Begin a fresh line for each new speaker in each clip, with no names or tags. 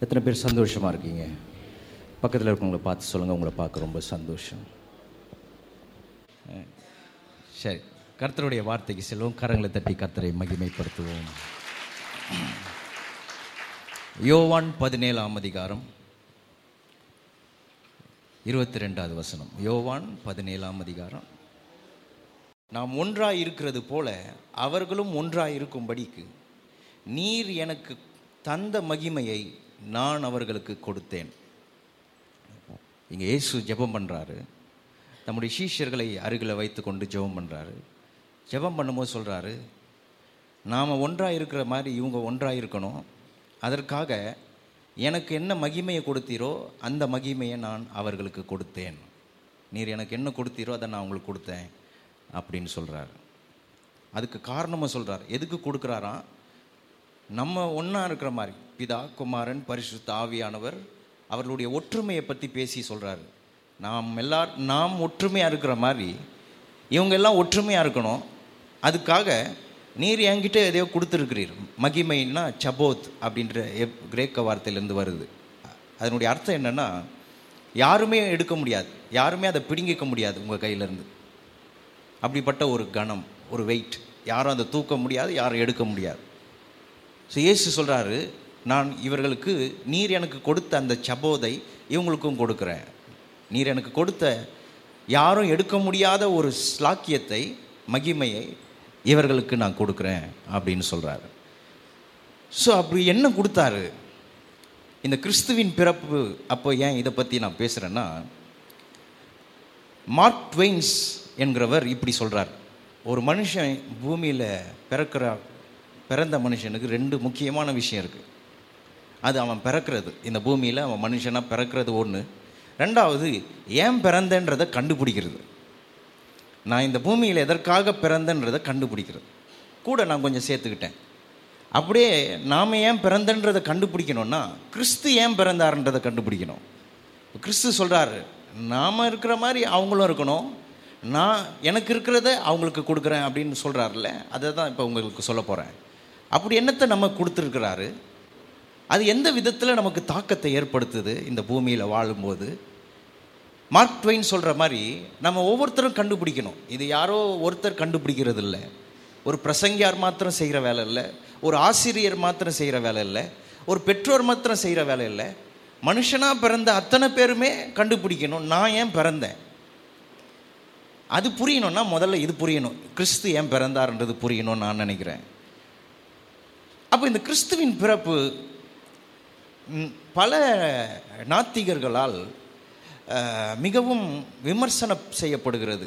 எத்தனை பேர் சந்தோஷமாக இருக்கீங்க? பக்கத்தில் இருக்கவங்களை பார்த்து சொல்லுங்கள் உங்களை பார்க்க ரொம்ப சந்தோஷம். சரி. கர்த்தருடைய வார்த்தைக்கு செல்வோம். கரங்களை தட்டி கர்த்தரை மகிமைப்படுத்துவோம். யோவான் பதினேழாம் அதிகாரம் இருபத்தி ரெண்டாவது வசனம். யோவான் பதினேழாம் அதிகாரம். நாம் ஒன்றாக இருக்கிறது போல அவர்களும் ஒன்றாக இருக்கும்படிக்கு நீர் எனக்கு தந்த மகிமையை நான் அவர்களுக்கு கொடுத்தேன். இங்கே இயேசு ஜெபம் பண்ணுறாரு நம்முடைய சீஷர்களை அருகில் வைத்துக்கொண்டு ஜெபம் பண்ணுறாரு ஜெபம் பண்ணும்போது சொல்கிறாரு நாம் ஒன்றாக இருக்கிற மாதிரி இவங்க ஒன்றாக இருக்கணும். அதற்காக எனக்கு என்ன மகிமையை கொடுத்தீரோ அந்த மகிமையை நான் அவர்களுக்கு கொடுத்தேன். நீர் எனக்கு என்ன கொடுத்தீரோ அதை நான் அவங்களுக்கு கொடுத்தேன் அப்படின்னு சொல்கிறார் அதுக்கு காரணமாக சொல்கிறார் எதுக்கு கொடுக்குறாராம்? நம்ம ஒன்றா இருக்கிற மாதிரி. பிதா குமாரன் பரிசுத்த ஆவியானவர் அவர்களுடைய ஒற்றுமையை பற்றி பேசி சொல்கிறாரு நாம் எல்லார் நாம் ஒற்றுமையாக இருக்கிற மாதிரி இவங்க எல்லாம் ஒற்றுமையாக இருக்கணும். அதுக்காக நீர் என்கிட்ட எதையோ கொடுத்துருக்கிறீர். மகிமைன்னா சபோத் அப்படின்ற எப் கிரேக்க வார்த்தையிலேருந்து வருது. அதனுடைய அர்த்தம் என்னென்னா யாருமே எடுக்க முடியாது. யாருமே அதை பிடுங்கிக்க முடியாது உங்கள் கையிலேருந்து. அப்படிப்பட்ட ஒரு கணம் ஒரு வெயிட் யாரும் அதை தூக்க முடியாது யாரும் எடுக்க முடியாது. ஸோ இயேசு சொல்கிறாரு நான் இவர்களுக்கு நீர் எனக்கு கொடுத்த அந்த சபோதை இவங்களுக்கும் கொடுக்குறேன். நீர் எனக்கு கொடுத்த யாரும் எடுக்க முடியாத ஒரு ஸ்லாக்கியத்தை மகிமையை இவர்களுக்கு நான் கொடுக்குறேன் அப்படின்னு சொல்கிறாரு ஸோ அப்படி என்ன கொடுத்தாரு? இந்த கிறிஸ்துவின் பிறப்பு அப்போ ஏன் இதை பற்றி நான் பேசுகிறேன்னா மார்க் ட்வெயின்ஸ் என்கிறவர் இப்படி சொல்கிறார் ஒரு மனுஷன் பூமியில் பிறக்கிற பிறந்த மனுஷனுக்கு ரெண்டு முக்கியமான விஷயம் இருக்குது அது அவன் பிறக்கிறது. இந்த பூமியில் அவன் மனுஷனாக பிறக்கிறது ஒன்று ரெண்டாவது ஏன் பிறந்தன்றதை கண்டுபிடிக்கிறது. நான் இந்த பூமியில் எதற்காக பிறந்தன்றதை கண்டுபிடிக்கிறது. கூட நான் கொஞ்சம் சேர்த்துக்கிட்டேன். அப்படியே நாம் ஏன் பிறந்தன்றதை கண்டுபிடிக்கணும்னா கிறிஸ்து ஏன் பிறந்தாருன்றதை கண்டுபிடிக்கணும். கிறிஸ்து சொல்கிறாரு நாம் இருக்கிற மாதிரி அவங்களும் இருக்கணும். நான் எனக்கு இருக்கிறத அவங்களுக்கு கொடுக்குறேன் அப்படின்னு சொல்கிறாருல்ல அதை தான் இப்போ உங்களுக்கு சொல்ல போகிறேன் அப்படி என்னத்தை நம்ம கொடுத்துருக்கிறாரு? அது எந்த விதத்தில் நமக்கு தாக்கத்தை ஏற்படுத்துது? இந்த பூமியில் வாழும்போது. மார்க் ட்வைன் சொல்கிற மாதிரி நம்ம ஒவ்வொருத்தரும் கண்டுபிடிக்கணும். இது யாரோ ஒருத்தர் கண்டுபிடிக்கிறது இல்லை ஒரு பிரசங்கியார் மாத்திரம் செய்கிற வேலை இல்லை. ஒரு ஆசிரியர் மாத்திரம் செய்கிற வேலை இல்லை. ஒரு பெற்றோர் மாத்திரம் செய்கிற வேலை இல்லை. மனுஷனாக பிறந்த அத்தனை பேருமே கண்டுபிடிக்கணும். நான் ஏன் பிறந்தேன்? அது புரியணும்னா முதல்ல இது புரியணும். கிறிஸ்து ஏன் பிறந்தார்ன்றது புரியணும்னு நான் நினைக்கிறேன். அப்போ இந்த கிறிஸ்துவின் பிறப்பு பல நாத்திகர்களால் மிகவும் விமர்சனம் செய்யப்படுகிறது.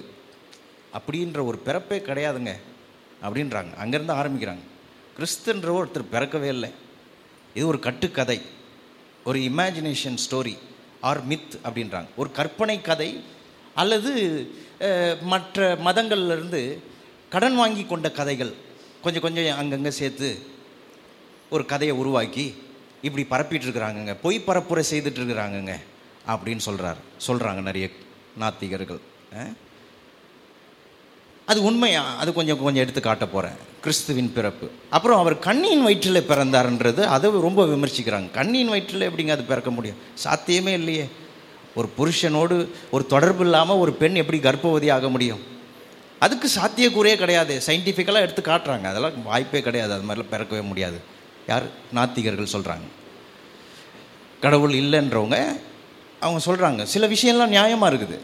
அப்படின்ற ஒரு பிறப்பே கிடையாதுங்க அப்படின்றாங்க. அங்கேருந்து ஆரம்பிக்கிறாங்க. கிறிஸ்துன்ற ஒருத்தர் பிறக்கவே இல்லை. இது ஒரு கட்டுக்கதை. ஒரு இமேஜினேஷன் ஸ்டோரி ஆர் மித் அப்படின்றாங்க. ஒரு கற்பனை கதை அல்லது மற்ற மதங்கள்லேருந்து கடன் வாங்கி கொண்ட கதைகள். கொஞ்சம் கொஞ்சம் அங்கங்கே சேர்த்து ஒரு கதையை உருவாக்கி இப்படி பரப்பிட்டு இருக்கிறாங்கங்க பொய் பரப்புரை செய்துட்டு இருக்கிறாங்கங்க அப்படின்னு சொல்கிறார் சொல்கிறாங்க நிறைய நாத்திகர்கள். அது உண்மையா? அது கொஞ்சம் கொஞ்சம் எடுத்து காட்ட போகிறேன் கிறிஸ்துவின் பிறப்பு. அப்புறம் அவர் கண்ணியின் வயிற்றில் பிறந்தாருன்றது அதை ரொம்ப விமர்சிக்கிறாங்க. கண்ணியின் வயிற்றில் எப்படிங்க அது பிறக்க முடியும்? சாத்தியமே இல்லையே. ஒரு புருஷனோடு ஒரு தொடர்பு இல்லாமல் ஒரு பெண் எப்படி கர்ப்பவதி ஆக முடியும்? அதுக்கு சாத்தியக்கூறே கிடையாது. சயின்டிஃபிக்கலாக எடுத்து காட்டுறாங்க. அதெல்லாம் வாய்ப்பே கிடையாது. அது மாதிரிலாம் பிறக்கவே முடியாது. யார்? நாத்திகர்கள் சொல்கிறாங்க கடவுள் இல்லைன்றவங்க அவங்க சொல்கிறாங்க சில விஷயம்லாம் நியாயமாக இருக்குது.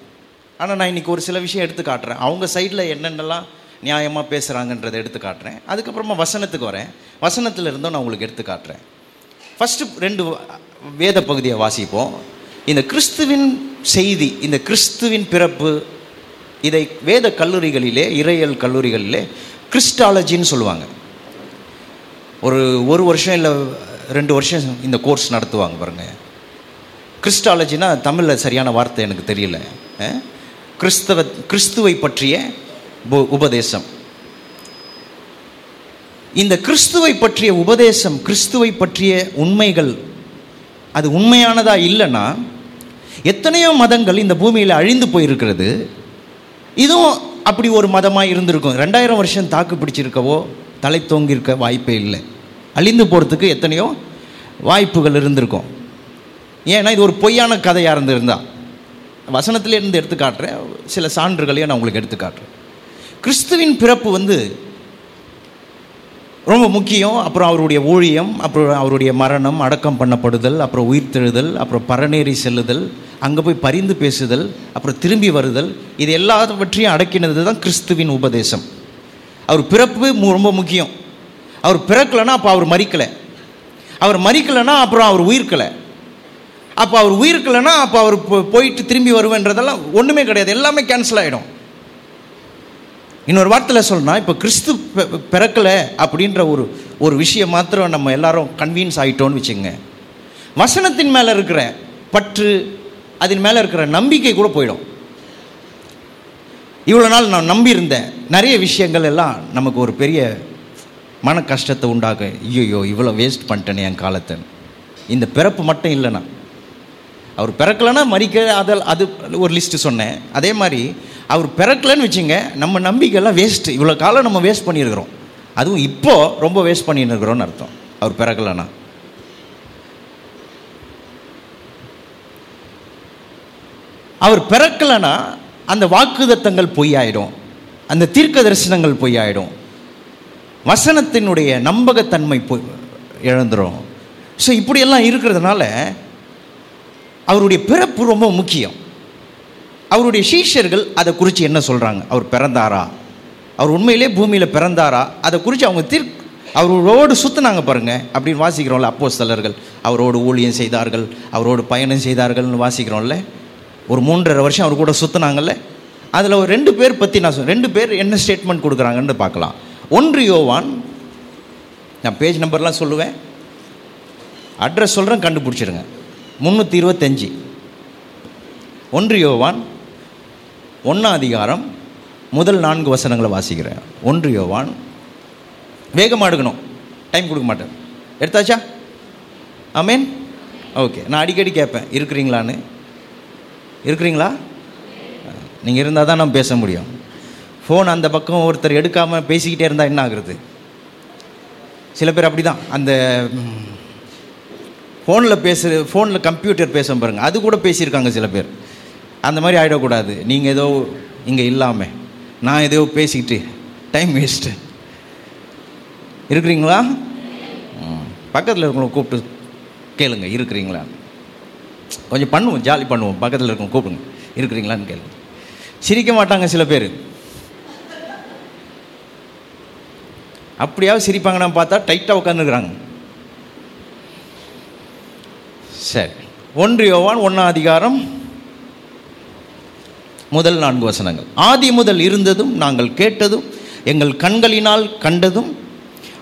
ஆனால் நான் இன்றைக்கி ஒரு சில விஷயம் எடுத்து காட்டுறேன். அவங்க சைடில் என்னென்னலாம் நியாயமாக பேசுகிறாங்கன்றதை எடுத்து காட்டுறேன். அதுக்கப்புறமா வசனத்துக்கு வரேன். வசனத்தில் இருந்தும் நான் உங்களுக்கு எடுத்து காட்டுறேன். ஃபஸ்ட்டு ரெண்டு வேத பகுதியை வாசிப்போம். இந்த கிறிஸ்துவின் செய்தி இந்த கிறிஸ்துவின் பிறப்பு இதை வேத கல்லூரிகளிலே இறையல் கல்லூரிகளிலே கிறிஸ்டாலஜின்னு சொல்லுவாங்க. ஒரு ஒரு வருஷம் இல்லை ரெண்டு வருஷம் இந்த கோர்ஸ் நடத்துவாங்க பாருங்கள் கிறிஸ்டாலஜினா தமிழில் சரியான வார்த்தை எனக்கு தெரியல. கிறிஸ்தவ கிறிஸ்துவை பற்றிய உபதேசம். இந்த கிறிஸ்துவை பற்றிய உபதேசம் கிறிஸ்துவை பற்றிய உண்மைகள் அது உண்மையானதா இல்லைன்னா எத்தனையோ மதங்கள் இந்த பூமியில் அழிந்து போயிருக்கிறது. இதுவும் அப்படி ஒரு மதமாக இருந்திருக்கும். ரெண்டாயிரம் வருஷம் தாக்கு பிடிச்சிருக்கவோ தலை தோங்கியிருக்க வாய்ப்பே இல்லை. அழிந்து போகிறதுக்கு எத்தனையோ வாய்ப்புகள் இருந்திருக்கும். ஏன்னா இது ஒரு பொய்யான கதையாக இருந்திருந்தா. வசனத்திலே இருந்து எடுத்து காட்டுறேன். சில சான்றுகளையும் நான் உங்களுக்கு எடுத்து காட்டுறேன். கிறிஸ்துவின் பிறப்பு வந்து ரொம்ப முக்கியம். அப்புறம் அவருடைய ஊழியம் அப்புறம் அவருடைய மரணம் அடக்கம் பண்ணப்படுதல் அப்புறம் உயிர்த்தெழுதல் அப்புறம் பரநேறி செல்லுதல் அங்கே போய் பரிந்து பேசுதல் அப்புறம் திரும்பி வருதல் இது எல்லாவற்றையும் அடக்கினது தான் கிறிஸ்துவின் உபதேசம். அவர் பிறப்பு மு- ரொம்ப முக்கியம். அவர் பிறக்கலைன்னா அப்போ அவர் மறிக்கலை. அவர் மறிக்கலைன்னா அப்புறம் அவர் உயிர்க்கலை. அப்போ அவர் உயிர்க்கலைன்னா அப்போ அவர் போ- போயிட்டு திரும்பி வருவேன்றதெல்லாம் ஒன்றுமே கிடையாது. எல்லாமே கேன்சல் ஆகிடும் இன்னொரு வார்த்தையில் சொல்லணும் இப்போ கிறிஸ்து பெ- பிறக்கலை அப்படின்ற ஒரு ஒரு விஷயம் மாத்திரம் நம்ம எல்லாரும் கன்வீன்ஸ் ஆகிட்டோன்னு வச்சுங்க வசனத்தின் மேலே இருக்கிற பற்று அதன் மேலே இருக்கிற நம்பிக்கை கூட போயிடும். இவ்வளோ நாள் நான் நம்பியிருந்தேன். நிறைய விஷயங்கள் எல்லாம் நமக்கு ஒரு பெரிய மன கஷ்டத்தை உண்டாக்க ஐயோ இவ்வளோ வேஸ்ட் பண்ணிட்டேனே என் காலத்தை. இந்த பிறப்பு மட்டும் இல்லைண்ணா. அவர் பிறக்கலைன்னா மறிக்க அதில் அது ஒரு லிஸ்ட்டு சொன்னேன். அதே மாதிரி அவர் பிறக்கலைன்னு வச்சுங்க நம்ம நம்பிக்கையெல்லாம் வேஸ்ட்டு இவ்வளோ காலம் நம்ம வேஸ்ட் பண்ணியிருக்கிறோம். அதுவும் இப்போ ரொம்ப வேஸ்ட் பண்ணின்னு இருக்கிறோன்னு அர்த்தம். அவர் பிறக்கலைன்னா. அவர் பிறக்கலைன்னா அந்த வாக்குதத்தங்கள் பொய்யாயிடும். அந்த தீர்க்க தரிசனங்கள் பொய்யாயிடும். வசனத்தினுடைய நம்பகத்தன்மை போய் இழந்துரும். ஸோ இப்படியெல்லாம் இருக்கிறதுனால அவருடைய பிறப்பு ரொம்ப முக்கியம். அவருடைய சீஷர்கள் அதை குறித்து என்ன சொல்கிறாங்க அவர் பிறந்தாரா? அவர் உண்மையிலே பூமியில் பிறந்தாரா? அதை குறித்து அவங்க தீர் அவரோடு சுற்றினாங்க பாருங்க. அப்படின்னு வாசிக்கிறோம்ல அப்போ சிலர்கள் அவரோடு ஊழியம் செய்தார்கள் அவரோடு பயணம் செய்தார்கள்னு வாசிக்கிறோம்ல. ஒரு மூன்றரை வருஷம் அவர் கூட சுற்றினாங்கல்ல அதில் ஒரு ரெண்டு பேர் பற்றி நான் சொல் ரெண்டு பேர் என்ன ஸ்டேட்மெண்ட் கொடுக்குறாங்கன்னு பார்க்கலாம். ஒன்று யோவான். நான் பேஜ் நம்பர்லாம் சொல்லுவேன். அட்ரஸ் சொல்கிறேன் கண்டுபிடிச்சிடுங்க. முந்நூற்றி இருபத்தஞ்சி. ஒன்று யோவான் ஒன்றாம் அதிகாரம் முதல் நான்கு வசனங்களை வாசிக்கிறேன். ஒன்று யோவான். வேகமாக எடுக்கணும். டைம் கொடுக்க மாட்டேன். எடுத்தாச்சா? ஆமேன் ஓகே நான் அடிக்கடி கேட்பேன். இருக்கிறீங்களான்னு? இருக்கிறீங்களா? நீங்கள் இருந்தால் தான் நான் பேச முடியும். ஃபோன் அந்த பக்கம் ஒருத்தர் எடுக்காமல் பேசிக்கிட்டே இருந்தால் என்ன ஆகுறது? சில பேர் அப்படி தான் அந்த ஃபோனில் பேசுகிற ஃபோனில் கம்ப்யூட்டர் பேச பாருங்க. அது கூட பேசியிருக்காங்க சில பேர். அந்த மாதிரி ஆகிடக்கூடாது நீங்கள் ஏதோ இங்கே இல்லாமல் நான் ஏதோ பேசிக்கிட்டு டைம் வேஸ்ட்டு இருக்கிறீங்களா? பக்கத்தில் இருக்கிறவங்க கூப்பிட்டு கேளுங்க. இருக்கிறீங்களா? கொஞ்சம் பண்ணுவோம் ஜாலி பண்ணுவோம். பக்கத்தில் இருக்கவங்க கூப்பிடுங்க. இருக்கிறீங்களான்னு கேளுங்க. சிரிக்க மாட்டாங்க சில பேர். அப்படியாவது சிரிப்பாங்கன்னு பார்த்தா டைட்டாக உட்காந்துருக்குறாங்க சரி. ஒன்று யோவான் ஒன்றாம் அதிகாரம். முதல் நான்கு வசனங்கள். ஆதி முதல் இருந்ததும் நாங்கள் கேட்டதும் எங்கள் கண்களினால் கண்டதும்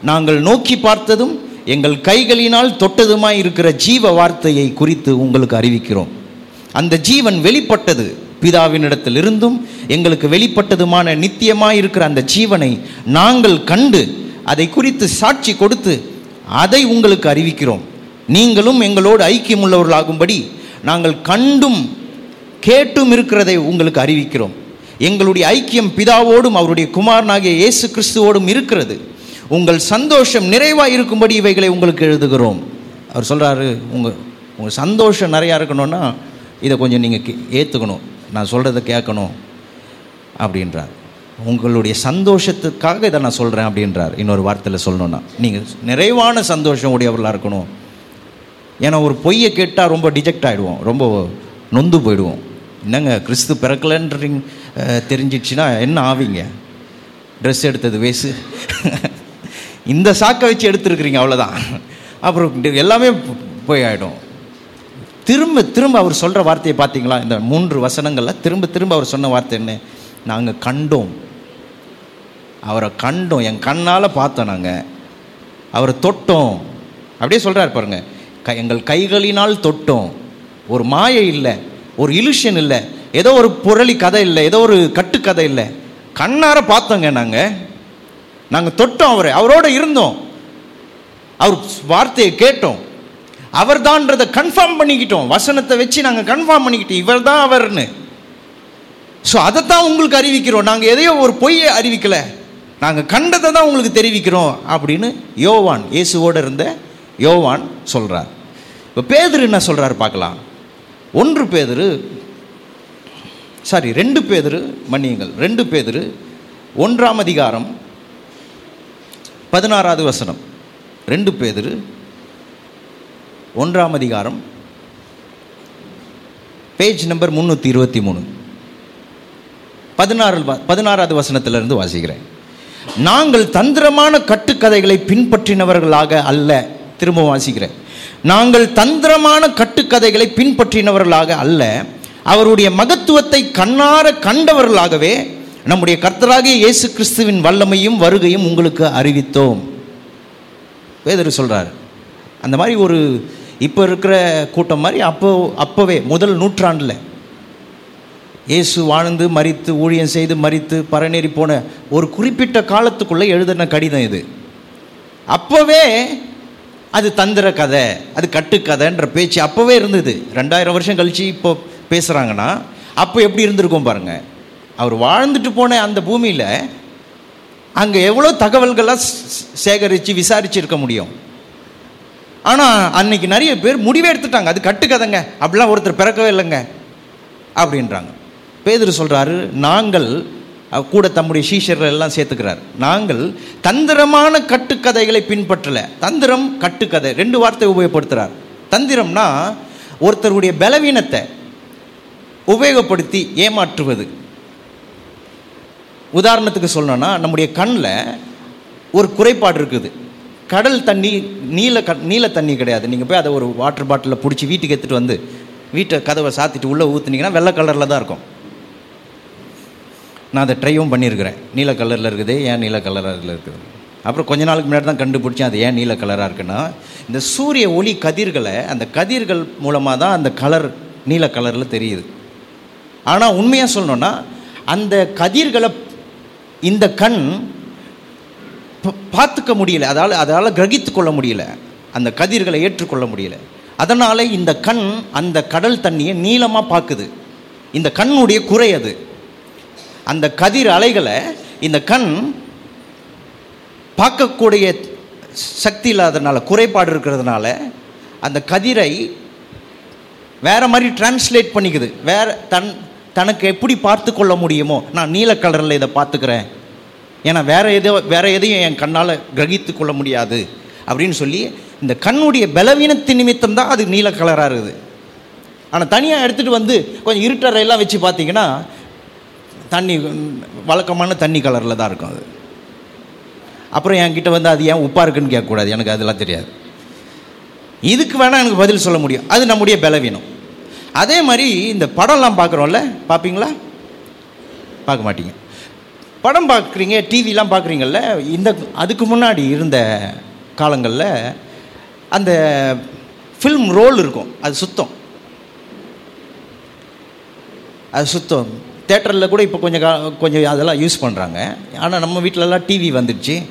நாங்கள் நோக்கி பார்த்ததும் எங்கள் கைகளினால் தொட்டதுமாய் இருக்கிற ஜீவ வார்த்தையை குறித்து உங்களுக்கு அறிவிக்கிறோம். அந்த ஜீவன் வெளிப்பட்டது. பிதாவினிடத்தில் இருந்தும் எங்களுக்கு வெளிப்பட்டதுமான நித்தியமாய் இருக்கிற அந்த ஜீவனை நாங்கள் கண்டு அதை குறித்து சாட்சி கொடுத்து அதை உங்களுக்கு அறிவிக்கிறோம். நீங்களும் எங்களோடு ஐக்கியமுள்ளவர்களாகும்படி நாங்கள் கண்டும் கேட்டும் இருக்கிறதை உங்களுக்கு அறிவிக்கிறோம். எங்களுடைய ஐக்கியம் பிதாவோடும் அவருடைய குமாரனாகிய இயேசு கிறிஸ்துவோடும் இருக்கிறது. உங்கள் சந்தோஷம் நிறைவாக இருக்கும்படி இவைகளை உங்களுக்கு எழுதுகிறோம். அவர் சொல்கிறாரு உங்கள் உங்கள் சந்தோஷம் நிறையா இருக்கணும்னா இதை கொஞ்சம் நீங்கள் ஏற்றுக்கணும் நான் சொல்கிறத கேட்கணும். அப்படின்றார். உங்களுடைய சந்தோஷத்துக்காக இதை நான் சொல்கிறேன் அப்படின்றார். இன்னொரு வார்த்தையில் சொல்லணுன்னா நீங்கள் நிறைவான சந்தோஷம் உடையவர்களாக இருக்கணும். ஏன்னா ஒரு பொய்யை கேட்டால் ரொம்ப டிஜெக்ட் ஆகிடுவோம் ரொம்ப நொந்து போயிடுவோம். என்னங்க கிறிஸ்து பிறக்கலன்றீங்க அஹ், என்ன ஆவீங்க? ட்ரெஸ் எடுத்தது வேசு இந்த சாக்கை வச்சு எடுத்துருக்குறீங்க அவ்வளோதான் அப்புறம் எல்லாமே போய் ஆகிடும் திரும்ப திரும்ப அவர் சொல்கிற வார்த்தையை பார்த்தீங்களா? இந்த மூன்று வசனங்களில் திரும்ப திரும்ப அவர் சொன்ன வார்த்தை என்ன? நாங்கள் கண்டோம். அவரை கண்டோம். என் கண்ணால் பார்த்தோம் நாங்கள் அவரை தொட்டோம். அப்படியே சொல்கிறார் பாருங்க. க எங்கள் கைகளினால் தொட்டோம். ஒரு மாயை இல்லை ஒரு இலுஷன் இல்லை ஏதோ ஒரு புரளி கதை இல்லை ஏதோ ஒரு கட்டுக்கதை இல்லை. கண்ணார பார்த்தோங்க நாங்கள் நாங்கள் தொட்டோம் அவரை. அவரோட இருந்தோம். அவர் வார்த்தையை கேட்டோம். அவர்தான்றதை கன்ஃபார்ம் பண்ணிக்கிட்டோம். வசனத்தை வச்சு நாங்கள் கன்ஃபார்ம் பண்ணிக்கிட்டோம். இவர் தான் அவர்னு. ஸோ அதைத்தான் உங்களுக்கு அறிவிக்கிறோம். நாங்கள் எதையோ ஒரு பொய்யை அறிவிக்கலை. நாங்கள் கண்டதை தான் உங்களுக்கு தெரிவிக்கிறோம் அப்படின்னு யோவான் இயேசுவோடு இருந்த யோவான் சொல்கிறார் இப்போ பேதர் என்ன சொல்கிறாரு பார்க்கலாம். ஒன்று பேதர் சாரி ரெண்டு பேதர் மன்னியுங்கள். ரெண்டு பேதர் ஒன்றாம் அதிகாரம் பதினாறாவது வசனம். ரெண்டு பேதர் ஒன்றாம் அதிகாரம் பேஜ் நம்பர் முந்நூற்றி இருபத்தி மூணு. பதினாறு பதினாறாவது வசனத்திலிருந்து வாசிக்கிறேன். நாங்கள் தந்திரமான கட்டுக்கதைகளை பின்பற்றினவர்களாக அல்ல. திரும்ப வாசிக்கிறேன். நாங்கள் தந்திரமான கட்டுக்கதைகளை பின்பற்றினவர்களாக அல்ல. அவருடைய மகத்துவத்தை கண்ணார கண்டவர்களாகவே நம்முடைய கர்த்தராகிய இயேசு கிறிஸ்துவின் வல்லமையும் வருகையும் உங்களுக்கு அறிவித்தோம். வேதர் சொல்கிறார் அந்த மாதிரி ஒரு இப்போ இருக்கிற கூட்டம் மாதிரி அப்போ அப்போவே முதல் நூற்றாண்டில். இயேசு வாழ்ந்து மறித்து ஊழியம் செய்து மறித்து பரநேறி போன ஒரு குறிப்பிட்ட காலத்துக்குள்ளே எழுதின கடிதம் இது. அப்போவே அது தந்திர கதை அது கட்டுக்கதைன்ற பேச்சு அப்போவே இருந்தது. ரெண்டாயிரம் வருஷம் கழித்து இப்போ பேசுகிறாங்கன்னா அப்போ எப்படி இருந்திருக்கும் பாருங்க. அவர் வாழ்ந்துட்டு போன அந்த பூமியில் அங்கே எவ்வளோ தகவல்களாக சேகரித்து விசாரிச்சிருக்க முடியும். ஆனால் அன்னைக்கு நிறைய பேர் முடிவே எடுத்துட்டாங்க அது கட்டுக்கதைங்க. அப்படிலாம் ஒருத்தர் பிறக்கவே இல்லைங்க. அப்படின்றாங்க. பேதர் சொல்கிறாரு நாங்கள் கூட தம்முடைய சீஷர்கள் எல்லாம் சேர்த்துக்கிறார். நாங்கள் தந்திரமான கட்டுக்கதைகளை பின்பற்றலை. தந்திரம் கட்டுக்கதை ரெண்டு வார்த்தை உபயோகப்படுத்துகிறார் தந்திரம்னா ஒருத்தருடைய பலவீனத்தை உபயோகப்படுத்தி ஏமாற்றுவது. உதாரணத்துக்கு சொல்லணும்னா நம்முடைய கண்ணில் ஒரு குறைபாடு இருக்குது. கடல் தண்ணி நீல க நீல தண்ணி கிடையாது. நீங்கள் போய் அதை ஒரு வாட்டர் பாட்டிலில் பிடிச்சி வீட்டுக்கு எடுத்துகிட்டு வந்து வீட்டை கதவை சாத்திட்டு உள்ளே ஊற்றுனீங்கன்னா வெள்ளை கலரில் தான் இருக்கும். நான் அதை ட்ரையும் பண்ணியிருக்கிறேன். நீல கலரில் இருக்குது ஏன் நீல கலரில் இருக்குது? அப்புறம் கொஞ்ச நாளுக்கு முன்னாடி தான் கண்டுபிடிச்சேன் அது ஏன் நீல கலராக இருக்குன்னா இந்த சூரிய ஒளி கதிர்களை அந்த கதிர்கள் மூலமாக தான் அந்த கலர் நீல கலரில் தெரியுது. ஆனால் உண்மையாக சொல்லணுன்னா அந்த கதிர்களை இந்த கண் பார்த்துக்க முடியல. அதால் அதால் கிரகித்து கொள்ள முடியல. அந்த கதிர்களை ஏற்றுக்கொள்ள முடியல. அதனால் இந்த கண் அந்த கடல் தண்ணியை நீளமாக பார்க்குது. இந்த கண்ணுடைய குறை அது. அந்த கதிர் அலைகளை இந்த கண் பார்க்கக்கூடிய சக்தி இல்லாததுனால குறைபாடு இருக்கிறதுனால அந்த கதிரை வேறு மாதிரி டிரான்ஸ்லேட் பண்ணிக்குது. வேற தன் தனக்கு எப்படி பார்த்து கொள்ள முடியுமோ நான் நீல கலரில் இதை பார்த்துக்கிறேன். ஏன்னா வேற எதோ வேறு எதையும் என் கண்ணால் கிரகித்து கொள்ள முடியாது. அப்படின்னு சொல்லி இந்த கண்ணுடைய பலவீனத்தின் நிமித்தம் தான் அது நீல கலராக இருக்குது. ஆனால் தனியாக எடுத்துகிட்டு வந்து கொஞ்சம் இருட்டறையெல்லாம் வச்சு பார்த்தீங்கன்னா தண்ணி வழக்கமான தண்ணி கலரில் தான் இருக்கும் அது. அப்புறம் என்கிட்ட வந்து அது ஏன் உப்பாக இருக்குன்னு கேட்கக்கூடாது? எனக்கு அதெல்லாம் தெரியாது. இதுக்கு வேணால் எனக்கு பதில் சொல்ல முடியும். அது நம்முடைய பலவீனம். அதே மாதிரி இந்த படம்லாம் பார்க்குறோம்ல பார்ப்பீங்களா? பார்க்க மாட்டீங்க. படம் பார்க்குறீங்க டிவிலாம் பார்க்குறீங்கல்ல இந்த அதுக்கு முன்னாடி இருந்த காலங்களில் அந்த ஃபில்ம் ரோல் இருக்கும். அது சுத்தம். அது சுத்தம். தேட்டரில் கூட இப்போ கொஞ்சம் கா- கொஞ்சம் அதெல்லாம் யூஸ் பண்ணுறாங்க. ஆனால் நம்ம வீட்டிலலாம் டிவி வந்துடுச்சு.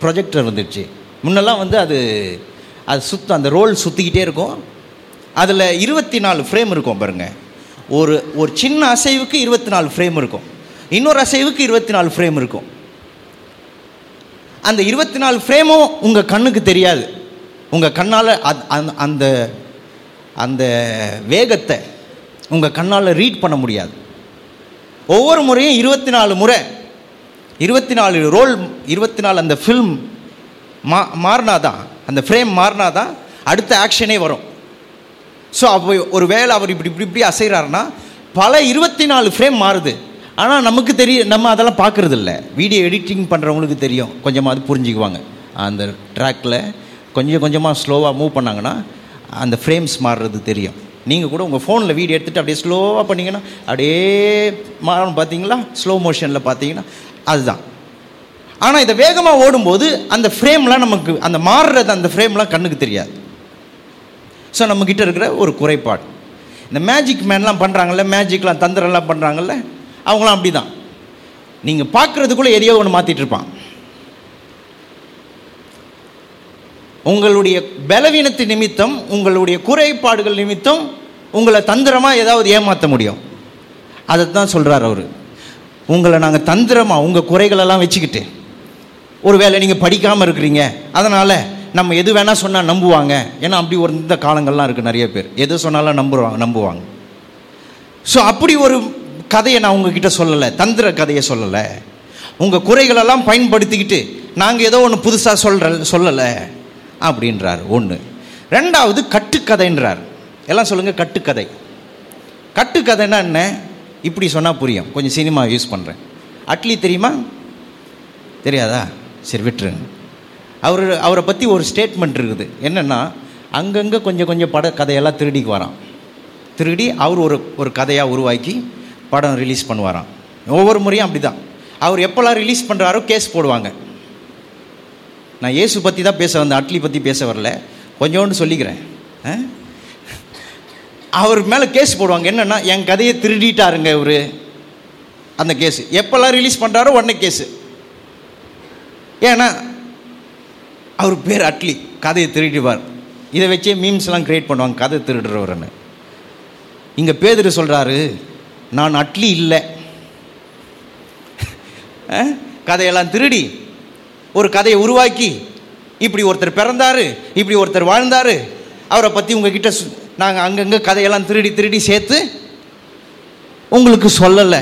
ப்ரொஜெக்டர் வந்துடுச்சு. முன்னெல்லாம் வந்து அது அது சுத்தம் அந்த ரோல் சுற்றிக்கிட்டே இருக்கும். அதில் இருபத்தி நாலு ஃப்ரேம் இருக்கும் பாருங்கள் ஒரு ஒரு சின்ன அசைவுக்கு இருபத்தி நாலு ஃப்ரேம் இருக்கும். இன்னொரு அசைவுக்கு இருபத்தி நாலு ஃப்ரேம் இருக்கும். அந்த இருபத்தி நாலு ஃப்ரேமும் உங்கள் கண்ணுக்கு தெரியாது. உங்கள் கண்ணால் அந் அந்த அந்த வேகத்தை உங்கள் கண்ணால் ரீட் பண்ண முடியாது. ஒவ்வொரு முறையும் இருபத்தி நாலு முறை. இருபத்தி நாலு ரோல் இருபத்தி நாலு அந்த ஃபில்ம் மா மாறினாதான் அந்த ஃப்ரேம் மாறினா தான் அடுத்த ஆக்ஷனே வரும். ஸோ அப்போ ஒரு வேளை அவர் இப்படி இப்படி இப்படி அசைகிறாருன்னா பல இருபத்தி நாலு ஃப்ரேம் மாறுது. ஆனால் நமக்கு தெரியும் நம்ம அதெல்லாம் பார்க்குறது இல்லை வீடியோ எடிட்டிங் பண்ணுறவங்களுக்கு தெரியும். கொஞ்சமாக அது புரிஞ்சுக்குவாங்க. அந்த ட்ராக்கில் கொஞ்சம் கொஞ்சமாக ஸ்லோவாக மூவ் பண்ணாங்கன்னா அந்த ஃப்ரேம்ஸ் மாறுறது தெரியும். நீங்கள் கூட உங்கள் ஃபோனில் வீடியோ எடுத்துகிட்டு அப்படியே ஸ்லோவாக பண்ணிங்கன்னா அப்படியே மாறணும். பார்த்தீங்களா ஸ்லோ மோஷனில் பார்த்தீங்கன்னா அதுதான். ஆனால் இதை வேகமாக ஓடும்போது அந்த ஃப்ரேம்லாம் நமக்கு அந்த மாறுறது அந்த ஃப்ரேம்லாம் கண்ணுக்கு தெரியாது. ஸோ நம்மக்கிட்ட இருக்கிற ஒரு குறைபாடு. இந்த மேஜிக் மேன்லாம் பண்ணுறாங்கல்ல மேஜிக்லாம் தந்திரம்லாம் பண்ணுறாங்கல்ல அவங்களாம் அப்படி தான் நீங்கள் பார்க்குறதுக்குள்ளே எதையோ ஒன்று மாற்றிட்டு இருப்பான் உங்களுடைய பலவீனத்து நிமித்தம் உங்களுடைய குறைபாடுகள் நிமித்தம் உங்களை தந்திரமாக ஏதாவது ஏமாற்ற முடியும். அதை தான் சொல்கிறார் அவர். உங்களை நாங்கள் தந்திரமாக உங்கள் குறைகளெல்லாம் வச்சுக்கிட்டு ஒரு வேளை நீங்கள் படிக்காமல் இருக்கிறீங்க அதனால் நம்ம எது வேணால் சொன்னால் நம்புவாங்க. ஏன்னா அப்படி ஒரு இந்த காலங்கள்லாம் இருக்குது நிறைய பேர். எது சொன்னாலும் நம்புவாங்க நம்புவாங்க. ஸோ அப்படி ஒரு கதையை நான் உங்ககிட்ட சொல்லலை தந்திர கதையை சொல்லலை. உங்கள் குறைகளெல்லாம் பயன்படுத்திக்கிட்டு நாங்கள் ஏதோ ஒன்று புதுசாக சொல்கிற சொல்லலை. அப்படின்றார். ஒன்று ரெண்டாவது கட்டுக்கதைன்றார். எல்லாம் சொல்லுங்கள் கட்டுக்கதை. கட்டுக்கதைன்னா என்ன? இப்படி சொன்னால் புரியும். கொஞ்சம் சினிமா யூஸ் பண்ணுறேன் அட்லி தெரியுமா? தெரியாதா? சரி விட்டுருங்க. அவர் அவரை பற்றி ஒரு ஸ்டேட்மெண்ட் இருக்குது. என்னென்னா அங்கங்கே கொஞ்சம் கொஞ்சம் பட கதையெல்லாம் திருடிக்கு வரான். திருடி அவர் ஒரு ஒரு கதையாக உருவாக்கி படம் ரிலீஸ் பண்ணுவாராம். ஒவ்வொரு முறையும் அப்படி தான் அவர் எப்போல்லாம் ரிலீஸ் பண்ணுறாரோ கேஸ் போடுவாங்க. நான் இயேசு பற்றி தான் பேச வந்தேன் அட்லி பற்றி பேச வரல. கொஞ்சோண்டு சொல்லிக்கிறேன். ஆ? அவர் மேலே கேஸ் போடுவாங்க. என்னென்னா என் கதையை திருடிட்டாருங்க இவர். அந்த கேஸு எப்போல்லாம் ரிலீஸ் பண்ணுறாரோ உடனே கேஸு ஏன்னா அவர் பேர் அட்லி. கதையை திருடிவார் இதை வச்சே மீம்ஸ்லாம் க்ரியேட் பண்ணுவாங்க. கதை திருடுறவர்னு இங்கே பேதர் சொல்கிறாரு நான் அட்லி இல்லை. கதையெல்லாம் திருடி ஒரு கதையை உருவாக்கி இப்படி ஒருத்தர் பிறந்தாரு இப்படி ஒருத்தர் வாழ்ந்தார். அவரை பற்றி உங்ககிட்ட நாங்கள் அங்கங்கே கதையெல்லாம் திருடி திருடி சேர்த்து உங்களுக்கு சொல்லலை.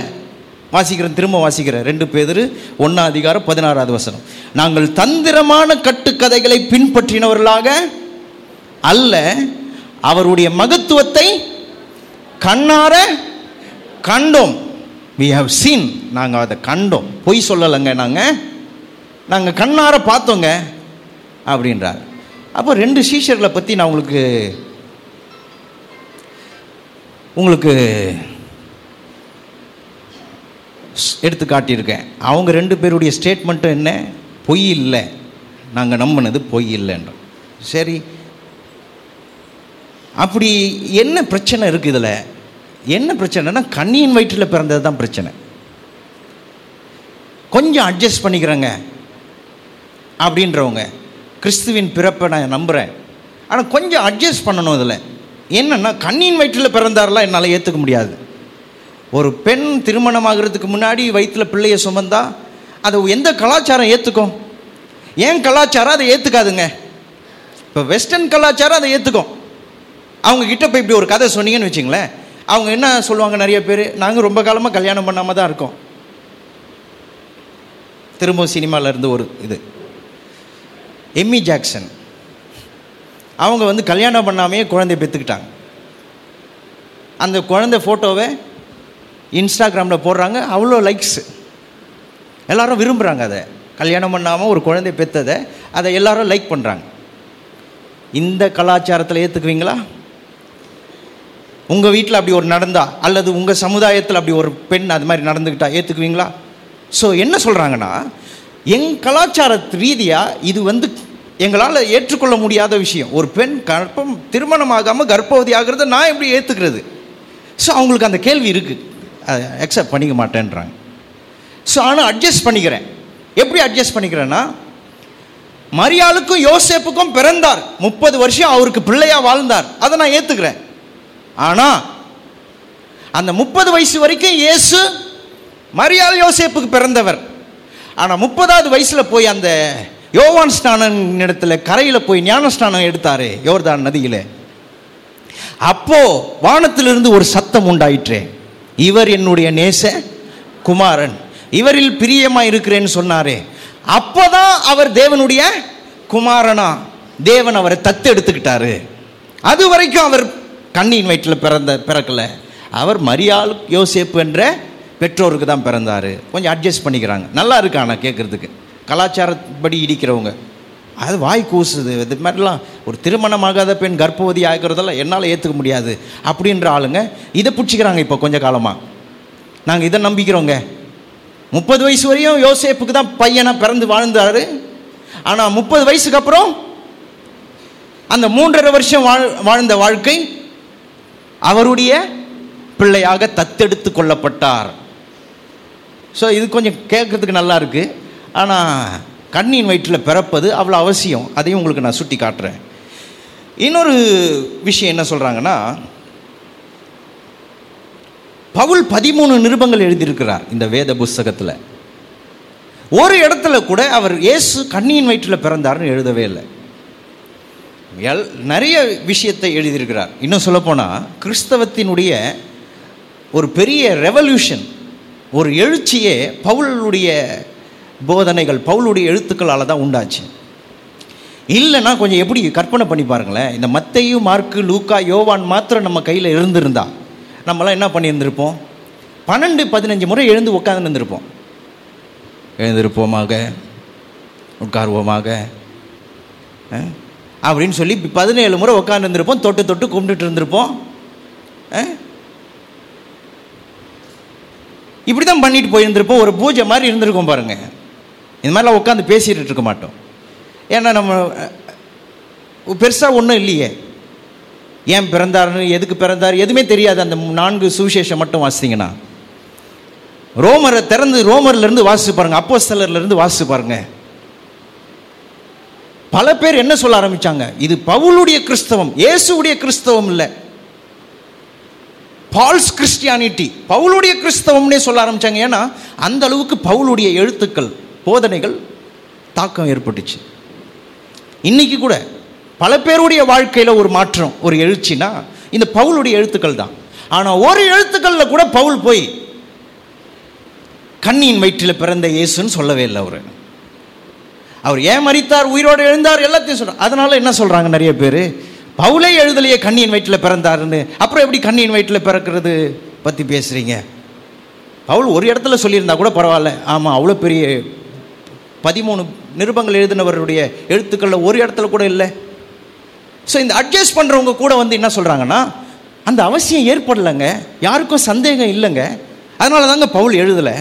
வாசிக்கிறேன் திரும்ப வாசிக்கிறேன். ரெண்டு பேர் ஒன்றா அதிகாரம் பதினாறாவது வசனம். நாங்கள் தந்திரமான கட்டுக்கதைகளை பின்பற்றினவர்களாக அல்ல அவருடைய மகத்துவத்தை கண்ணார கண்டோம். வி ஹவ் சீன் நாங்கள் அதை கண்டோம். பொய் சொல்லலைங்க நாங்கள் நாங்கள் கண்ணார பார்த்தோங்க அப்படின்றார். அப்போ ரெண்டு சீஷர்களை பற்றி நான் உங்களுக்கு உங்களுக்கு எடுத்து காட்டியிருக்கேன். அவங்க ரெண்டு பேருடைய ஸ்டேட்மெண்ட்டும் என்ன? பொய் இல்லை. நாங்கள் நம்பினது பொய் இல்லைன்ற. சரி. அப்படி என்ன பிரச்சனை இருக்குது இதில்? என்ன பிரச்சனைனா கண்ணியின் வயிற்றில் பிறந்தது தான் பிரச்சனை. கொஞ்சம் அட்ஜஸ்ட் பண்ணிக்கிறேங்க. அப்படின்றவங்க. கிறிஸ்துவின் பிறப்பை நான் நம்புகிறேன் ஆனால் கொஞ்சம் அட்ஜஸ்ட் பண்ணணும் இதில். என்னென்னா கண்ணின் வயிற்றில் பிறந்தாரெலாம் என்னால் ஏற்றுக்க முடியாது. ஒரு பெண் திருமணமாகிறதுக்கு முன்னாடி வயிற்றில் பிள்ளையை சுமந்தா அதை எந்த கலாச்சாரம் ஏற்றுக்கும் ஏன் கலாச்சாரம் அதை ஏற்றுக்காதுங்க இப்போ வெஸ்டர்ன் கலாச்சாரம் அதை ஏற்றுக்கும் அவங்க கிட்ட போய் இப்படி ஒரு கதை சொன்னீங்கன்னு வச்சுங்களேன். அவங்க என்ன சொல்லுவாங்க நிறைய பேர்? நாங்கள் ரொம்ப காலமாக கல்யாணம் பண்ணாமல் தான் இருக்கோம். திரும்ப சினிமாவிலேருந்து ஒரு இது. எம்மி ஜாக்சன் அவங்க வந்து கல்யாணம் பண்ணாமையே குழந்தைய பெற்றுக்கிட்டாங்க. அந்த குழந்தை ஃபோட்டோவை இன்ஸ்டாகிராமில் போடுறாங்க. அவ்வளோ லைக்ஸ் எல்லாரும் விரும்புகிறாங்க அதை. கல்யாணம் பண்ணாமல் ஒரு குழந்தை பெற்றதை அதை எல்லாரும் லைக் பண்ணுறாங்க இந்த கலாச்சாரத்தில் ஏற்றுக்குவீங்களா உங்கள் வீட்டில் அப்படி ஒரு நடந்தா அல்லது உங்கள் சமுதாயத்தில் அப்படி ஒரு பெண் அது மாதிரி நடந்துக்கிட்டா ஏற்றுக்குவீங்களா ஸோ என்ன சொல்கிறாங்கன்னா எங் கலாச்சார ரீதியாக இது வந்து எங்களால் ஏற்றுக்கொள்ள முடியாத விஷயம். ஒரு பெண் கர்ப்பம் திருமணம் ஆகாமல் கர்ப்பவதி ஆகிறத நான் எப்படி ஏற்றுக்கிறது ஸோ அவங்களுக்கு அந்த கேள்வி இருக்குது அதை அக்செப்ட் பண்ணிக்க மாட்டேன்றாங்க. ஸோ ஆனால் அட்ஜஸ்ட் பண்ணிக்கிறேன். எப்படி அட்ஜஸ்ட் பண்ணிக்கிறேன்னா மரியாளுக்கும் யோசேப்புக்கும் பிறந்தார். முப்பது வருஷம் அவருக்கு பிள்ளையாக வாழ்ந்தார். அதை நான் ஏற்றுக்கிறேன் ஆனால் அந்த முப்பது வயசு வரைக்கும் இயேசு மரியாள் யோசேப்புக்கு பிறந்தவர். ஆனால் முப்பதாவது வயசில் போய் அந்த யோவான் ஸ்நானன் இடத்துல கரையில் போய் ஞானஸ்நானம் எடுத்தாரே யோர்தான் நதியில். அப்போ வானத்திலிருந்து ஒரு சத்தம் உண்டாயிற்றே. இவர் என்னுடைய நேச குமாரன். இவரில் பிரியமாக இருக்கிறேன்னு சொன்னாரே. அப்போதான் அவர் தேவனுடைய குமாரனா. தேவன் அவரை தத்து எடுத்துக்கிட்டாரு. அது வரைக்கும் அவர் கண்ணின் வயிற்றில் பிறந்த பிறக்கலை. அவர் மரியாள் யோசேப்பு என்ற பெற்றோருக்கு தான் பிறந்தார். கொஞ்சம் அட்ஜஸ்ட் பண்ணிக்கிறாங்க. நல்லா இருக்கு ஆனால் கேட்குறதுக்கு கலாச்சாரப்படி இடிக்கிறவங்க. அது வாய் கூசுது. இது மாதிரிலாம் ஒரு திருமணமாகாத பெண் கர்ப்பவதி ஆகிறதெல்லாம் என்னால் ஏற்றுக்க முடியாது அப்படின்ற ஆளுங்க இதை பிடிச்சிக்கிறாங்க இப்போ கொஞ்சம் காலமாக நாங்கள் இதை நம்பிக்கிறோங்க. முப்பது வயசு வரையும் யோசேப்புக்கு தான் பையனாக பிறந்து வாழ்ந்தார். ஆனால் முப்பது வயசுக்கு அப்புறம் அந்த மூன்றரை வருஷம் வாழ் வாழ்ந்த வாழ்க்கை அவருடைய பிள்ளையாக தத்தெடுத்து கொள்ளப்பட்டார். ஸோ இது கொஞ்சம் கேட்கறதுக்கு நல்லா இருக்குது ஆனால் கண்ணின் வயிற்றில் பிறப்பது அவ்வளோ அவசியம். அதையும் உங்களுக்கு நான் சுட்டி காட்டுறேன். இன்னொரு விஷயம் என்ன சொல்கிறாங்கன்னா பவுல் பதிமூணு நிருபங்கள் எழுதியிருக்கிறார் இந்த வேத புஸ்தகத்தில். ஒரு இடத்துல கூட அவர் இயேசு கண்ணியின் வயிற்றில் பிறந்தார்னு எழுதவே இல்லை. எல் நிறைய விஷயத்தை எழுதியிருக்கிறார். இன்னும் சொல்லப்போனால் கிறிஸ்தவத்தினுடைய ஒரு பெரிய ரெவல்யூஷன் ஒரு எழுச்சியே பவுலுடைய போதனைகள் பவுலுடைய எழுத்துக்களால் தான் உண்டாச்சு. இல்லைன்னா கொஞ்சம் எப்படி கற்பனை பண்ணி பாருங்களேன். இந்த மத்தையும் மார்க்கு லூக்கா யோவான் மாத்திரம் நம்ம கையில் இருந்திருந்தா நம்மளாம் என்ன பண்ணியிருந்திருப்போம்? பன்னெண்டு பதினஞ்சு முறை எழுந்து உட்காந்து இருந்திருப்போம். எழுந்திருப்போமாக உட்காருவோமாக அப்படின்னு சொல்லி பதினேழு முறை உட்காந்து இருந்திருப்போம். தொட்டு தொட்டு கும்பிட்டுட்டு இருந்திருப்போம். இப்படி தான் பண்ணிட்டு போயிருந்திருப்போம். ஒரு பூஜை மாதிரி இருந்திருக்கோம் பாருங்கள் இந்த மாதிரிலாம் உட்காந்து பேசிகிட்டு இருக்க மாட்டோம். ஏன்னா நம்ம பெருசாக ஒன்றும் இல்லையே. ஏன் பிறந்தாருன்னு எதுக்கு பிறந்தார் எதுவுமே தெரியாது. அந்த நான்கு சுவிசேஷம் மட்டும் வாசித்தீங்கன்னா. ரோமரை திறந்து ரோமர்லேருந்து வாசிச்சு அப்போ அப்போஸ்தலர்லேருந்து வாசிச்சு பாருங்கள் பல பேர் என்ன சொல்ல ஆரம்பிச்சாங்க? இது பவுலுடைய கிறிஸ்தவம் இயேசுடைய கிறிஸ்தவம் இல்லை. பால்ஸ் கிறிஸ்டியானிட்டி பவுலுடைய கிறிஸ்தவம்னே சொல்ல ஆரம்பிச்சாங்க. ஏன்னா அந்த அளவுக்கு பவுலுடைய எழுத்துக்கள் போதனைகள் தாக்கம் ஏற்பட்டுச்சு. இன்னைக்கு கூட பல பேருடைய வாழ்க்கையில் ஒரு மாற்றம் ஒரு எழுச்சினா இந்த பவுலுடைய எழுத்துக்கள் தான். ஆனால் ஒரு எழுத்துக்களில் கூட பவுல் போய் கண்ணியின் வயிற்றில் பிறந்த இயேசுன்னு சொல்லவே இல்லை அவர். அவர் ஏன் மறித்தார் உயிரோடு எழுந்தார் எல்லாத்தையும் சொல்கிறார் அதனால் என்ன சொல்கிறாங்க நிறைய பேர்? பவுலே எழுதலையே கண்ணியின் வயிற்றில் பிறந்தாருன்னு. அப்புறம் எப்படி கண்ணியின் வயிற்றில் பிறக்கிறது பற்றி பேசுகிறீங்க பவுல் ஒரு இடத்துல சொல்லியிருந்தா கூட பரவாயில்ல. ஆமாம் அவ்வளோ பெரிய பதிமூணு நிருபங்கள் எழுதினவருடைய எழுத்துக்களில் ஒரு இடத்துல கூட இல்லை. ஸோ இந்த அட்ஜஸ்ட் பண்ணுறவங்க கூட வந்து என்ன சொல்கிறாங்கன்னா அந்த அவசியம் ஏற்படலைங்க. யாருக்கும் சந்தேகம் இல்லைங்க. அதனால தாங்க பவுல் எழுதலை.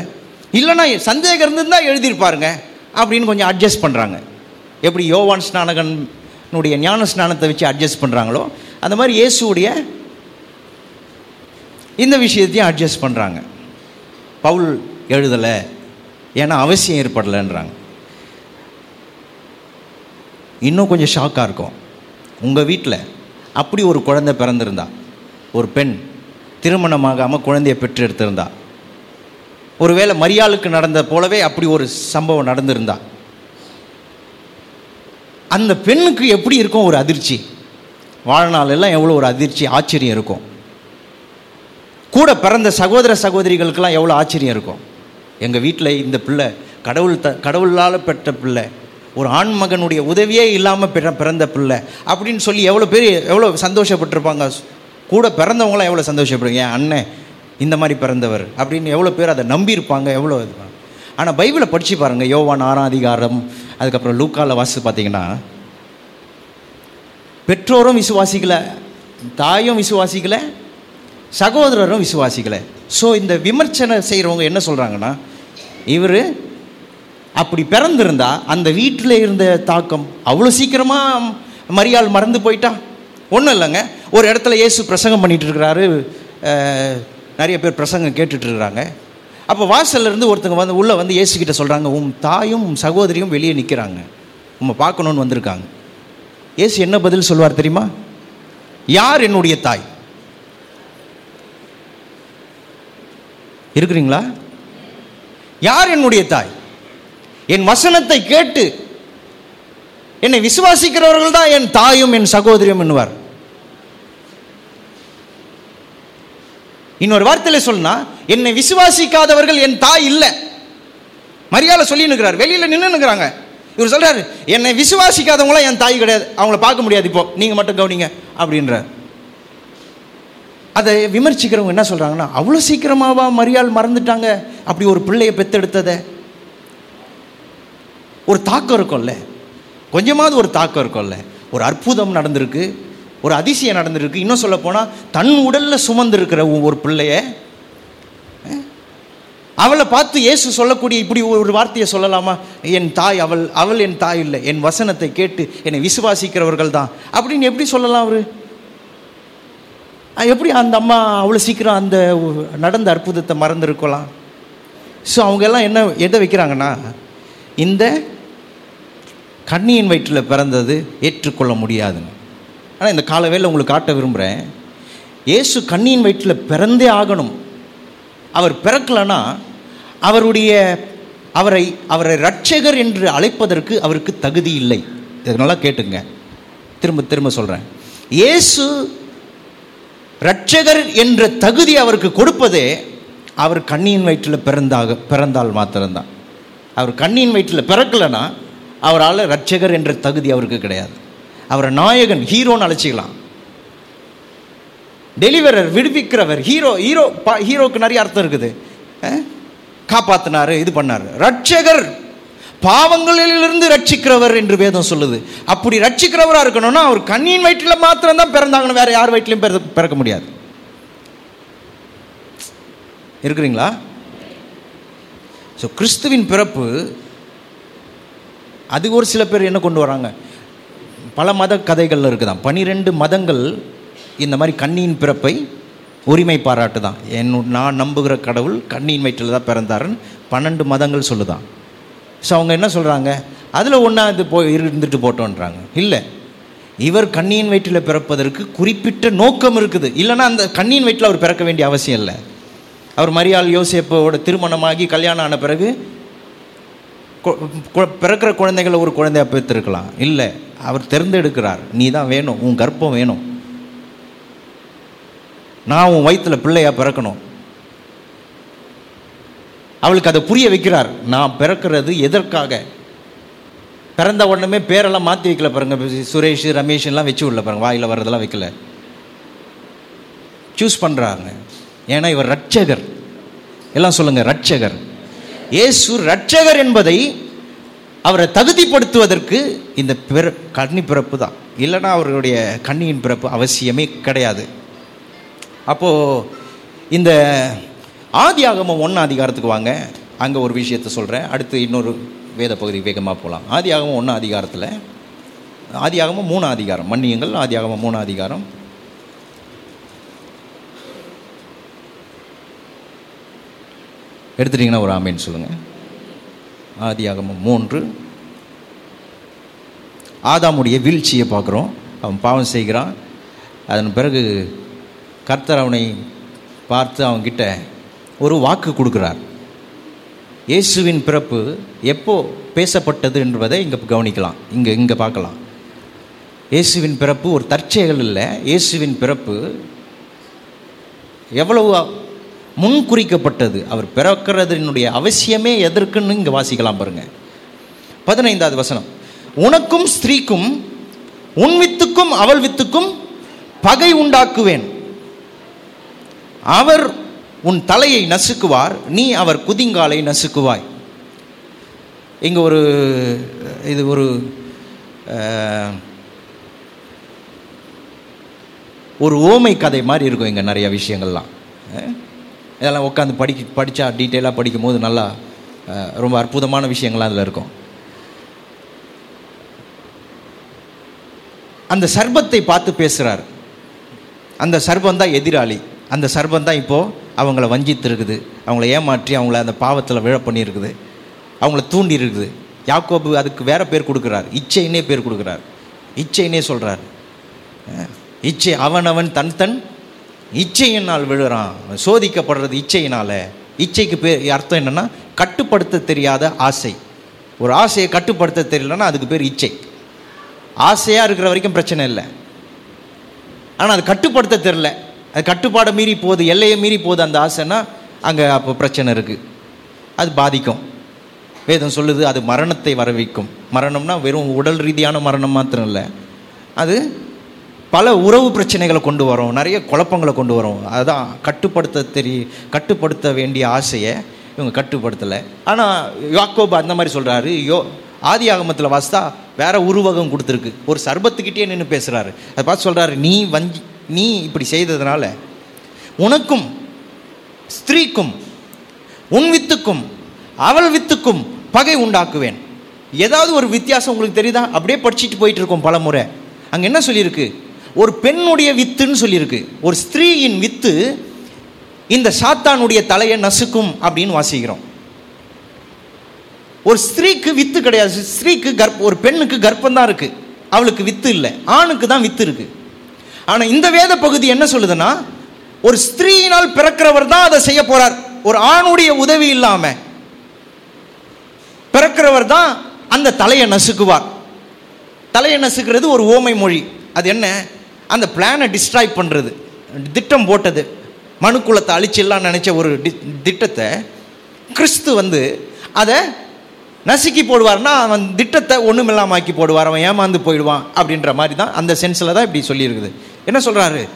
இல்லைன்னா சந்தேகம் இருந்திருந்தால் எழுதியிருப்பாருங்க அப்படின்னு கொஞ்சம் அட்ஜஸ்ட் பண்ணுறாங்க எப்படி யோவான் ஸ்நானகனுடைய ஞான ஸ்நானத்தை வச்சு அட்ஜஸ்ட் பண்ணுறாங்களோ அந்த மாதிரி இயேசுடைய இந்த விஷயத்தையும் அட்ஜஸ்ட் பண்ணுறாங்க பவுல் எழுதலை. ஏன்னா அவசியம் ஏற்படலைன்றாங்க. இன்னும் கொஞ்சம் ஷாக்காக இருக்கும். உங்கள் வீட்டில் அப்படி ஒரு குழந்தை பிறந்திருந்தா ஒரு பெண் திருமணமாகாமல் குழந்தையை பெற்றெடுத்திருந்தா ஒருவேளை மரியாளுக்கு நடந்த போலவே அப்படி ஒரு சம்பவம் நடந்திருந்தா அந்த பெண்ணுக்கு எப்படி இருக்கும் ஒரு அதிர்ச்சி? வாழ்நாள் எல்லாம் எவ்வளோ ஒரு அதிர்ச்சி ஆச்சரியம் இருக்கும். கூட பிறந்த சகோதர சகோதரிகளுக்கெல்லாம் எவ்வளோ ஆச்சரியம் இருக்கும். எங்கள் வீட்டில் இந்த பிள்ளை கடவுள் த கடவுளால் பெற்ற பிள்ளை ஒரு ஆண் மகனுடைய உதவியே இல்லாமல் பிற பிறந்த பிள்ளை அப்படின்னு சொல்லி எவ்வளோ பேர் எவ்வளோ சந்தோஷப்பட்டிருப்பாங்க? கூட பிறந்தவங்களாம் எவ்வளோ சந்தோஷப்படுங்க என் அண்ணன் இந்த மாதிரி பிறந்தவர் அப்படின்னு எவ்வளோ பேர் அதை நம்பியிருப்பாங்க எவ்வளோ இது ஆனால் பைபிளை படித்து பாருங்கள் யோவான் ஆறாம் அதிகாரம் அதுக்கப்புறம் லூக்கால வாசி பார்த்தீங்கன்னா பெற்றோரும் விசுவாசிக்கலை தாயும் விசுவாசிக்கலை சகோதரரும் விசுவாசிக்கலை. ஸோ இந்த விமர்சனம் செய்கிறவங்க என்ன சொல்கிறாங்கன்னா இவர் அப்படி பிறந்திருந்தா அந்த வீட்டில் இருந்த தாக்கம் அவ்வளோ சீக்கிரமாக மரியாள் மறந்து போயிட்டா? ஒன்றும் இல்லைங்க. ஒரு இடத்துல இயேசு பிரசங்கம் பண்ணிட்டு இருக்கிறாரு. நிறைய பேர் பிரசங்கம் கேட்டுட்டு இருக்கிறாங்க. அப்போ வாசல்ல இருந்து ஒருத்தங்க வந்து உள்ளே வந்து இயேசுக்கிட்ட சொல்கிறாங்க உன் தாயும் உன் சகோதரியும் வெளியே நிற்கிறாங்க உம்மை பார்க்கணுன்னு வந்திருக்காங்க. இயேசு என்ன பதில் சொல்வார் தெரியுமா? யார் என்னுடைய தாய்? இருக்கிறீங்களா? யார் என்னுடைய தாய்? என் வசனத்தை கேட்டு என்னை விசுவாசிக்கிறவர்கள் தான் என் தாயும் என் சகோதரியும் என்னுவார் இன்னொரு வார்த்தையில சொன்னா என்னை விசுவாசிக்காதவர்கள் என் தாய் இல்லை. மரியாதை சொல்லி நிற்கிறார் வெளியில நின்று நிற்கிறாங்க இவர் சொல்றாரு என்னை விசுவாசிக்காதவங்களாம் என் தாய் கிடையாது. அவங்கள பார்க்க முடியாது இப்போ. நீங்க மட்டும் கவனிங்க அப்படின்றார். அதை விமர்சிக்கிறவங்க என்ன சொல்றாங்கன்னா அவ்வளோ சீக்கிரமாவா மரியாள் மறந்துட்டாங்க? அப்படி ஒரு பிள்ளையை பெத்தெடுத்ததை? ஒரு தாக்கம் இருக்கும்ல. கொஞ்சமாவது ஒரு தாக்கம் இருக்கும்ல. ஒரு அற்புதம் நடந்திருக்கு ஒரு அதிசயம் நடந்திருக்கு. இன்னும் சொல்ல போனால் தன் உடலில் சுமந்திருக்கிற ஒரு பிள்ளைய அவளை பார்த்து இயேசு சொல்லக்கூடிய இப்படி ஒரு வார்த்தையை சொல்லலாமா? என் தாய் அவள் அவள் என் தாய் இல்லை. என் வசனத்தை கேட்டு என்னை விசுவாசிக்கிறவர்கள் தான். அப்படின்னு எப்படி சொல்லலாம் அவரு? எப்படி அந்த அம்மா அவ்வளோ சீக்கிரம் அந்த நடந்த அற்புதத்தை மறந்துருக்கலாம்? ஸோ அவங்க எல்லாம் என்ன எதை வைக்கிறாங்கன்னா இந்த கண்ணியின் வயிற்றில் பிறந்தது ஏற்றுக்கொள்ள முடியாதுங்க ஆனால் இந்த காலவேளை உங்களுக்கு காட்ட விரும்புகிறேன் இயேசு கண்ணியின் வயிற்றில் பிறந்தே ஆகணும். அவர் பிறக்கலைன்னா அவருடைய அவரை அவரை ரட்சகர் என்று அழைப்பதற்கு அவருக்கு தகுதி இல்லை. இதனால கேட்டுங்க. திரும்ப திரும்ப சொல்கிறேன் இயேசு ரட்சகர் என்ற தகுதி அவருக்கு கொடுப்பதே அவர் கண்ணியின் வயிற்றில் பிறந்தாக பிறந்தால் மாத்திரம்தான். அவர் கண்ணியின் வயிற்றில் பிறக்கலைன்னா அவரால் ரட்சகர் என்ற தகுதி அவருக்கு கிடையாது. அவரை நாயகன் ஹீரோன்னு அழைச்சிக்கலாம். டெலிவரர் விடுவிக்கிறவர் ஹீரோ ஹீரோ ஹீரோக்கு நிறைய அர்த்தம் இருக்குது. காப்பாத்தினார் இது பண்ணார். ரட்சகர் பாவங்களிலிருந்து ரட்சிக்கிறவர் என்று வேதம் சொல்லுது. அப்படி ரட்சிக்கிறவராக இருக்கணும்னா அவர் கண்ணியின் வயிற்றில் மாத்திரம் தான் பிறந்தாங்கன்னு வேற யார் வயிற்றிலும் பிறக்க- பிறக்க முடியாது. இருக்கிறீங்களா? ஸோ கிறிஸ்துவின் பிறப்பு அது ஒரு சில பேர் என்ன கொண்டு வராங்க? பல மத கதைகளில் இருக்குதான் பனிரெண்டு மதங்கள் இந்த மாதிரி கண்ணியின் பிறப்பை உரிமை பாராட்டு தான் என் நான் நம்புகிற கடவுள் கண்ணியின் வயிற்றில் தான் பிறந்தாருன்னு பன்னெண்டு மதங்கள் சொல்லுதான் ஸோ அவங்க என்ன சொல்கிறாங்க அதில் ஒன்றா இது போய் இருந்துட்டு போட்டோன்றாங்க. இல்லை. இவர் கண்ணியின் வயிற்றில் பிறப்பதற்கு குறிப்பிட்ட நோக்கம் இருக்குது. இல்லைன்னா அந்த கண்ணியின் வயிற்றில் அவர் பிறக்க வேண்டிய அவசியம் இல்லை. அவர் மரியாள் யோசேப்போட திருமணமாகி கல்யாணம் ஆன பிறகு பிறக்கிற குழந்தைகளை ஒரு குழந்தையாக பெற்றிருக்கலாம் இல்லை அவர் தேர்ந்தெடுக்கிறார். நீ தான் வேணும் உன் கர்ப்பம் வேணும். நான் உன் வயிற்றில் பிள்ளையாக பிறக்கணும். அவளுக்கு அதை புரிய வைக்கிறார். நான் பிறக்கிறது எதற்காக? பிறந்த உடனே பேரெல்லாம் மாற்றி வைக்கல பாருங்க. சுரேஷ் ரமேஷ் எல்லாம் வச்சு விடல பாருங்க. வாயில் வர்றதெல்லாம் வைக்கல. சூஸ் பண்ணுறாங்க ஏன்னா இவர் ரட்சகர். எல்லாம் சொல்லுங்கள் ரட்சகர். இயேசு ரட்சகர் என்பதை அவரை தகுதிப்படுத்துவதற்கு இந்த பிற கன்னி பிறப்பு தான். இல்லைன்னா அவருடைய கண்ணியின் பிறப்பு அவசியமே கிடையாது. அப்போது இந்த ஆதி ஆகமம் ஒன்றாம் அதிகாரத்துக்கு வாங்க. அங்கே ஒரு விஷயத்தை சொல்கிறேன் அடுத்து இன்னொரு வேத பகுதி வேகமாக போகலாம் ஆதியாகமம் ஒன்றாம் அதிகாரத்தில். ஆதி ஆகமும் மூணாம் அதிகாரம். மன்னியங்கள் ஆதி ஆகமும் மூணாம் அதிகாரம். எடுத்துட்டீங்கன்னா ஒரு ஆமைன்னு சொல்லுங்கள் ஆதியாகமம் மூன்று. ஆதாமுடைய வீழ்ச்சியை பார்க்குறோம். அவன் பாவம் செய்கிறான். அதன் பிறகு கர்த்தர் அவனை பார்த்து அவன்கிட்ட ஒரு வாக்கு கொடுக்குறார். இயேசுவின் பிறப்பு எப்போ பேசப்பட்டது என்பதை இங்கே கவனிக்கலாம். இங்கே இங்கே பார்க்கலாம். இயேசுவின் பிறப்பு ஒரு தற்செயல் இல்லை. இயேசுவின் பிறப்பு எவ்வளவு முன் குறிக்கப்பட்டது அவர் பிறக்கிறதுனுடைய அவசியமே எதற்குன்னு இங்கே வாசிக்கலாம் பாருங்க. பதினைந்தாவது வசனம். உனக்கும் ஸ்திரீக்கும் உன் வித்துக்கும் அவள் வித்துக்கும் பகை உண்டாக்குவேன். அவர் உன் தலையை நசுக்குவார் நீ அவர் குதிங்காலை நசுக்குவாய். இங்க ஒரு இது ஒரு ஒரு ஓமை கதை மாதிரி இருக்கும் இங்கே நிறைய விஷயங்கள்லாம். ஆ இதெல்லாம் உட்காந்து படிக்க படித்தா டீட்டெயிலாக படிக்கும்போது நல்லா ரொம்ப அற்புதமான விஷயங்கள்லாம் அதில் இருக்கும். அந்த சர்பத்தை பார்த்து பேசுகிறார் அந்த சர்பம் தான் எதிராளி. அந்த சர்பம் தான் இப்போது அவங்கள வஞ்சித்திருக்குது. அவங்கள ஏமாற்றி அவங்கள அந்த பாவத்தில் விழ பண்ணியிருக்குது. அவங்கள தூண்டி இருக்குது யாக்கோபு அதுக்கு வேற பேர் கொடுக்குறார். இச்சைன்னே பேர் கொடுக்குறார். இச்சைன்னே சொல்கிறார் இச்சை அவனவன் தன் தன் இச்சையினால் விழுறான். சோதிக்கப்படுறது இச்சையினால். இச்சைக்கு பேர் அர்த்தம் என்னென்னா கட்டுப்படுத்த தெரியாத ஆசை. ஒரு ஆசையை கட்டுப்படுத்த தெரியலன்னா அதுக்கு பேர் இச்சை. ஆசையாக இருக்கிற வரைக்கும் பிரச்சனை இல்லை. ஆனால் அது கட்டுப்படுத்த தெரில அது கட்டுப்பாடை மீறி போகுது எல்லையை மீறி போகுது அந்த ஆசைன்னா அங்கே அப்போ பிரச்சனை இருக்குது அது பாதிக்கும். வேதம் சொல்லுது அது மரணத்தை வரவிக்கும். மரணம்னா வெறும் உடல் ரீதியான மரணம் மாத்திரம் இல்லை. அது பல உறவு பிரச்சனைகளை கொண்டு வரும் நிறைய குழப்பங்களை கொண்டு வரும். அதுதான் கட்டுப்படுத்த தெரிய கட்டுப்படுத்த வேண்டிய ஆசையை இவங்க கட்டுப்படுத்தலை. ஆனால் யாக்கோப் அந்த மாதிரி சொல்கிறாரு யோ ஆதி ஆகமத்தில் வாசித்தா வேற உருவகம் கொடுத்துருக்கு. ஒரு சர்பத்துக்கிட்டே நின்று பேசுகிறாரு அதை பார்த்து சொல்கிறாரு நீ வஞ்சி நீ இப்படி செய்ததுனால உனக்கும் ஸ்திரீக்கும் உன் வித்துக்கும் அவள் வித்துக்கும் பகை உண்டாக்குவேன். ஏதாவது ஒரு வித்தியாசம் உங்களுக்கு தெரியுதா? அப்படியே படிச்சுட்டு போயிட்டு இருக்கோம் பல முறை அங்கே என்ன சொல்லியிருக்கு? ஒரு பெண்ணுடைய வித்துன்னு சொல்லியிருக்கு. ஒரு ஸ்திரீயின் வித்து இந்த சாத்தானுடைய தலையை நசுக்கும் அப்படின்னு வாசிக்கிறோம். ஒரு ஸ்திரீக்கு வித்து கிடையாது. ஸ்திரீக்கு கர்ப்ப ஒரு பெண்ணுக்கு கர்ப்பந்தான் இருக்குது இருக்கு. அவளுக்கு வித்து இல்லை. ஆணுக்கு தான் வித்து இருக்கு. ஆனால் இந்த வேத பகுதி என்ன சொல்லுதுன்னா ஒரு ஸ்திரீயினால் பிறக்கிறவர் தான் அதை செய்ய போறார். ஒரு ஆணுடைய உதவி இல்லாம பிறக்கிறவர் தான் அந்த தலையை நசுக்குவார். தலையை நசுக்கிறது ஒரு ஓமை மொழி. அது என்ன? அந்த பிளானை டிஸ்ட்ராய் பண்ணுறது திட்டம் போட்டது. மனுக்குலத்தை அழிச்சிடலாம் நினச்ச ஒரு டி- திட்டத்தை கிறிஸ்து வந்து அதை நசுக்கி போடுவார்னா அவன் திட்டத்தை ஒன்றுமில்லாம ஆக்கி போடுவார். அவன் ஏமாந்து போயிடுவான் அப்படின்ற மாதிரி தான் அந்த சென்ஸில் தான் இப்படி சொல்லியிருக்குது. என்ன சொல்கிறாரு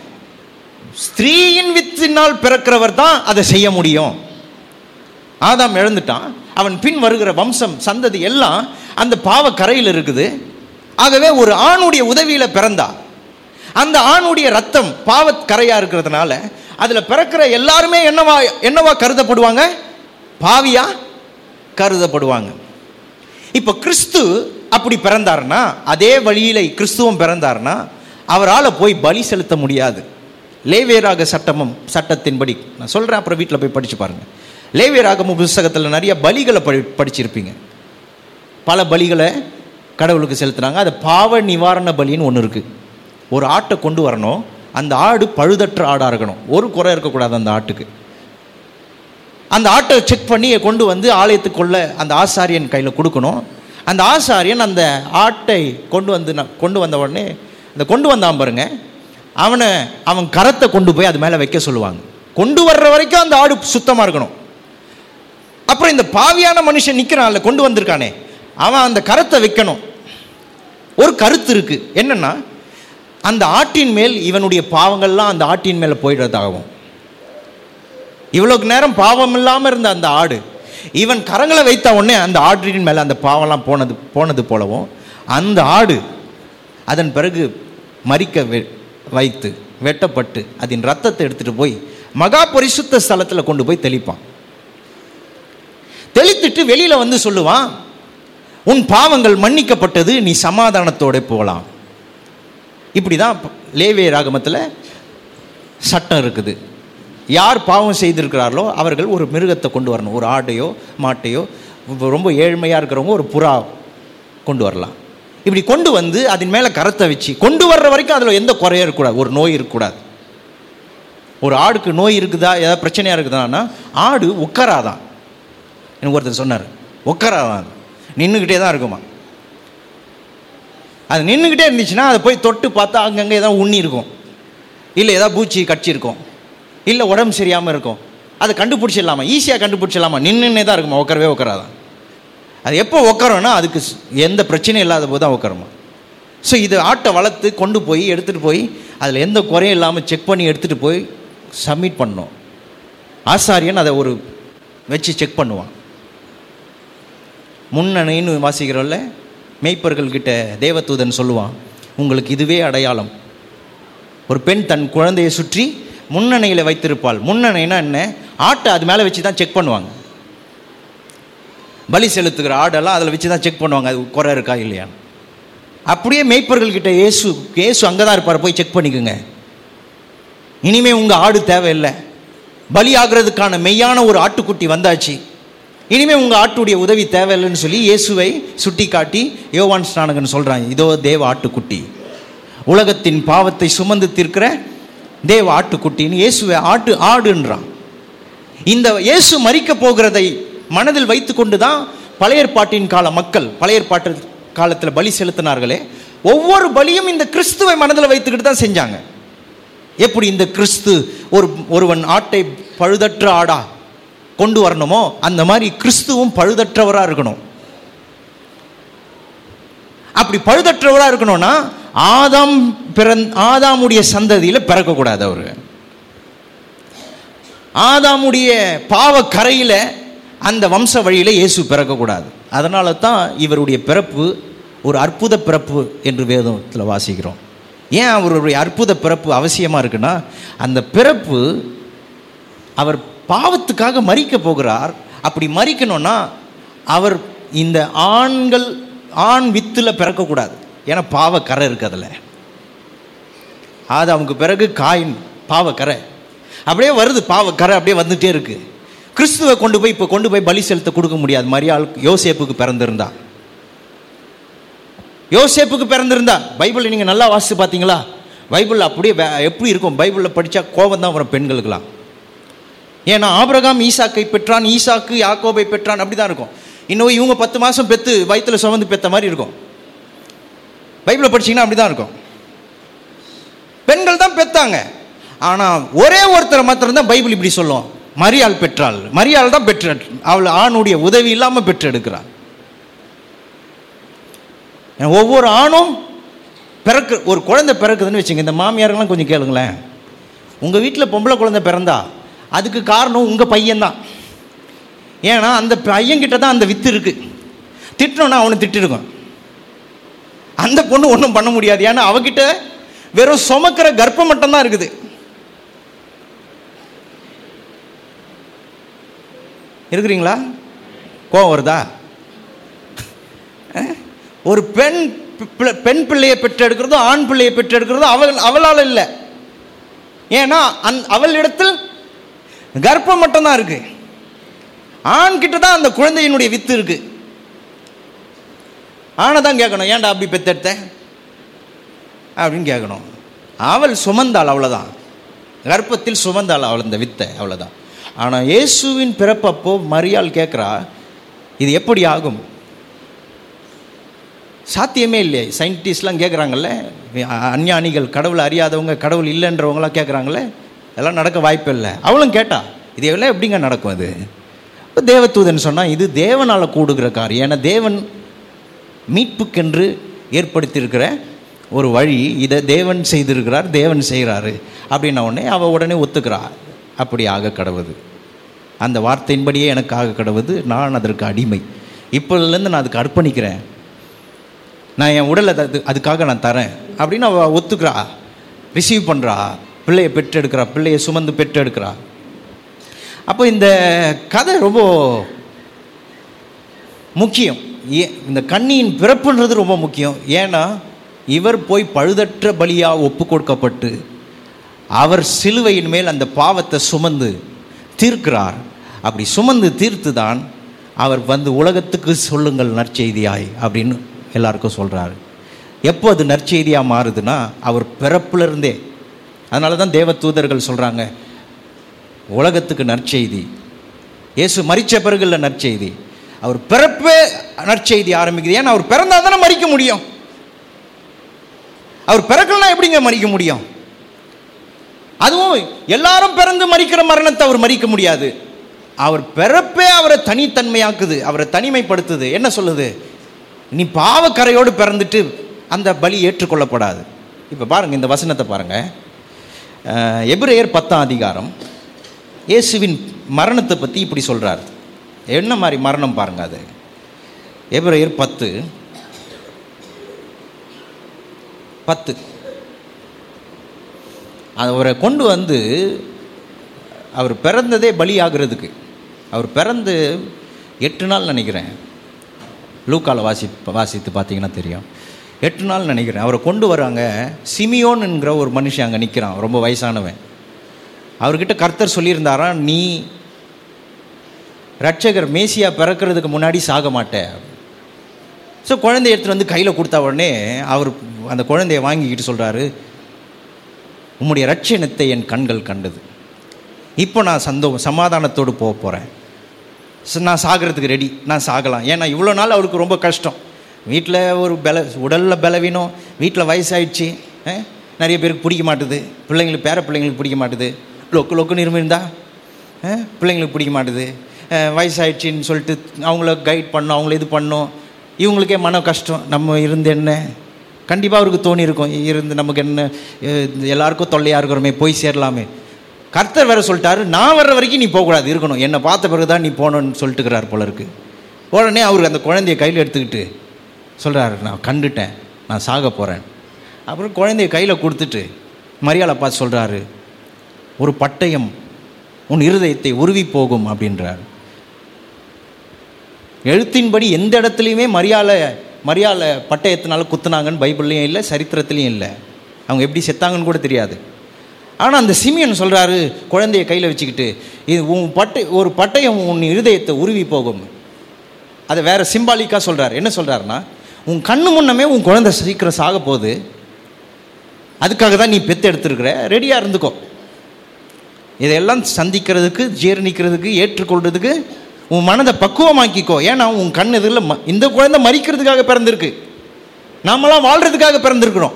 ஸ்திரீயின் வித்தினால் பிறக்கிறவர் தான் அதை செய்ய முடியும். ஆதாம் இழந்துட்டான் அவன் பின் வருகிற வம்சம் சந்ததி எல்லாம் அந்த பாவ கரையில் இருக்குது. ஆகவே ஒரு ஆணுடைய உதவியில் பிறந்தா. அந்த ஆணுடைய ரத்தம் பாவத் கரையா இருக்கிறதுனால அதுல பிறக்கிற எல்லாருமே என்னவா என்னவா கருதப்படுவாங்க? பாவியா கருதப்படுவாங்க. இப்போ கிறிஸ்து அப்படி பிறந்தார்னா அதே வழியில கிறிஸ்துவம் பிறந்தார்னா அவரால் போய் பலி செலுத்த முடியாது. லேவேராக சட்டமும் சட்டத்தின்படி நான் சொல்கிறேன் அப்புறம் வீட்டில் போய் படித்து பாருங்க. லேவேராகம புஸ்தகத்தில் நிறைய பலிகளை படி படிச்சிருப்பீங்க. பல பலிகளை கடவுளுக்கு செலுத்துனாங்க. அது பாவ நிவாரண பலின்னு ஒன்று இருக்குது ஒரு ஆட்டை கொண்டு வரணும். அந்த ஆடு பழுதற்ற ஆடாக இருக்கணும். ஒரு குறை இருக்கக்கூடாது அந்த ஆட்டுக்கு. அந்த ஆட்டை செக் பண்ணி கொண்டு வந்து ஆலயத்துக்குள்ள அந்த ஆசாரியன் கையில் கொடுக்கணும். அந்த ஆசாரியன் அந்த ஆட்டை கொண்டு வந்து கொண்டு வந்த உடனே அந்த கொண்டு வந்தான் பாருங்க. அவனை அவன் கரத்தை கொண்டு போய் அது மேலே வைக்க சொல்லுவாங்க. கொண்டு வர்ற வரைக்கும் அந்த ஆடு சுத்தமாக இருக்கணும். அப்புறம் இந்த பாவியான மனுஷன் நிற்கிறான்ல கொண்டு வந்திருக்கானே. அவன் அந்த கரத்தை வைக்கணும். ஒரு கருத்து இருக்குது என்னென்னா அந்த ஆட்டின் மேல் இவனுடைய பாவங்கள்லாம் அந்த ஆட்டின் மேலே போயிடுறதாகவும். இவ்வளோக்கு நேரம் பாவம் இல்லாமல் இருந்த அந்த ஆடு இவன் கரங்களை வைத்த உடனே அந்த ஆட்டின் மேலே அந்த பாவம்லாம் போனது போனது போலவும் அந்த ஆடு அதன் பிறகு மறிக்க வெ- வைத்து வெட்டப்பட்டு அதன் ரத்தத்தை எடுத்துகிட்டு போய் மகா பரிசுத்த ஸ்தலத்தில் கொண்டு போய் தெளிப்பான். தெளித்துட்டு வெளியில் வந்து சொல்லுவான் உன் பாவங்கள் மன்னிக்கப்பட்டது நீ சமாதானத்தோட போகலாம் இப்படி தான் லேவே ராகமத்தில் சட்டம் இருக்குது. யார் பாவம் செய்திருக்கிறார்களோ அவர்கள் ஒரு மிருகத்தை கொண்டு வரணும். ஒரு ஆட்டையோ மாட்டையோ ரொம்ப ஏழ்மையாக இருக்கிறவங்க ஒரு புறா கொண்டு வரலாம். இப்படி கொண்டு வந்து அதன் மேலே கரத்தை வச்சு கொண்டு வர்ற வரைக்கும் அதில் எந்த குறையும் இருக்கக்கூடாது. ஒரு நோய் இருக்கக்கூடாது. ஒரு ஆடுக்கு நோய் இருக்குதா ஏதாவது பிரச்சனையாக இருக்குதான்னா ஆடு உக்கராதான். எனக்கு ஒருத்தர் சொன்னார் உக்கராதான். நின்றுக்கிட்டே தான் இருக்குமா? அது நின்றுக்கிட்டே இருந்துச்சுன்னா அதை போய் தொட்டு பார்த்தா அங்கங்கே ஏதாவது உண்ணி இருக்கும். இல்லை ஏதாவது பூச்சி கடிச்சிருக்கும் இல்லை உடம்பு சரியாமல் இருக்கும். அதை கண்டுபிடிச்சிடலாமா? ஈஸியாக கண்டுபிடிச்சிடலாமா? நின்றுன்னே தான் இருக்குமா? உட்கரவே உட்காராதான் அது எப்போ உட்காரோன்னா அதுக்கு எந்த பிரச்சனையும் இல்லாத போது தான் உட்காருமா ஸோ இது ஆட்டை வளர்த்து கொண்டு போய் எடுத்துகிட்டு போய் அதில் எந்த குறையும் இல்லாமல் செக் பண்ணி எடுத்துகிட்டு போய் சப்மிட் பண்ணோம் ஆசாரியன் அதை ஒரு வச்சு செக் பண்ணுவான். முன்னணின்னு வாசிக்கிறோம்ல? மேய்ப்பர்கள்கிட்ட தேவதூதன் சொல்லுவான் உங்களுக்கு இதுவே அடையாளம். ஒரு பெண் தன் குழந்தையை சுற்றி முன்னணையில் வைத்திருப்பாள். முன்னணைனா என்ன? ஆட்டை அது மேலே வச்சு தான் செக் பண்ணுவாங்க. பலி செலுத்துகிற ஆடெல்லாம் அதில் வச்சு தான் செக் பண்ணுவாங்க. அது குறை இருக்கா இல்லையான்னு அப்படியே மேய்ப்பர்கள் கிட்ட இயேசு இயேசு அங்கே தான் இருப்பார். போய் செக் பண்ணிக்கோங்க. இனிமே உங்கள் ஆடு தேவையில்லை. பலி ஆகிறதுக்கான மெய்யான ஒரு ஆட்டுக்குட்டி வந்தாச்சு. இனிமே உங்கள் ஆட்டுடைய உதவி தேவையில்லைன்னு சொல்லி இயேசுவை சுட்டி காட்டி யோவான் ஸ்நானகன் சொல்கிறான் இதோ தேவ ஆட்டுக்குட்டி. உலகத்தின் பாவத்தை சுமந்து தீர்க்கிற தேவ ஆட்டுக்குட்டின்னு இயேசுவை ஆட்டு ஆடுன்றான். இந்த இயேசு மறிக்க போகிறதை மனதில் வைத்துக்கொண்டு தான் பழையற்பாட்டின் கால மக்கள் பழையற்பாட்டு காலத்தில் பலி செலுத்தினார்களே. ஒவ்வொரு பலியும் இந்த கிறிஸ்துவை மனதில் வைத்துக்கிட்டு தான் செஞ்சாங்க. எப்படி இந்த கிறிஸ்து ஒரு ஒருவன் ஆட்டை பழுதற்ற ஆடா கொண்டு வரணுமோ அந்த மாதிரி கிறிஸ்துவும் பழுதற்றவராக இருக்கணும். அப்படி பழுதற்றவராக இருக்கணும்னா ஆதாம் பிறந் ஆதாமுடைய சந்ததியில் பிறக்கக்கூடாது அவர். ஆதாமுடைய பாவ கரையில் அந்த வம்ச வழியில் இயேசு பிறக்கக்கூடாது. அதனால தான் இவருடைய பிறப்பு ஒரு அற்புத பிறப்பு என்று வேதத்தில் வாசிக்கிறோம். ஏன் அவருடைய அற்புத பிறப்பு அவசியமாக இருக்குன்னா அந்த பிறப்பு அவர் பாவத்துக்காக மறிக்க போகிறார். அப்படி மறிக்கணும்னா அவர் இந்த ஆண்கள் ஆண் வித்தில் பிறக்கக்கூடாது. ஏன்னா பாவக்கரை இருக்குது அதில். அவங்க பிறகு காயின் பாவக்கரை. அப்படியே வருது பாவக்கரை அப்படியே வந்துட்டே இருக்கு. கிறிஸ்துவை கொண்டு போய் இப்போ கொண்டு போய் பலி செலுத்த கொடுக்க முடியாது. மரியாள் யோசேப்புக்கு பிறந்திருந்தா. யோசேப்புக்கு பிறந்திருந்தா. பைபிளை நீங்கள் நல்லா வாசித்து பார்த்தீங்களா? பைபிள் அப்படியே வே- எப்படி இருக்கும்? பைபிளில் படித்தா கோபம் தான் வரும் பெண்களுக்கெல்லாம். ஏன்னா ஆபிரகாம் ஈசாக்கை பெற்றான் ஈசாக்கு யாக்கோபை பெற்றான் அப்படி தான் இருக்கும். இன்னும் இவங்க பத்து மாதம் பெற்று வயிற்றில் சுமந்து பெற்ற மாதிரி இருக்கும். பைபிளை படிச்சீங்கன்னா அப்படி தான் இருக்கும். பெண்கள் தான் பெத்தாங்க. ஆனால் ஒரே ஒருத்தரை மாத்திரம்தான் பைபிள் இப்படி சொல்லுவோம் மரியாள் பெற்றாள். மரியாள் தான் பெற்ற அவள் ஆணுடைய உதவி இல்லாமல் பெற்றெடுக்கிறாள் ஒவ்வொரு ஆணும் பிறக்கு ஒரு குழந்தை பிறக்குதுன்னு வச்சுங்க இந்த மாமியாரெல்லாம் கொஞ்சம் கேளுங்களேன். உங்கள் வீட்டில் பொம்பளை குழந்தை பிறந்தா அதுக்கு காரணம் உங்கள் பையன்தான். ஏன்னா அந்த பையன்கிட்ட தான் அந்த வித்து இருக்குது திட்டணும்னா அவனை திட்டிருக்கும். அந்த பொண்ணு ஒன்றும் பண்ண முடியாது. ஏன்னா அவகிட்ட வெறும் சுமக்கிற கர்ப்பம் மட்டும்தான் இருக்குது. இருக்கிறீங்களா? கோவம் வருதா? ஒரு பெண் பெண் பிள்ளையை பெற்றெடுக்கிறதும் ஆண் பிள்ளையை பெற்றெடுக்கிறதும் அவள் அவளால் இல்லை. ஏன்னா அந் அவளிடத்தில் கர்ப்பம் மட்டும்தான் இருக்கு. ஆண் கிட்ட தான் அந்த குழந்தையினுடைய வித்து இருக்கு. ஆனை தான் கேட்கணும் ஏன்டா அப்படி பெத்தெடுத்த? அப்படின்னு கேட்கணும். அவள் சுமந்தாள் அவ்வளோதான் கர்ப்பத்தில் சுமந்தாள் அவள் இந்த வித்தை அவ்வளோதான் ஆனால் இயேசுவின் பிறப்பப்போ மரியாள் கேட்குறா இது எப்படி ஆகும்? சாத்தியமே இல்லையே. சயின்டிஸ்ட்லாம் கேட்குறாங்கல்ல அஞ்ஞானிகள் கடவுள் அறியாதவங்க கடவுள் இல்லைன்றவங்களாம் கேட்குறாங்களே இதெல்லாம் நடக்க வாய்ப்பு இல்லை. அவளும் கேட்டா இது எல்லாம் எப்படிங்க நடக்கும் அது? இப்போ தேவதூதன் சொன்னால் இது தேவனால் கூடுகிற காரியம். ஏன்னா தேவன் மீட்புக்கென்று ஏற்படுத்தியிருக்கிற ஒரு வழி இதை தேவன் செய்திருக்கிறார் தேவன் செய்கிறாரு. அப்படின்ன உடனே அவள் உடனே ஒத்துக்கிறா. அப்படி ஆக கடவுது. அந்த வார்த்தையின்படியே எனக்கு ஆக கடவுது. நான் அதற்கு அடிமை. இப்போதுலேருந்து நான் அதுக்கு அர்ப்பணிக்கிறேன். நான் என் உடலை அது அதுக்காக நான் தரேன். அப்படின்னு அவள் ஒத்துக்கிறா. ரிசீவ் பண்ணுறா பிள்ளையை பெற்றெடுக்கிறா பிள்ளையை சுமந்து பெற்றெடுக்கிறா. அப்போ இந்த கதை ரொம்ப முக்கியம். ஏ இந்த கண்ணியின் பிறப்புன்றது ரொம்ப முக்கியம். ஏன்னா இவர் போய் பழுதற்ற பலியாக ஒப்பு கொடுக்கப்பட்டு அவர் சிலுவையின் மேல் அந்த பாவத்தை சுமந்து தீர்க்கிறார். அப்படி சுமந்து தீர்த்து தான் அவர் வந்து உலகத்துக்கு சொல்லுங்கள் நற்செய்தியாய் அப்படின்னு எல்லாருக்கும் சொல்கிறாரு எப்போ அது நற்செய்தியாக மாறுதுன்னா அவர் பிறப்புலேருந்தே. அதனால தான் தேவ தூதர்கள் சொல்கிறாங்க உலகத்துக்கு நற்செய்தி. இயேசு மறித்த பிறகு இல்லை நற்செய்தி. அவர் பிறப்பே நற்செய்தி ஆரம்பிக்குது. ஏன்னா அவர் பிறந்தால் தானே மறிக்க முடியும். அவர் பிறக்கலனா எப்படிங்க மறிக்க முடியும்? அதுவும் எல்லாரும் பிறந்து மறிக்கிற மரணத்தை அவர் மறிக்க முடியாது. அவர் பிறப்பே அவரை தனித்தன்மையாக்குது அவரை தனிமைப்படுத்துது. என்ன சொல்லுது? நீ பாவக்கரையோடு பிறந்துட்டு அந்த பலி ஏற்றுக்கொள்ளப்படாது. இப்போ பாருங்கள் இந்த வசனத்தை பாருங்கள் எபிரேயர் பத்தாம் அதிகாரம். இயேசுவின் மரணத்தை பற்றி இப்படி சொல்கிறார் என்ன மாதிரி மரணம் பாருங்க அது. எபிரேயர் பத்து. பத்து. அவரை கொண்டு வந்து அவர் பிறந்ததே பலி ஆகிறதுக்கு அவர் பிறந்து எட்டு நாள் நினைக்கிறேன். லூக்கால வாசி வாசித்து பார்த்தீங்கன்னா தெரியும். எட்டு நாள் நினைக்கிறேன். அவரை கொண்டு வராங்க. சிமியோன் என்கிற ஒரு மனுஷன் அங்கே நிற்கிறான் ரொம்ப வயசானவன். அவர்கிட்ட கர்த்தர் சொல்லியிருந்தாராம் நீ ரட்சகர் மேசியா பிறக்கிறதுக்கு முன்னாடி சாக மாட்டேன் ஸோ குழந்தைய எடுத்துகிட்டு வந்து கையில் கொடுத்த உடனே அவர் அந்த குழந்தைய வாங்கிக்கிட்டு சொல்கிறாரு உம்முடைய ரட்சணத்தை என் கண்கள் கண்டது. இப்போ நான் சந்தோ சமாதானத்தோடு போக போகிறேன் நான் சாகிறதுக்கு ரெடி நான் சாகலாம். ஏன்னா இவ்வளோ நாள் அவருக்கு ரொம்ப கஷ்டம். வீட்டில் ஒரு பல உடலில் பலவீனம் வீட்டில் வயசாயிடுச்சு நிறைய பேருக்கு பிடிக்க மாட்டுது. பிள்ளைங்களுக்கு பேர பிள்ளைங்களுக்கு பிடிக்க மாட்டுது. லொக்கு லொக்குன்னு இருமிருந்தா பிள்ளைங்களுக்கு பிடிக்க மாட்டுது. வயசாயிடுச்சின்னு சொல்லிட்டு அவங்கள கைட் பண்ணோம் அவங்கள இது பண்ணோம். இவங்களுக்கே மன கஷ்டம். நம்ம இருந்து என்ன? கண்டிப்பாக அவருக்கு தோணி இருக்கும். இருந்து நமக்கு என்ன? எல்லாருக்கும் தொல்லையாக இருக்கிறோமே போய் சேரலாமே. கர்த்தர் வேற சொல்லிட்டாரு நான் வர்ற வரைக்கும் நீ போகக்கூடாது இருக்கணும். என்னை பார்த்த பிறகு தான் நீ போகணும்னு சொல்லிட்டுக்கிறார் போல இருக்கு. உடனே அவருக்கு அந்த குழந்தைய கையில் எடுத்துக்கிட்டு சொல்கிறாரு நான் கண்டுட்டேன் நான் சாக போகிறேன் அப்புறம் குழந்தைய கையில் கொடுத்துட்டு மரியாதை பார்த்து சொல்கிறாரு ஒரு பட்டயம் உன் இருதயத்தை உருவி போகும் அப்படின்றார். எழுத்தின்படி எந்த இடத்துலையுமே மரியாதை மரியாதை பட்டயத்தினால குத்துனாங்கன்னு பைபிள்லையும் இல்லை சரித்திரத்துலையும் இல்லை. அவங்க எப்படி செத்தாங்கன்னு கூட தெரியாது. ஆனால் அந்த சிமியன் சொல்கிறாரு குழந்தைய கையில் வச்சுக்கிட்டு இது உன் பட்டை ஒரு பட்டயம் உன் இருதயத்தை உருவி போகும். அதை வேறு சிம்பாலிக்காக சொல்கிறார் என்ன சொல்கிறாருன்னா உன் கண்ணு முன்னமே உன் குழந்தை சீக்கிரம் சாக போகுது. அதுக்காக தான் நீ பெத்து எடுத்துருக்கிற. ரெடியாக இருந்துக்கோ. இதையெல்லாம் சந்திக்கிறதுக்கு ஜீரணிக்கிறதுக்கு ஏற்றுக்கொள்றதுக்கு உன் மனதை பக்குவமாக்கிக்கோ. ஏன்னா உன் கண் இதில் ம இந்த குழந்தை மறிக்கிறதுக்காக பிறந்திருக்கு. நாமெல்லாம் வாழ்கிறதுக்காக பிறந்திருக்கிறோம்.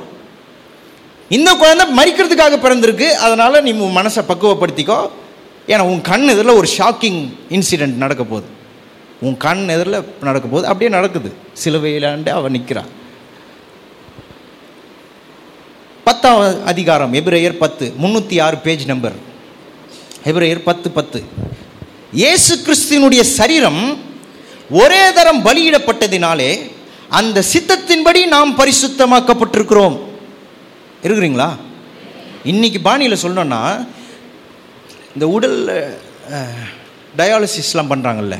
இந்த குழந்தை மறிக்கிறதுக்காக பிறந்திருக்கு. அதனால் நீ உன் மனசை பக்குவப்படுத்திக்கோ. ஏன்னா உன் கண் இதில் ஒரு ஷாக்கிங் இன்சிடெண்ட் நடக்க போகுது. உன் கண் எதிரில் நடக்கும்போது அப்படியே நடக்குது. சிலுவையிலாண்டு அவன் நிற்கிறான். பத்தாம் அதிகாரம் எபிரேயர் பத்து முந்நூற்றி ஆறு பேஜ் நம்பர் எபிரேயர் பத்து பத்து. இயேசு கிறிஸ்தினுடைய சரீரம் ஒரே தரம் பலியிடப்பட்டதினாலே அந்த சித்தத்தின்படி நாம் பரிசுத்தமாக்கப்பட்டிருக்கிறோம். இருக்கிறீங்களா? இன்னைக்கு பாணியில் சொல்லணும்னா இந்த உடல் டயாலிசிஸ்லாம் பண்ணுறாங்கல்ல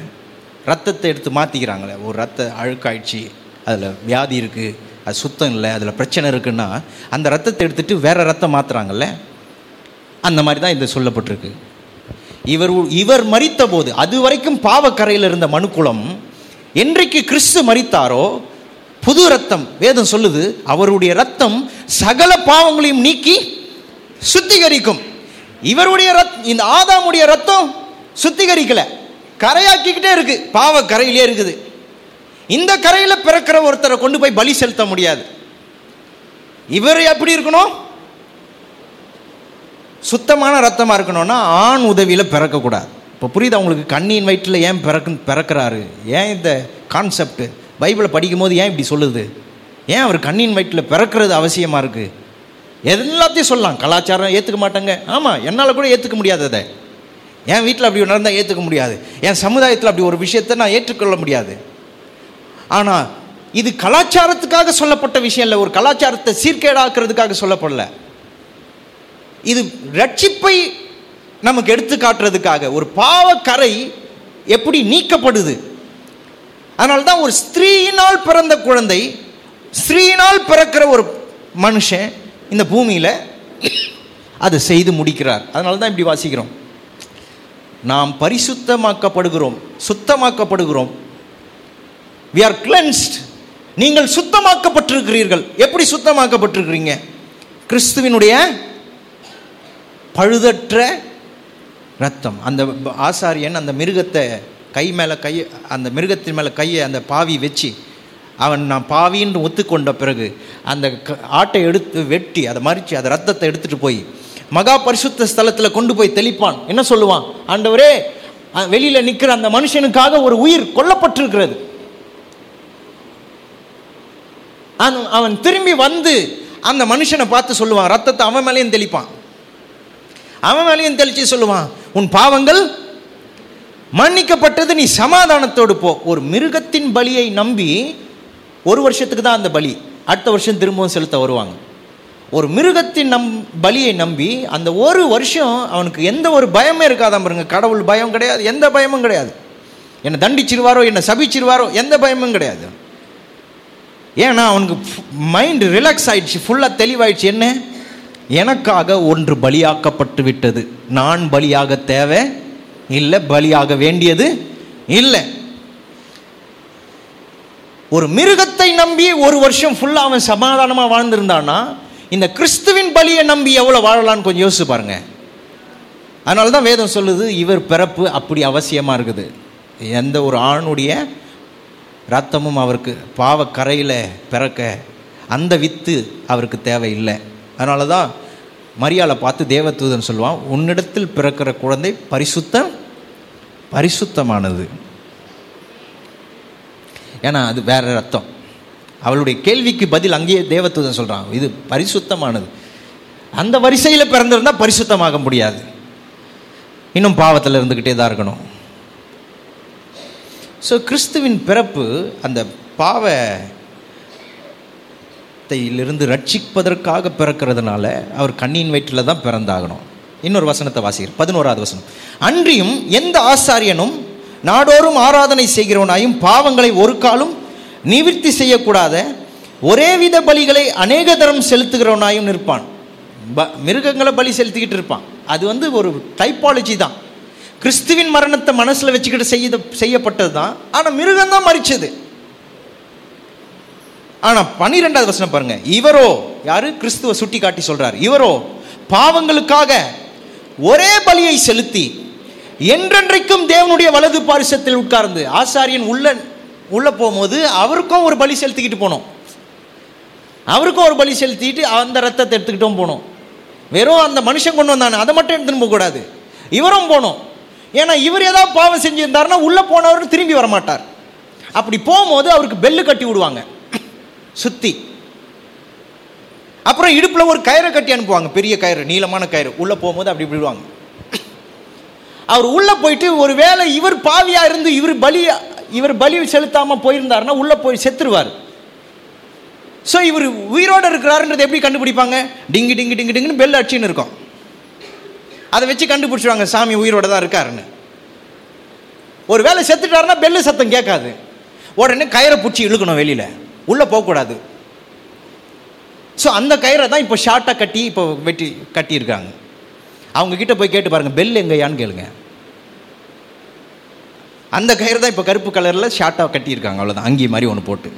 ரத்தத்தை எடுத்து மாற்றிக்கிறாங்களே ஒரு ரத்த அழுக்காயிடுச்சு அதில் வியாதி இருக்குது அது சுத்தம் இல்லை அதில் பிரச்சனை இருக்குன்னா அந்த ரத்தத்தை எடுத்துட்டு வேறு ரத்தம் மாற்றுறாங்கல்ல அந்த மாதிரி தான் இது சொல்லப்பட்டிருக்கு. இவர் இவர் மறித்த போது அது வரைக்கும் பாவக்கரையில் இருந்த மனுக்குளம் என்றைக்கு கிறிஸ்து மறித்தாரோ புது ரத்தம் வேதம் சொல்லுது அவருடைய ரத்தம் சகல பாவங்களையும் நீக்கி சுத்திகரிக்கும். இவருடைய ரத் இந்த ஆதாமுடைய ரத்தம் சுத்திகரிக்கலை. கரையாக்கிக்கிட்டே இருக்கு. பாவ கரையிலே இருக்குது. இந்த கரையில் பிறக்கிற ஒருத்தரை கொண்டு போய் பலி செலுத்த முடியாது. இவர் எப்படி இருக்கணும்? சுத்தமான ரத்தமாக இருக்கணும்னா ஆண் உதவியில் பிறக்கக்கூடாது இப்போ புரியுது அவங்களுக்கு கண்ணின் வயிற்றில் ஏன் பிறக்கு பிறக்கிறாரு? ஏன் இந்த கான்செப்ட் பைபிளை படிக்கும் போது ஏன் இப்படி சொல்லுது? ஏன் அவர் கண்ணின் வயிற்றில் பிறக்கிறது அவசியமாக இருக்குது எல்லாத்தையும் சொல்லலாம். கலாச்சாரம் ஏற்றுக்க மாட்டாங்க. ஆமாம் என்னால் கூட ஏற்றுக்க முடியாது அதை. என் வீட்டில் அப்படி நடந்தால் ஏற்றுக்க முடியாது. என் சமுதாயத்தில் அப்படி ஒரு விஷயத்தை நான் ஏற்றுக்கொள்ள முடியாது. ஆனால் இது கலாச்சாரத்துக்காக சொல்லப்பட்ட விஷயம் இல்லை ஒரு கலாச்சாரத்தை சீர்கேடாக்குறதுக்காக சொல்லப்படல. இது ரட்சிப்பை நமக்கு எடுத்து காட்டுறதுக்காக ஒரு பாவக்கரை எப்படி நீக்கப்படுது? அதனால தான் ஒரு ஸ்திரீயினால் பிறந்த குழந்தை ஸ்திரீயினால் பிறக்கிற ஒரு மனுஷன் இந்த பூமியில் அதை செய்து முடிக்கிறார். அதனால தான் இப்படி வாசிக்கிறோம். நாம் பரிசுத்தமாக்கப்படுகிறோம் சுத்தமாக்கப்படுகிறோம். வி ஆர் கிளென்ஸ்ட் நீங்கள் சுத்தமாக்கப்பட்டிருக்கிறீர்கள். எப்படி சுத்தமாக்கப்பட்டிருக்கிறீங்க? கிறிஸ்துவினுடைய பழுதற்ற ரத்தம் அந்த ஆசாரியன் அந்த மிருகத்தை கை மேலே கை அந்த மிருகத்தின் மேலே கையை அந்த பாவி வச்சு அவன் நான் பாவின்னு ஒத்துக்கொண்ட பிறகு அந்த க- ஆட்டை எடுத்து வெட்டி அதை மறித்து அதை ரத்தத்தை எடுத்துகிட்டு போய் மகா பரிசுத்த ஸ்தலத்தில் கொண்டு போய் தெளிப்பான். என்ன சொல்லுவான்? ஆண்டவரே வெளியில் வெளியில நிற்கிற அந்த மனுஷனுக்காக ஒரு உயிர் கொல்லப்பட்டிருக்கிறது. அவன் அவன் திரும்பி வந்து அந்த மனுஷனை பார்த்து சொல்லுவான். ரத்தத்தை அவன் மேலேயும் தெளிப்பான். அவன் மேலேயும் தெளிச்சு சொல்லுவான் உன் பாவங்கள் மன்னிக்கப்பட்டது நீ சமாதானத்தோடு போ. ஒரு மிருகத்தின் பலியை நம்பி ஒரு வருஷத்துக்கு தான் அந்த பலி. அடுத்த வருஷம் திரும்பவும் செலுத்த வருவாங்க. ஒரு மிருகத்தின் நம் பலியை நம்பி அந்த ஒரு வருஷம் அவனுக்கு எந்த ஒரு பயமே இருக்காதான் பாருங்க. கடவுள் பயம் கிடையாது எந்த பயமும் கிடையாது. என்னை தண்டிச்சிருவாரோ என்னை சபிச்சிருவாரோ எந்த பயமும் கிடையாது. ஏன்னா அவனுக்கு மைண்ட் ரிலாக்ஸ் ஆயிடுச்சு ஃபுல்லாக தெளிவாயிடுச்சு. என்ன? எனக்காக ஒன்று பலியாக்கப்பட்டு விட்டது. நான் பலியாக தேவை இல்லை பலியாக வேண்டியது இல்லை. ஒரு மிருகத்தை நம்பி ஒரு வருஷம் ஃபுல்லாக அவன் சமாதானமாக வாழ்ந்திருந்தான்னா இந்த கிறிஸ்துவின் பலியை நம்பி எவ்வளோ வாழலாம்னு கொஞ்சம் யோசிச்சு பாருங்க. அதனால தான் வேதம் சொல்லுது இவர் பிறப்பு அப்படி அவசியமாக இருக்குது. எந்த ஒரு ஆணுடைய ரத்தமும் அவருக்கு பாவக்கரையில் பிறக்க அந்த வித்து அவருக்கு தேவையில்லை. அதனால தான் மரியாதை பார்த்து தேவதூதன் சொல்லுவான் உன்னிடத்தில் பிறக்கிற குழந்தை பரிசுத்தம் பரிசுத்தமானது. ஏன்னா அது வேற ரத்தம். அவளுடைய கேள்விக்கு பதில் அங்கேயே தேவத்துவம் சொல்கிறான் இது பரிசுத்தமானது. அந்த வரிசையில் பிறந்திருந்தால் பரிசுத்தமாக முடியாது. இன்னும் பாவத்தில் இருந்துக்கிட்டே தான் இருக்கணும். ஸோ கிறிஸ்துவின் பிறப்பு அந்த பாவத்தையிலிருந்து ரட்சிப்பதற்காக பிறக்கிறதுனால அவர் கண்ணின் வயிற்றில் தான் பிறந்தாகணும். இன்னொரு வசனத்தை வாசிக்கிறேன். பதினோராவது வசனம். அன்றியும் எந்த ஆசாரியனும் நாடோறும் ஆராதனை செய்கிறவனாயும் பாவங்களை ஒரு காலும் நிவிற்த்தி செய்யக்கூடாத ஒரே வித பலிகளை அநேக தரம் செலுத்துகிறவனாயும் நிற்பான். ப மிருகங்களை பலி செலுத்திக்கிட்டு இருப்பான். அது வந்து ஒரு டைப்பாலஜி தான். கிறிஸ்துவின் மரணத்தை மனசில் வச்சுக்கிட்டு செய்ய செய்யப்பட்டது தான் ஆனால் மிருகம் தான் மறிச்சது ஆனால் பன்னிரெண்டாவது வசனம் பாருங்க. இவரோ யாரு? கிறிஸ்துவ சுட்டி காட்டி சொல்றார். இவரோ பாவங்களுக்காக ஒரே பலியை செலுத்தி என்றென்றைக்கும் தேவனுடைய வலது பாரிசத்தில் உட்கார்ந்து ஆசாரியன் உள்ள உள்ளே போகும்போது அவருக்கும் ஒரு பலி செலுத்திக்கிட்டு போனோம். அவருக்கும் ஒரு பலி செலுத்திட்டு அந்த ரத்தத்தை எடுத்துக்கிட்டும் போகணும் வெறும் அந்த மனுஷன் கொண்டு வந்தானே. அதை மட்டும் எடுத்துன்னு போகக்கூடாது இவரும் போகணும் ஏன்னா இவர் ஏதாவது பாவம் செஞ்சிருந்தாருன்னா உள்ளே போனவர் திரும்பி வர மாட்டார் அப்படி போகும்போது அவருக்கு பெல்லு கட்டி விடுவாங்க. சுற்றி அப்புறம் இடுப்பில் ஒரு கயிறை கட்டி அனுப்புவாங்க. பெரிய கயிறு நீளமான கயிறு. உள்ளே போகும்போது அப்படி விடுவாங்க. அவர் உள்ளே போயிட்டு ஒரு வேளை இவர் பாவியாக இருந்து இவர் பலியாக இவர் பலி செலுத்தாமல் போயிருந்தாருன்னா உள்ளே போய் செத்துருவார். ஸோ இவர் உயிரோடு இருக்கிறாருன்றது எப்படி கண்டுபிடிப்பாங்க? டிங்கு டிங்கு டிங்கு டிங்குன்னு பெல் அடிச்சுன்னு இருக்கும். அதை வச்சு கண்டுபிடிச்சிடுவாங்க சாமி உயிரோட தான் இருக்காருன்னு. ஒரு வேளை செத்துட்டாருன்னா பெல்லு சத்தம் கேட்காது. உடனே கயிறை பிடிச்சி இழுக்கணும் வெளியில். உள்ளே போகக்கூடாது. ஸோ அந்த கயிறை தான் இப்போ ஷார்ட்டாக கட்டி இப்போ வெட்டி கட்டியிருக்காங்க. அவங்க கிட்டே போய் கேட்டு பாருங்கள் பெல் எங்கேயான்னு கேளுங்க. அந்த கயிறு தான் இப்போ கருப்பு கலரில் ஷார்ட்டாக கட்டியிருக்காங்க. அவ்வளோதான் அங்கி மாதிரி ஒன்று போட்டு.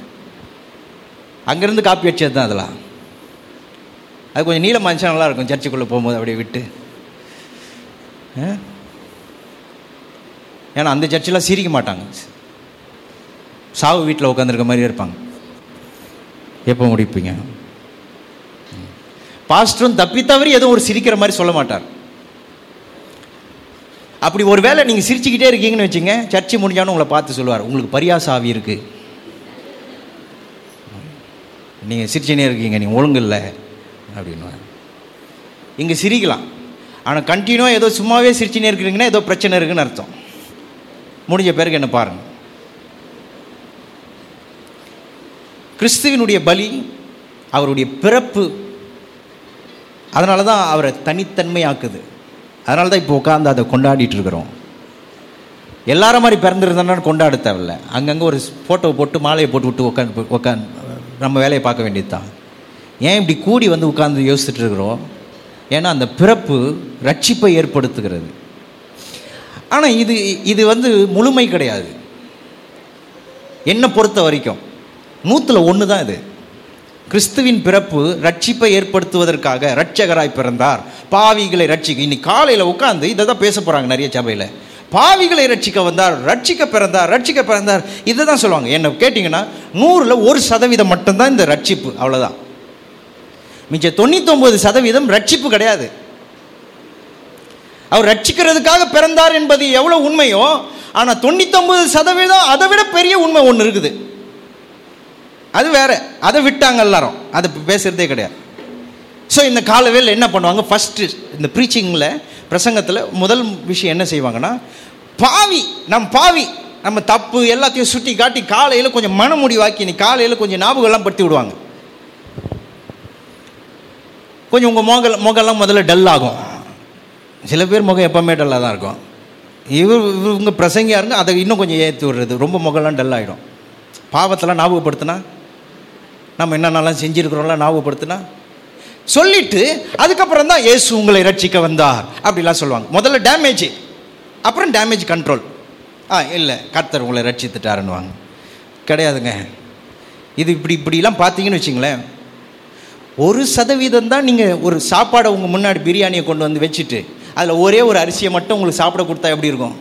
அங்கேருந்து காப்பி அடிச்சது தான் அதெல்லாம். அது கொஞ்சம் நீளம் மனுஷன் நல்லா இருக்கும். சர்ச்சுக்குள்ளே போகும்போது அப்படியே விட்டு. ஆ? ஏன்னா அந்த சர்ச்செலாம் சிரிக்க மாட்டாங்க. சாவு வீட்டில் உட்காந்துருக்க மாதிரி இருப்பாங்க. எப்போ முடிப்பீங்க? பாஸ்டரும் தப்பி தவறி எதுவும் ஒரு சிரிக்கிற மாதிரி சொல்ல மாட்டார். அப்படி ஒரு வேளை நீங்கள் சிரிச்சுக்கிட்டே இருக்கீங்கன்னு வச்சுங்க சர்ச்சு முடிஞ்சாலும் உங்களை பார்த்து சொல்லுவார் உங்களுக்கு பரியாச ஆவி இருக்கு. நீங்கள் சிரிச்சுனே இருக்கீங்க நீங்கள் ஒழுங்கு இல்லை அப்படின்னு இங்கே சிரிக்கலாம். ஆனால் கண்டினியூவாக ஏதோ சும்மாவே சிரிச்சுனே இருக்கிறீங்கன்னா ஏதோ பிரச்சனை இருக்குன்னு அர்த்தம். முடிஞ்ச பிறகு என்ன பாருங்கள் கிறிஸ்துவினுடைய பலி அவருடைய பிறப்பு அதனால தான் அவரை தனித்தன்மையாக்குது. அதனால தான் இப்போ உட்காந்து அதை கொண்டாடிட்டு இருக்கிறோம். எல்லாரும் மாதிரி பிறந்திருந்தாலும் கொண்டாட தேவையில்ல. அங்கங்கே ஒரு ஃபோட்டோ போட்டு மாலையை போட்டு விட்டு உட்காந்து உட்காந்து நம்ம வேலையை பார்க்க வேண்டியது தான் ஏன் இப்படி கூடி வந்து உட்காந்து யோசிச்சுட்டு இருக்கிறோம்? ஏன்னா அந்த பிறப்பு ரட்சிப்பை ஏற்படுத்துகிறது. ஆனால் இது இது வந்து முழுமை கிடையாது. என்னை பொறுத்த வரைக்கும். நூற்றில் ஒன்று தான் இது. கிறிஸ்துவின் பிறப்பு ரட்சிப்பை ஏற்படுத்துவதற்காக ரட்சகராய் பிறந்தார். பாவிகளை ரட்சிக்க இன்னைக்கு காலையில் உட்காந்து இதை தான் பேச போகிறாங்க நிறைய சபையில். பாவிகளை ரட்சிக்க வந்தார் ரட்சிக்க பிறந்தார் ரட்சிக்க பிறந்தார் இதை தான் சொல்லுவாங்க. என்ன கேட்டிங்கன்னா நூறில் ஒரு சதவீதம் மட்டும்தான் இந்த ரட்சிப்பு அவ்வளோதான் மிச்ச தொண்ணூத்தொம்பது சதவீதம் ரட்சிப்பு கிடையாது. அவர் ரட்சிக்கிறதுக்காக பிறந்தார் என்பது எவ்வளோ உண்மையோ ஆனால் தொண்ணூத்தொம்பது சதவீதம் அதை விட பெரிய உண்மை ஒன்று இருக்குது. அது வேற. அதை விட்டாங்க எல்லாரும். அதை பேசுறதே கிடையாது. ஸோ இந்த காலவேல என்ன பண்ணுவாங்க? ஃபஸ்ட்டு இந்த ப்ரீச்சிங்கில் பிரசங்கத்தில் முதல் விஷயம் என்ன செய்வாங்கன்னா பாவி நம் பாவி நம்ம தப்பு எல்லாத்தையும் சுட்டி காட்டி காலையில் கொஞ்சம் மன முடிவாக்கி நீ காலையில் கொஞ்சம் ஞாபகம்லாம் படுத்தி விடுவாங்க. கொஞ்சம் உங்கள் முகம் முகம்லாம் முதல்ல டல் ஆகும். சில பேர் முகம் எப்போவுமே டல்லாக தான் இருக்கும். இவர் இவங்க பிரசங்கியாக இருந்தால் அதை இன்னும் கொஞ்சம் ஏற்றி விடுறது. ரொம்ப முகம்லாம் டல் ஆகிடும் பாவத்தெல்லாம் ஞாபகப்படுத்தினா நம்ம என்னென்னலாம் செஞ்சுருக்கிறோம்லாம் ஞாபகப்படுத்தினா? சொல்லிட்டு அதுக்கப்புறம் தான் இயேசு உங்களை ரட்சிக்க வந்தார். அப்படிலாம் சொல்லுவாங்க. முதல்ல டேமேஜ் அப்புறம் டேமேஜ் கண்ட்ரோல் ஆ இல்லை கர்த்தர் உங்களை ரட்சித்துட்டாருன்னுவாங்க கிடையாதுங்க. இது இப்படி இப்படிலாம் பார்த்தீங்கன்னு வச்சிங்களேன். ஒரு சதவீதம் தான் நீங்கள் ஒரு சாப்பாடை உங்கள் முன்னாடி பிரியாணியை கொண்டு வந்து வச்சுட்டு அதில் ஒரே ஒரு அரிசியை மட்டும் உங்களுக்கு சாப்பிட கொடுத்தா எப்படி இருக்கும்?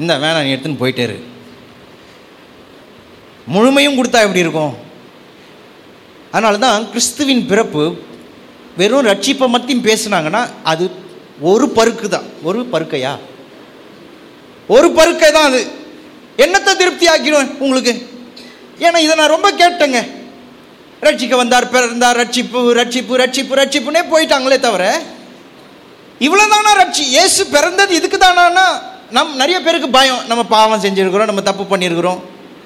இந்த வேணாம் நீ எடுத்துன்னு போயிட்டே இரு. முழுமையும் கொடுத்தா எப்படி இருக்கும்? அதனால தான் கிறிஸ்துவின் பிறப்பு வெறும் ரட்சிப்பை மட்டும் பேசுனாங்கன்னா அது ஒரு பருக்கு தான் ஒரு பருக்கையா? ஒரு பருக்கை தான் அது. என்னத்தை திருப்தி ஆக்கிடும் உங்களுக்கு? ஏன்னா இதை நான் ரொம்ப கேட்டேங்க. ரட்சிக்க வந்தார் பிறந்தார் ரட்சிப்பு ரட்சிப்பு ரட்சிப்பு ரட்சிப்புனே போயிட்டாங்களே தவிர இவ்வளோதானா ரட்சி? ஏசு பிறந்தது இதுக்கு தானா நம் நிறைய பேருக்கு பயம். நம்ம பாவம் செஞ்சுருக்கிறோம் நம்ம தப்பு பண்ணியிருக்கிறோம்.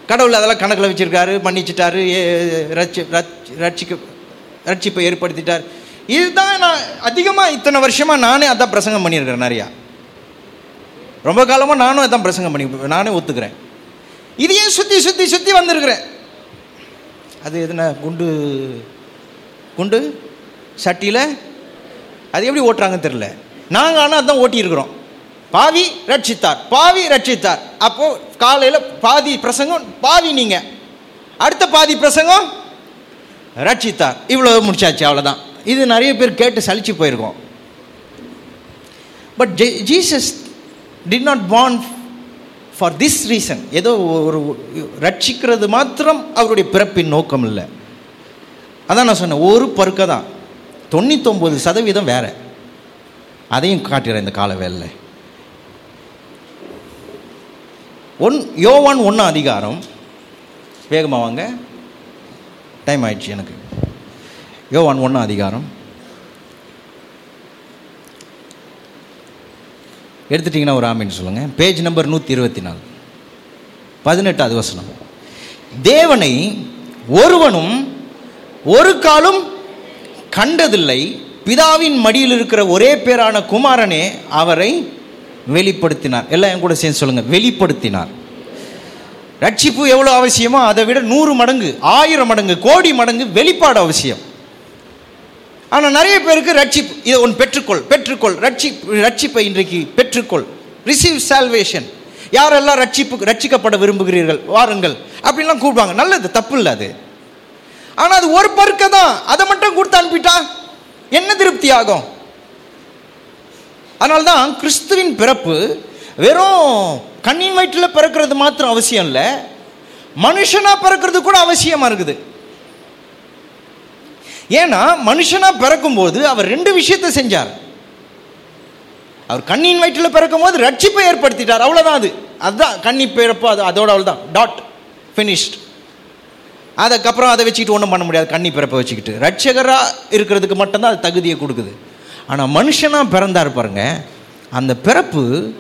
கடவுள் அதெல்லாம் கணக்கில் வச்சுருக்காரு மன்னிச்சிட்டாரு ஏ- ரட்சி ரட்சி- ரட்சிக்க ரட்சிப்பை ஏற்படுத்திட்டார். இதுதான் நான் அதிகமாக இத்தனை வருஷமாக நானே அதான் பிரசங்கம் பண்ணியிருக்கிறேன் நிறையா. ரொம்ப காலமாக நானும் அதான் பிரசங்கம் பண்ணி நானே ஒத்துக்கிறேன். இதையே சுற்றி சுற்றி சுற்றி வந்திருக்கிறேன். அது எதுனா குண்டு குண்டு சட்டியில் அது எப்படி ஓட்டுறாங்கன்னு தெரில நாங்கள் ஆனால் அதான் ஓட்டியிருக்கிறோம். பாவி ரட்சித்தார் பாவி ரட்சித்தார். அப்போ காலையில் பாதி பிரசங்கம் பாவி நீங்கள் அடுத்த பாதி பிரசங்கம் ரட்சித்தார். இவ்வளோ முடிச்சாச்சு அவ்வளோதான் இது நிறைய பேர் கேட்டு சலிச்சு போயிருக்கோம். But Jesus did not born for this reason ஏதோ ஒரு ரட்சிக்கிறது மாத்திரம் அவருடைய பிறப்பின் நோக்கம் இல்லை. அதான் நான் சொன்னேன் ஒரு பருக்க தான் தொண்ணூத்தொம்பது சதவீதம் வேற. அதையும் காட்டுறேன் இந்த கால வேலையில் ஒன் யோவான் ஒன்று அதிகாரம். வேகமாக வாங்க. டைம் ஆயிடுச்சு எனக்கு. யோவான் ஒன்று அதிகாரம். எடுத்துட்டிங்கன்னா ஒரு ஆமின்னு சொல்லுங்கள் பேஜ் நம்பர் நூற்றி இருபத்தி நாலு பதினெட்டாவது வசனம். தேவனை ஒருவனும் ஒரு காலும் கண்டதில்லை. பிதாவின் மடியில் இருக்கிற ஒரே பேரான குமாரனே அவரை வெளிப்படுத்தினார். எல்லாம் என் கூட சேர்ந்து சொல்லுங்கள் வெளிப்படுத்தினார். ரட்சிப்பு எவ்வளோ அவசியமோ அதை விட நூறு மடங்கு ஆயிரம் மடங்கு கோடி மடங்கு வெளிப்பாடு அவசியம். ஆனால் நிறைய பேருக்கு ரட்சிப்பு இதை ஒன்று பெற்றுக்கொள் பெற்றுக்கொள் ரட்சி ரட்சிப்பை இன்றைக்கு பெற்றுக்கொள். ரிசீவ் சால்வேஷன் யாரெல்லாம் ரட்சிப்பு ரட்சிக்கப்பட விரும்புகிறீர்கள் வாருங்கள். அப்படின்லாம் கூப்பிடுவாங்க. நல்லது தப்பு இல்லை அது. ஆனால் அது ஒரு பருக்க தான் அதை மட்டும் கொடுத்து அனுப்பிட்டா என்ன திருப்தி ஆகும்? அதனால்தான் கிறிஸ்துவின் பிறப்பு வெறும் கண்ணின் வயிற்றில் பிறக்கிறது மாத்திரம் அவசியம் இல்லை. மனுஷனாக பிறக்கிறது கூட அவசியமாக இருக்குது. ஏன்னா மனுஷனாக பிறக்கும்போது அவர் ரெண்டு விஷயத்தை செஞ்சார். அவர் கண்ணின் வயிற்றில் பிறக்கும் போது ரட்சிப்பை ஏற்படுத்திட்டார். அவ்வளோதான் அது. அதுதான் கண்ணி பிறப்பு அது அதோட அவ்வளோதான் டாட் ஃபினிஷ்ட் அதுக்கப்புறம் அதை வச்சுக்கிட்டு ஒன்றும் பண்ண முடியாது. கண்ணி பிறப்பை வச்சுக்கிட்டு. ரட்சகராக இருக்கிறதுக்கு மட்டும்தான் அது தகுதியை கொடுக்குது. ஆனால் மனுஷனாக பிறந்தார் பாருங்க. அந்த பிறப்பு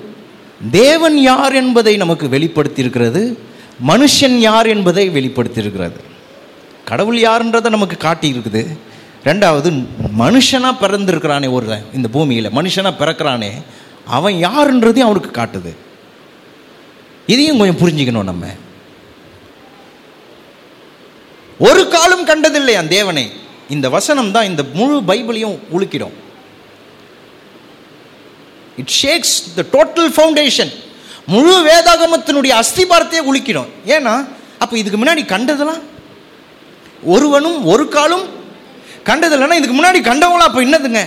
தேவன் யார் என்பதை நமக்கு வெளிப்படுத்தியிருக்கிறது மனுஷன் யார் என்பதை வெளிப்படுத்தியிருக்கிறது. கடவுள் யாருன்றதை நமக்கு காட்டியிருக்குது. ரெண்டாவது மனுஷனாக பிறந்திருக்கிறானே ஒரு இந்த பூமியில். மனுஷனாக பிறக்கிறானே அவன் யாருன்றதையும் அவருக்கு காட்டுது. இதையும் கொஞ்சம் புரிஞ்சுக்கணும் நம்ம. ஒரு காலம் கண்டதில்லை அந்த தேவனை. இந்த வசனம் தான் இந்த முழு பைபிளையும் உலுக்கிடும். It shakes the total foundation முழு வேதாகமத்தினுடைய அஸ்திபாரத்தையே உலுக்கிடும் ஏன்னா அப்போ இதுக்கு முன்னாடி கண்டதெல்லாம்? ஒருவனும் ஒரு காலும் கண்டதில்லைன்னா இதுக்கு முன்னாடி கண்டவங்களாம் அப்போ என்னதுங்க?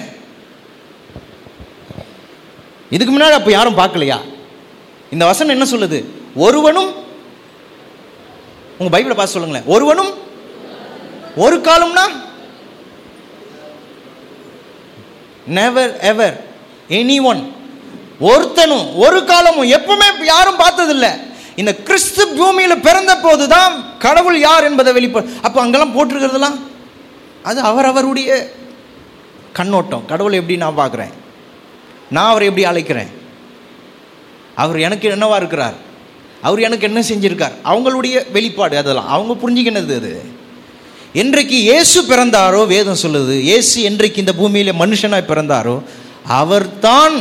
இதுக்கு முன்னாடி அப்போ யாரும் பார்க்கலையா? இந்த வசனம் என்ன சொல்லுது? ஒருவனும் உங்கள் பைபிளை பார்த்து சொல்லுங்களேன். ஒருவனும் ஒரு காலம்னா? நெவர் எவர் எனி ஒன் ஒருத்தனும் ஒரு காலமும் எப்பவுமே யாரும் பார்த்ததில்ல. இந்த கிறிஸ்து பூமியில் பிறந்த போது தான் கடவுள் யார் என்பதை வெளிப்ப அப்போ அங்கெல்லாம் போட்டிருக்கிறதுலாம் அது அவரவருடைய கண்ணோட்டம். கடவுளை எப்படி நான் பார்க்குறேன்? நான் அவரை எப்படி அழைக்கிறேன்? அவர் எனக்கு என்னவா இருக்கிறார்? அவர் எனக்கு என்ன செஞ்சிருக்கார்? அவங்களுடைய வெளிப்பாடு அதெல்லாம். அவங்க புரிஞ்சுக்கினது அது. என்றைக்கு இயேசு பிறந்தாரோ வேதம் சொல்லுது இயேசு என்றைக்கு இந்த பூமியில் மனுஷனாக பிறந்தாரோ அவர்தான்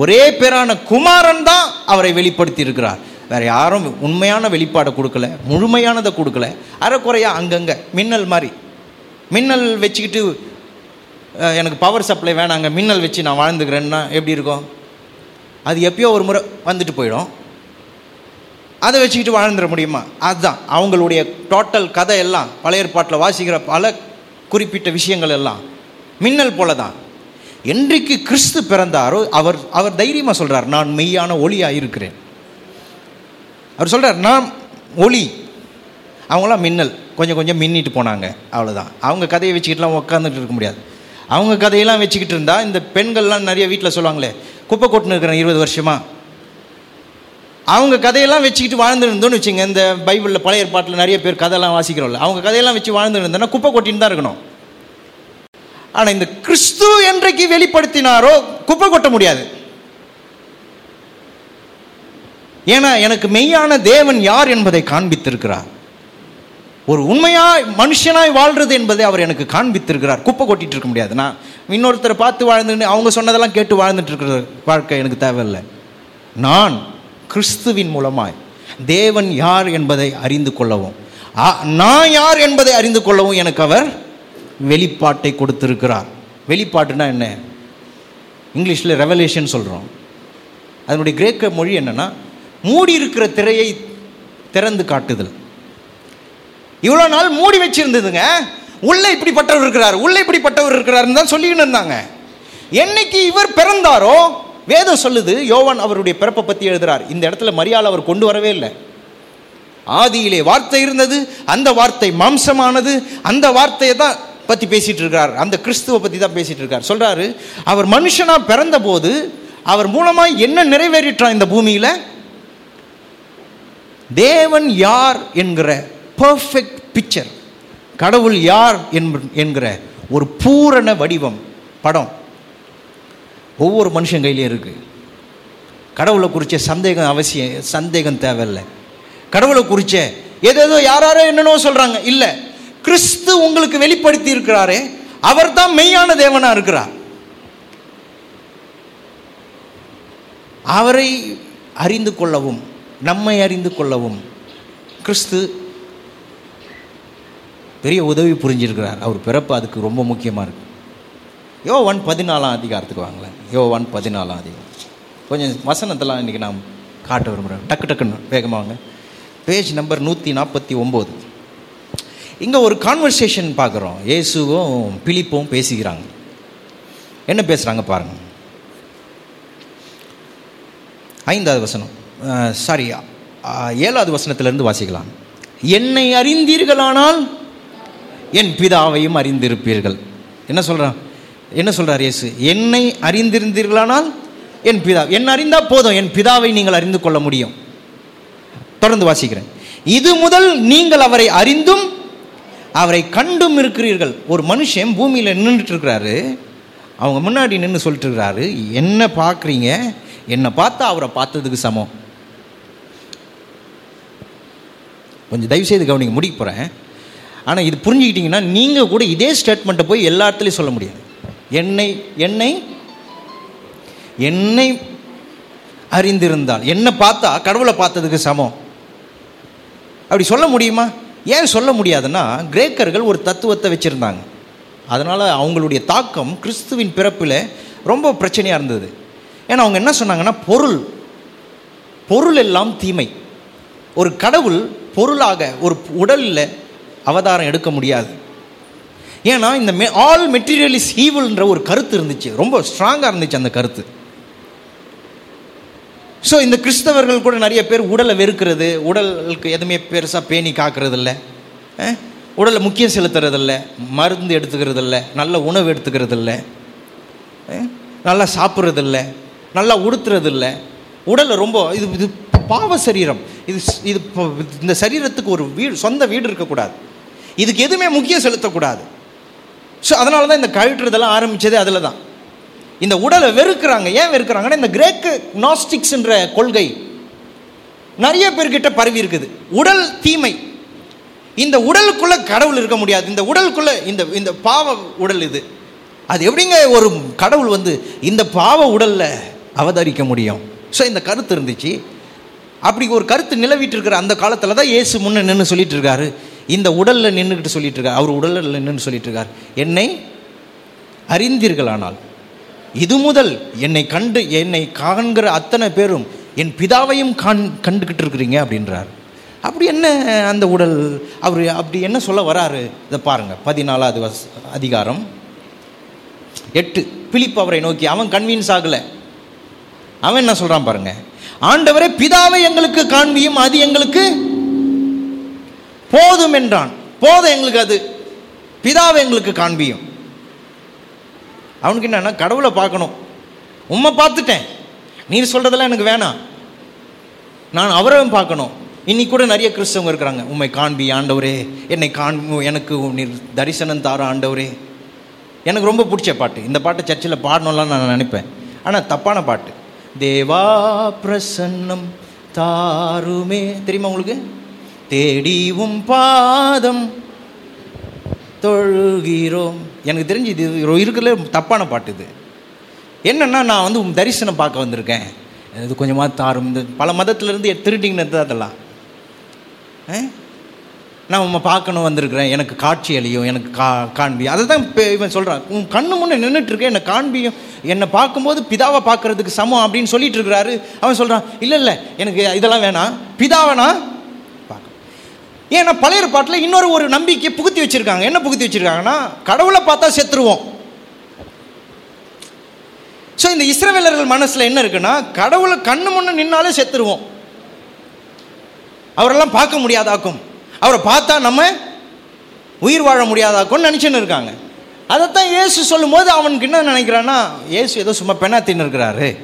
ஒரே பேரான குமாரன் தான் அவரை வெளிப்படுத்தி இருக்கிறார் வேற யாரும் உண்மையான வெளிப்பாடை கொடுக்கல முழுமையானதை கொடுக்கல. அரைக்குறையா அங்கங்க மின்னல் மாதிரி. மின்னல் வச்சுக்கிட்டு எனக்கு பவர் சப்ளை வேணாங்க மின்னல் வச்சு நான் வாழ்ந்துக்கிறேன்னா எப்படி இருக்கும்? அது எப்பயோ ஒரு முறை வந்துட்டு போயிடும். அதை வச்சுக்கிட்டு வாழ்ந்துட முடியுமா? அதுதான். அவங்களுடைய டோட்டல் கதை எல்லாம் பழைய ஏற்பாட்டில் வாசிக்கிற பல குறிப்பிட்ட விஷயங்கள் எல்லாம் மின்னல் போல தான் என்றைக்கு கிறிஸ்து பிறந்தாரோ அவர் அவர் தைரியமாக சொல்கிறார் நான் மெய்யான ஒளியாக இருக்கிறேன். அவர் சொல்கிறார் நான் ஒளி. அவங்களாம் மின்னல் கொஞ்சம் கொஞ்சம் மின்னிட்டு போனாங்க அவ்வளோதான் அவங்க கதையை வச்சுக்கிட்டுலாம் உட்காந்துட்டு இருக்க முடியாது. அவங்க கதையெல்லாம் வச்சுக்கிட்டு இருந்தால் இந்த பெண்கள்லாம் நிறைய வீட்டில் சொல்லுவாங்களே குப்பை கொட்டுன்னு இருக்கிறேன் இருபது வருஷமாக அவங்க கதையெல்லாம் வச்சுக்கிட்டு வாழ்ந்துருந்தோன்னு வச்சுங்க இந்த பைபிளில் பழைய ஏற்பாட்டில் நிறைய பேர் கதையெல்லாம் வாசிக்கிறோம்ல அவங்க கதையெல்லாம் வச்சு வாழ்ந்துருந்தோன்னா குப்பை கொட்டின்னு தான் இருக்கணும். ஆனால் இந்த கிறிஸ்து என்றைக்கு வெளிப்படுத்தினாரோ குப்பை கொட்ட முடியாது. ஏன்னா எனக்கு மெய்யான தேவன் யார் என்பதை காண்பித்திருக்கிறார். ஒரு உண்மையாய் மனுஷனாய் வாழ்றது என்பதை அவர் எனக்கு காண்பித்திருக்கிறார். குப்பை கொட்டிட்டு இருக்க முடியாது. நான் இன்னொருத்தரை பார்த்து வாழ்ந்துன்னு அவங்க சொன்னதெல்லாம் கேட்டு வாழ்ந்துட்டு இருக்கிற வாழ்க்கை எனக்கு தேவையில்லை. நான் கிறிஸ்துவின் மூலமாய் தேவன் யார் என்பதை அறிந்து கொள்ளவும். ஆ- நான் யார் என்பதை அறிந்து கொள்ளவும் எனக்கு அவர் வெளிப்பாட்டை கொடுத்திருக்கிறார். வெளிப்பாட்டுனா என்ன? இங்கிலீஷில் ரெவலேஷன் சொல்கிறோம் அதனுடைய கிரேக்க மொழி என்னென்னா மூடி இருக்கிற திரையை திறந்து காட்டுதல். இவ்வளோ நாள் மூடி வச்சிருந்ததுங்க. உள்ளே இப்படிப்பட்டவர் இருக்கிறார் உள்ளே இப்படிப்பட்டவர் இருக்கிறாருன்னு தான் சொல்லிக்கிட்டு இருந்தாங்க. என்னைக்கு இவர் பிறந்தாரோ வேதம் சொல்லுது யோவான் அவருடைய பிறப்பை பற்றி எழுதுகிறார் இந்த இடத்துல மரியாதை அவர் கொண்டு வரவே இல்லை. ஆதியிலே வார்த்தை இருந்தது அந்த வார்த்தை மாம்சமானது அந்த வார்த்தையை தான் பற்றி பேசிகிட்டு இருக்கார் அந்த கிறிஸ்துவை பற்றி தான் பேசிகிட்டு இருக்கார் சொல்கிறாரு அவர் மனுஷனாக பிறந்தபோது அவர் மூலமாக என்ன நிறைவேறிட்டான் இந்த பூமியில்? தேவன் யார் என்கிற பர்ஃபெக்ட் பிக்சர் கடவுள் யார் என்கிற ஒரு பூரண வடிவம் படம் ஒவ்வொரு மனுஷன் கையிலையும் இருக்கு. கடவுளை குறித்த சந்தேகம் அவசியம் சந்தேகம் தேவையில்லை. கடவுளை குறித்த ஏதேதோ யாரோ என்னென்னோ சொல்கிறாங்க இல்லை. கிறிஸ்து உங்களுக்கு வெளிப்படுத்தி இருக்கிறாரே அவர் தான் மெய்யான தேவனா இருக்கிறார். அவரை அறிந்து கொள்ளவும் நம்மை அறிந்து கொள்ளவும் கிறிஸ்து பெரிய உதவி புரிஞ்சிருக்கிறார். அவர் பிறப்பு அதுக்கு ரொம்ப முக்கியமாக இருக்கு. யோ ஒன் பதினாலாம் அதிகாரத்துக்கு வாங்களேன். யோ ஒன் பதினாலாம் அதிகாரம். கொஞ்சம் வசனத்தெல்லாம் இன்றைக்கி நாம் காட்ட விரும்புகிறேன் டக்கு டக்குன்னு வேகமாக வாங்க. பேஜ் நம்பர் நூற்றி நாற்பத்தி ஒம்பது. இங்கே ஒரு கான்வர்சேஷன் பார்க்குறோம். இயேசுவும் பிலிப்பும் பேசிக்கிறாங்க என்ன பேசுகிறாங்க பாருங்கள் ஐந்தாவது வசனம். சாரி ஏழாவது வசனத்திலேருந்து வாசிக்கலாம். என்னை அறிந்தீர்களானால் என் பிதாவையும் அறிந்திருப்பீர்கள். என்ன சொல்கிறான் என்ன சொல்கிறார் இயேசு? என்னை அறிந்திருந்தீர்களானால் என் பிதா என்ன அறிந்தால் போதும். என் பிதாவை நீங்கள் அறிந்து கொள்ள முடியும். தொடர்ந்து வாசிக்கிறேன். இது முதல் நீங்கள் அவரை அறிந்தும் அவரை கண்டும் இருக்கிறீர்கள். ஒரு மனுஷன் பூமியில் நின்றுட்டு இருக்கிறாரு அவங்க முன்னாடி நின்று சொல்லிட்டு இருக்கிறாரு என்ன பார்க்குறீங்க? என்னை பார்த்தா அவரை பார்த்ததுக்கு சமம். கொஞ்சம் தயவு செய்து கவனிங்க முடிக்க போகிறேன் ஆனால் இது புரிஞ்சுக்கிட்டீங்கன்னா நீங்கள் கூட இதே ஸ்டேட்மெண்ட்டை போய் எல்லா இடத்துலையும் சொல்ல முடியாது. என்னை என்னை என்னை அறிந்திருந்தால் என்னை பார்த்தா கடவுளை பார்த்ததுக்கு சமம். அப்படி சொல்ல முடியுமா? ஏன் சொல்ல முடியாதுன்னா கிரேக்கர்கள் ஒரு தத்துவத்தை வச்சுருந்தாங்க. அதனால் அவங்களுடைய தாக்கம் கிறிஸ்துவின் பிறப்பில் ரொம்ப பிரச்சனையாக இருந்தது. ஏன்னா அவங்க என்ன சொன்னாங்கன்னா பொருள். பொருள் எல்லாம் தீமை. ஒரு கடவுள் பொருளாக ஒரு உடலில் அவதாரம் எடுக்க முடியாது. ஏன்னா இந்த மெ ஆல் மெட்டீரியல் இஸ் ஈவல்ன்ற ஒரு கருத்து இருந்துச்சு. ரொம்ப ஸ்ட்ராங்காக இருந்துச்சு அந்த கருத்து. ஸோ இந்த கிறிஸ்தவர்கள் கூட நிறைய பேர் உடலை வெறுக்கிறது. உடலுக்கு எதுவுமே பெருசாக பேணி காக்கிறது இல்லை உடலை முக்கியம் செலுத்துறதில்ல. மருந்து எடுத்துக்கிறது இல்லை நல்ல உணவு எடுத்துக்கிறது இல்லை நல்லா சாப்பிட்றதில்ல. நல்லா உடுத்துறதில்ல. உடலை ரொம்ப இது இது பாவ சரீரம். இது இது இப்போ இந்த சரீரத்துக்கு ஒரு வீடு சொந்த வீடு இருக்கக்கூடாது. இதுக்கு எதுவுமே முக்கியம் செலுத்தக்கூடாது. ஸோ அதனால தான் இந்த கழட்டுறதெல்லாம் ஆரம்பித்ததே அதில் தான் இந்த உடலை வெறுக்கிறாங்க. ஏன் வெறுக்கிறாங்கன்னா இந்த கிரேக்கு நாஸ்டிக்ஸ்ன்ற கொள்கை நிறைய பேர்கிட்ட பரவி இருக்குது. உடல் தீமை. இந்த உடலுக்குள்ள கடவுள் இருக்க முடியாது. இந்த உடலுக்குள்ள இந்த இந்த பாவ உடல் இது. அது எப்படிங்க ஒரு கடவுள் வந்து இந்த பாவ உடல்ல அவதரிக்க முடியும்? ஸோ இந்த கருத்து இருந்துச்சு. அப்படி ஒரு கருத்து நிலவிட்டு இருக்கிற அந்த காலத்தில் தான் இயேசு முன்ன நின்று சொல்லிட்டு இருக்காரு இந்த உடலில் நின்றுக்கிட்டு சொல்லிட்டு இருக்காரு அவர் உடலில் நின்று சொல்லிட்டு இருக்கார் என்னை அறிந்தீர்களானால் இது முதல் என்னை கண்டு என்னை காண்கிற அத்தனை பேரும் என் பிதாவையும் காண் கண்டுக்கிட்டு இருக்கிறீங்க அப்படின்றார். அப்படி என்ன அந்த உடல்? அவர் அப்படி என்ன சொல்ல வராரு? இதை பாருங்க. பதினாலாவது வஸ் அதிகாரம். எட்டு. பிலிப் அவரை நோக்கி அவன் கன்வீன்ஸ் ஆகலை. அவன் என்ன சொல்கிறான் பாருங்க. ஆண்டவரே பிதாவை எங்களுக்கு காண்பியும் அது எங்களுக்கு போதும் என்றான். போதும் எங்களுக்கு அது. பிதாவை எங்களுக்கு காண்பியும். அவனுக்கு என்னன்னா கடவுளை பார்க்கணும். உம்மை பார்த்துட்டேன். நீர் சொல்றதெல்லாம் எனக்கு வேணாம். நான் அவரையும் பார்க்கணும். இன்னைக்கு கூட நிறைய கிறிஸ்தவங்க இருக்கிறாங்க. உம்மை காண்பி ஆண்டவரே. என்னை காண் எனக்கு நீர் தரிசனம் தார ஆண்டவரே. எனக்கு ரொம்ப பிடிச்ச பாட்டு. இந்த பாட்டை சர்ச்சில் பாடணும்லாம் நான் நினைப்பேன். ஆனால் தப்பான பாட்டு. தேவா பிரசன்னம் தாருமே. தெரியுமா உங்களுக்கு? தேடிவும் பாதம் தொழுகிறோம். எனக்கு தெரிஞ்சு இது இருக்கிறதுல தப்பான பாட்டு இது. என்னன்னா நான் வந்து உன் தரிசனம் பார்க்க வந்திருக்கேன். இது கொஞ்சமாக தாரும். இந்த பல மதத்திலேருந்து திருட்டிங்கன்னு அதெல்லாம். ஆ? நான் உம்மை பார்க்கணும் வந்திருக்கிறேன். எனக்கு காட்சி அழியும் எனக்கு கா காண்பியும் அதை தான் இப்போ இவன் சொல்கிறான் உன் கண்ணு முன்னே நின்றுட்டுருக்கேன் என்னை காண்பியும். என்னை பார்க்கும்போது பிதாவை பார்க்கறதுக்கு சமம் அப்படின்னு சொல்லிட்டு இருக்கிறாரு அவன் சொல்கிறான் இல்லை இல்லை. எனக்கு இதெல்லாம் வேணாம். பிதாவை நான் ஏன்னா பழைய பாட்டில் இன்னொரு ஒரு நம்பிக்கை புகுத்தி வச்சுருக்காங்க. என்ன புகுத்தி வச்சுருக்காங்கன்னா கடவுளை பார்த்தா செத்துருவோம். ஸோ இந்த இஸ்ரவேலர்கள் மனசில் என்ன இருக்குன்னா கடவுளை கண்ணு முன்ன நின்னாலே செத்துருவோம். அவரெல்லாம் பார்க்க முடியாதாக்கும். அவரை பார்த்தா நம்ம உயிர் வாழ முடியாதாக்கும்னு நினச்சின்னு இருக்காங்க. அதைத்தான் இயேசு சொல்லும்போது அவனுக்கு என்ன நினைக்கிறான்னா இயேசு ஏதோ சும்மா பெண்ணா தின்னு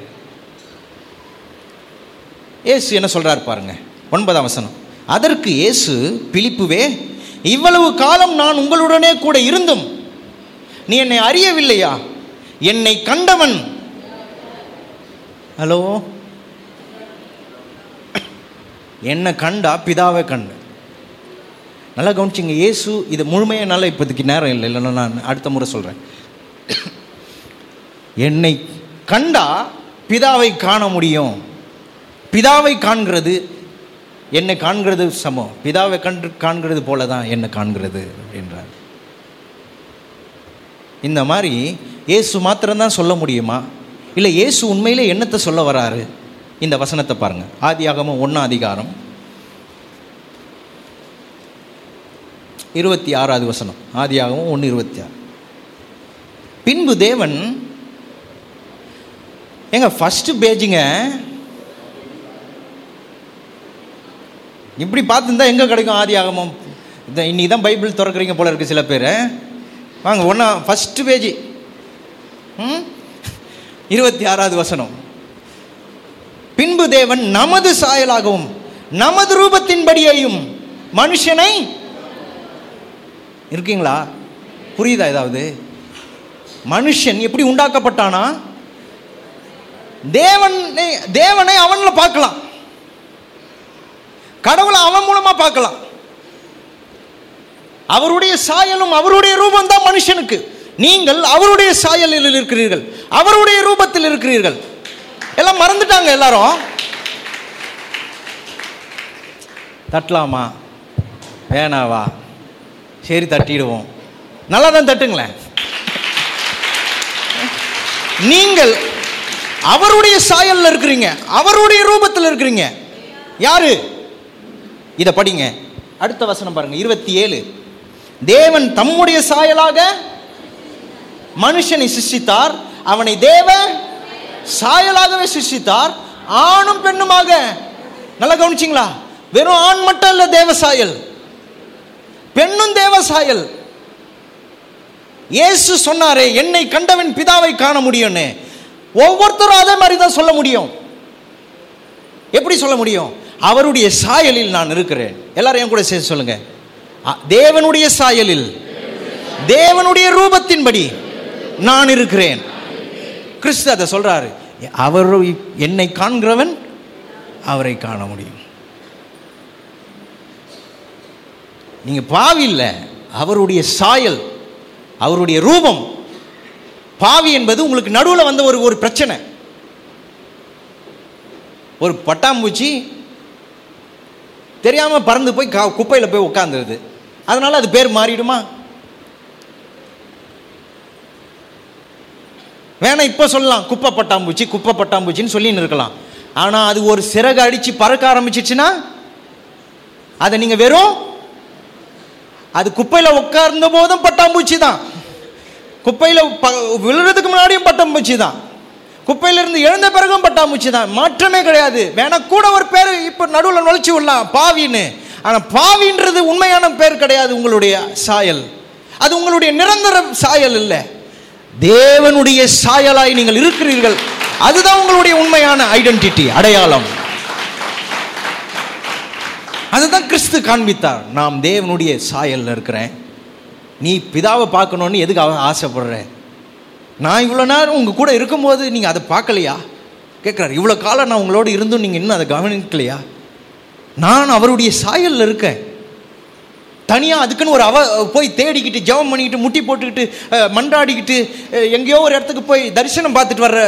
இயேசு என்ன சொல்கிறார் பாருங்க ஒன்பதாம் வசனம். அதற்கு இயேசு பிலிப்புவே இவ்வளவு காலம் நான் உங்களுடனே கூட இருந்தும் நீ என்னை அறியவில்லையா? என்னை கண்டவன். ஹலோ? என்னை கண்டா? பிதாவை கண்டு. நல்லா கவனிச்சிங்க இயேசு இது முழுமையாக நல்லா இப்போதைக்கு நேரம் இல்லை இல்லைன்னா நான் அடுத்த முறை சொல்கிறேன் என்னை கண்டா பிதாவை காண முடியும். பிதாவை காண்கிறது என்னை காண்கிறது சமம். பிதாவை கண்டு காண்கிறது போல தான் என்னை காண்கிறது அப்படின்றார் இந்த மாதிரி இயேசு மாத்திரம்தான் சொல்ல முடியுமா? இல்லை இயேசு உண்மையிலே என்னத்தை சொல்ல வராரு? இந்த வசனத்தை பாருங்கள் ஆதியாகமும் ஒன்றாம் அதிகாரம். இருபத்தி ஆறாவது வசனம். ஆதியாகவும் ஒன்று இருபத்தி ஆறு. பின்பு தேவன் ஏங்க ஃபஸ்ட்டு பேஜிங்க இப்படி பார்த்துருந்தா எங்கே கிடைக்கும் ஆதி ஆகமம்? இந்த இன்னைக்கு தான் பைபிள் திறக்கிறீங்க போல இருக்குது சில பேர். வாங்க ஒன்றா ஃபஸ்ட்டு பேஜ் ம்? இருபத்தி ஆறாவது வசனம். பின்பு தேவன் நமது சாயலாகவும் நமது ரூபத்தின்படியையும் மனுஷனை இருக்கீங்களா? புரியுதா ஏதாவது? மனுஷன் எப்படி உண்டாக்கப்பட்டானா? தேவனை தேவனை அவனில் பார்க்கலாம். கடவுளை அவன் மூலமா பார்க்கலாம். அவருடைய சாயலும் அவருடைய ரூபம் தான் மனுஷனுக்கு. நீங்கள் அவருடைய சாயலில் இருக்கிறீர்கள். அவருடைய ரூபத்தில் இருக்கிறீர்கள். எல்லாம் மறந்துட்டாங்க எல்லாரும். தட்டலாமா? வேணாவா? சரி தட்டிடுவோம். நல்லா தான் தட்டுங்களேன். நீங்கள் அவருடைய சாயலில் இருக்கிறீங்க. அவருடைய ரூபத்தில் இருக்கிறீங்க. யாரு? இதை படிங்க. அடுத்த வசனம் பாருங்க இருபத்தி ஏழு தேவன் தம்முடைய சாயலாக மனுஷனை சிருஷ்டித்தார். அவனை தேவ சாயலாகவே சிருஷ்டித்தார். ஆணும் பெண்ணுமாக. நல்லா கவனிச்சிங்களா? வெறும் ஆண் மட்டும் இல்ல தேவ சாயல். பெண்ணும் தேவ சாயல். இயேசு சொன்னாரே என்னை கண்டவன் பிதாவை காண முடியும்னு. ஒவ்வொருத்தரும் அதே மாதிரி தான் சொல்ல முடியும். எப்படி சொல்ல முடியும்? அவருடைய சாயலில் நான் இருக்கிறேன். எல்லாரும் என் கூட சேர்த்து சொல்லுங்க. தேவனுடைய சாயலில். தேவனுடைய ரூபத்தின்படி நான் இருக்கிறேன். கிறிஸ்து அதை சொல்றாரு. அவர் என்னை காண்கிறவன் அவரை காண முடியும். நீங்க பாவி இல்லை. அவருடைய சாயல் அவருடைய ரூபம் பாவி என்பது உங்களுக்கு நடுவில் வந்த ஒரு ஒரு பிரச்சனை. ஒரு பட்டாம்பூச்சி தெரியாமல் பறந்து போய் கா குப்பையில் போய் உட்காந்துருது அதனால் அது பேர் மாறிடுமா? வேணா இப்போ சொல்லலாம். குப்பை பட்டாம்பூச்சி குப்பை பட்டாம்பூச்சின்னு சொல்லின்னு இருக்கலாம். ஆனால் அது ஒரு சிறகு அடித்து பறக்க ஆரம்பிச்சிச்சுன்னா அதை நீங்கள் வெறும் அது குப்பையில் உட்கார்ந்த போதும் பட்டாம்பூச்சி தான். குப்பையில் ப விழுறதுக்கு முன்னாடியும் பட்டாம்பூச்சி தான். குப்பையிலிருந்து எழுந்த பிறகும் பட்டாம்பூச்சி தான். மாற்றமே கிடையாது. வேணா கூட ஒரு பேர் இப்போ நடுவில் நுழைச்சி விடலாம். பாவின்னு. ஆனால் பாவின்றது உண்மையான பேர் கிடையாது உங்களுடைய சாயல். அது உங்களுடைய நிரந்தர சாயல் இல்லை. தேவனுடைய சாயலாய் நீங்கள் இருக்கிறீர்கள். அதுதான் உங்களுடைய உண்மையான ஐடென்டிட்டி அடையாளம். அதுதான் கிறிஸ்து காண்பித்தார். நாம் தேவனுடைய சாயலில் இருக்கிறேன். நீ பிதாவை பார்க்கணுன்னு எதுக்கு அவன் ஆசைப்படுற? நான் இவ்வளோ நேரம் உங்கள் கூட இருக்கும்போது நீங்கள் அதை பார்க்கலையா? கேட்குறாரு இவ்வளோ காலம் நான் உங்களோட இருந்தும் நீங்கள் இன்னும் அதை கவனிக்கலையா? நான் அவருடைய சாயலில் இருக்கேன். தனியாக அதுக்குன்னு ஒரு அவ போய் தேடிக்கிட்டு ஜெபம் பண்ணிக்கிட்டு முட்டி போட்டுக்கிட்டு மன்றாடிக்கிட்டு எங்கேயோ ஒரு இடத்துக்கு போய் தரிசனம் பார்த்துட்டு வர்ற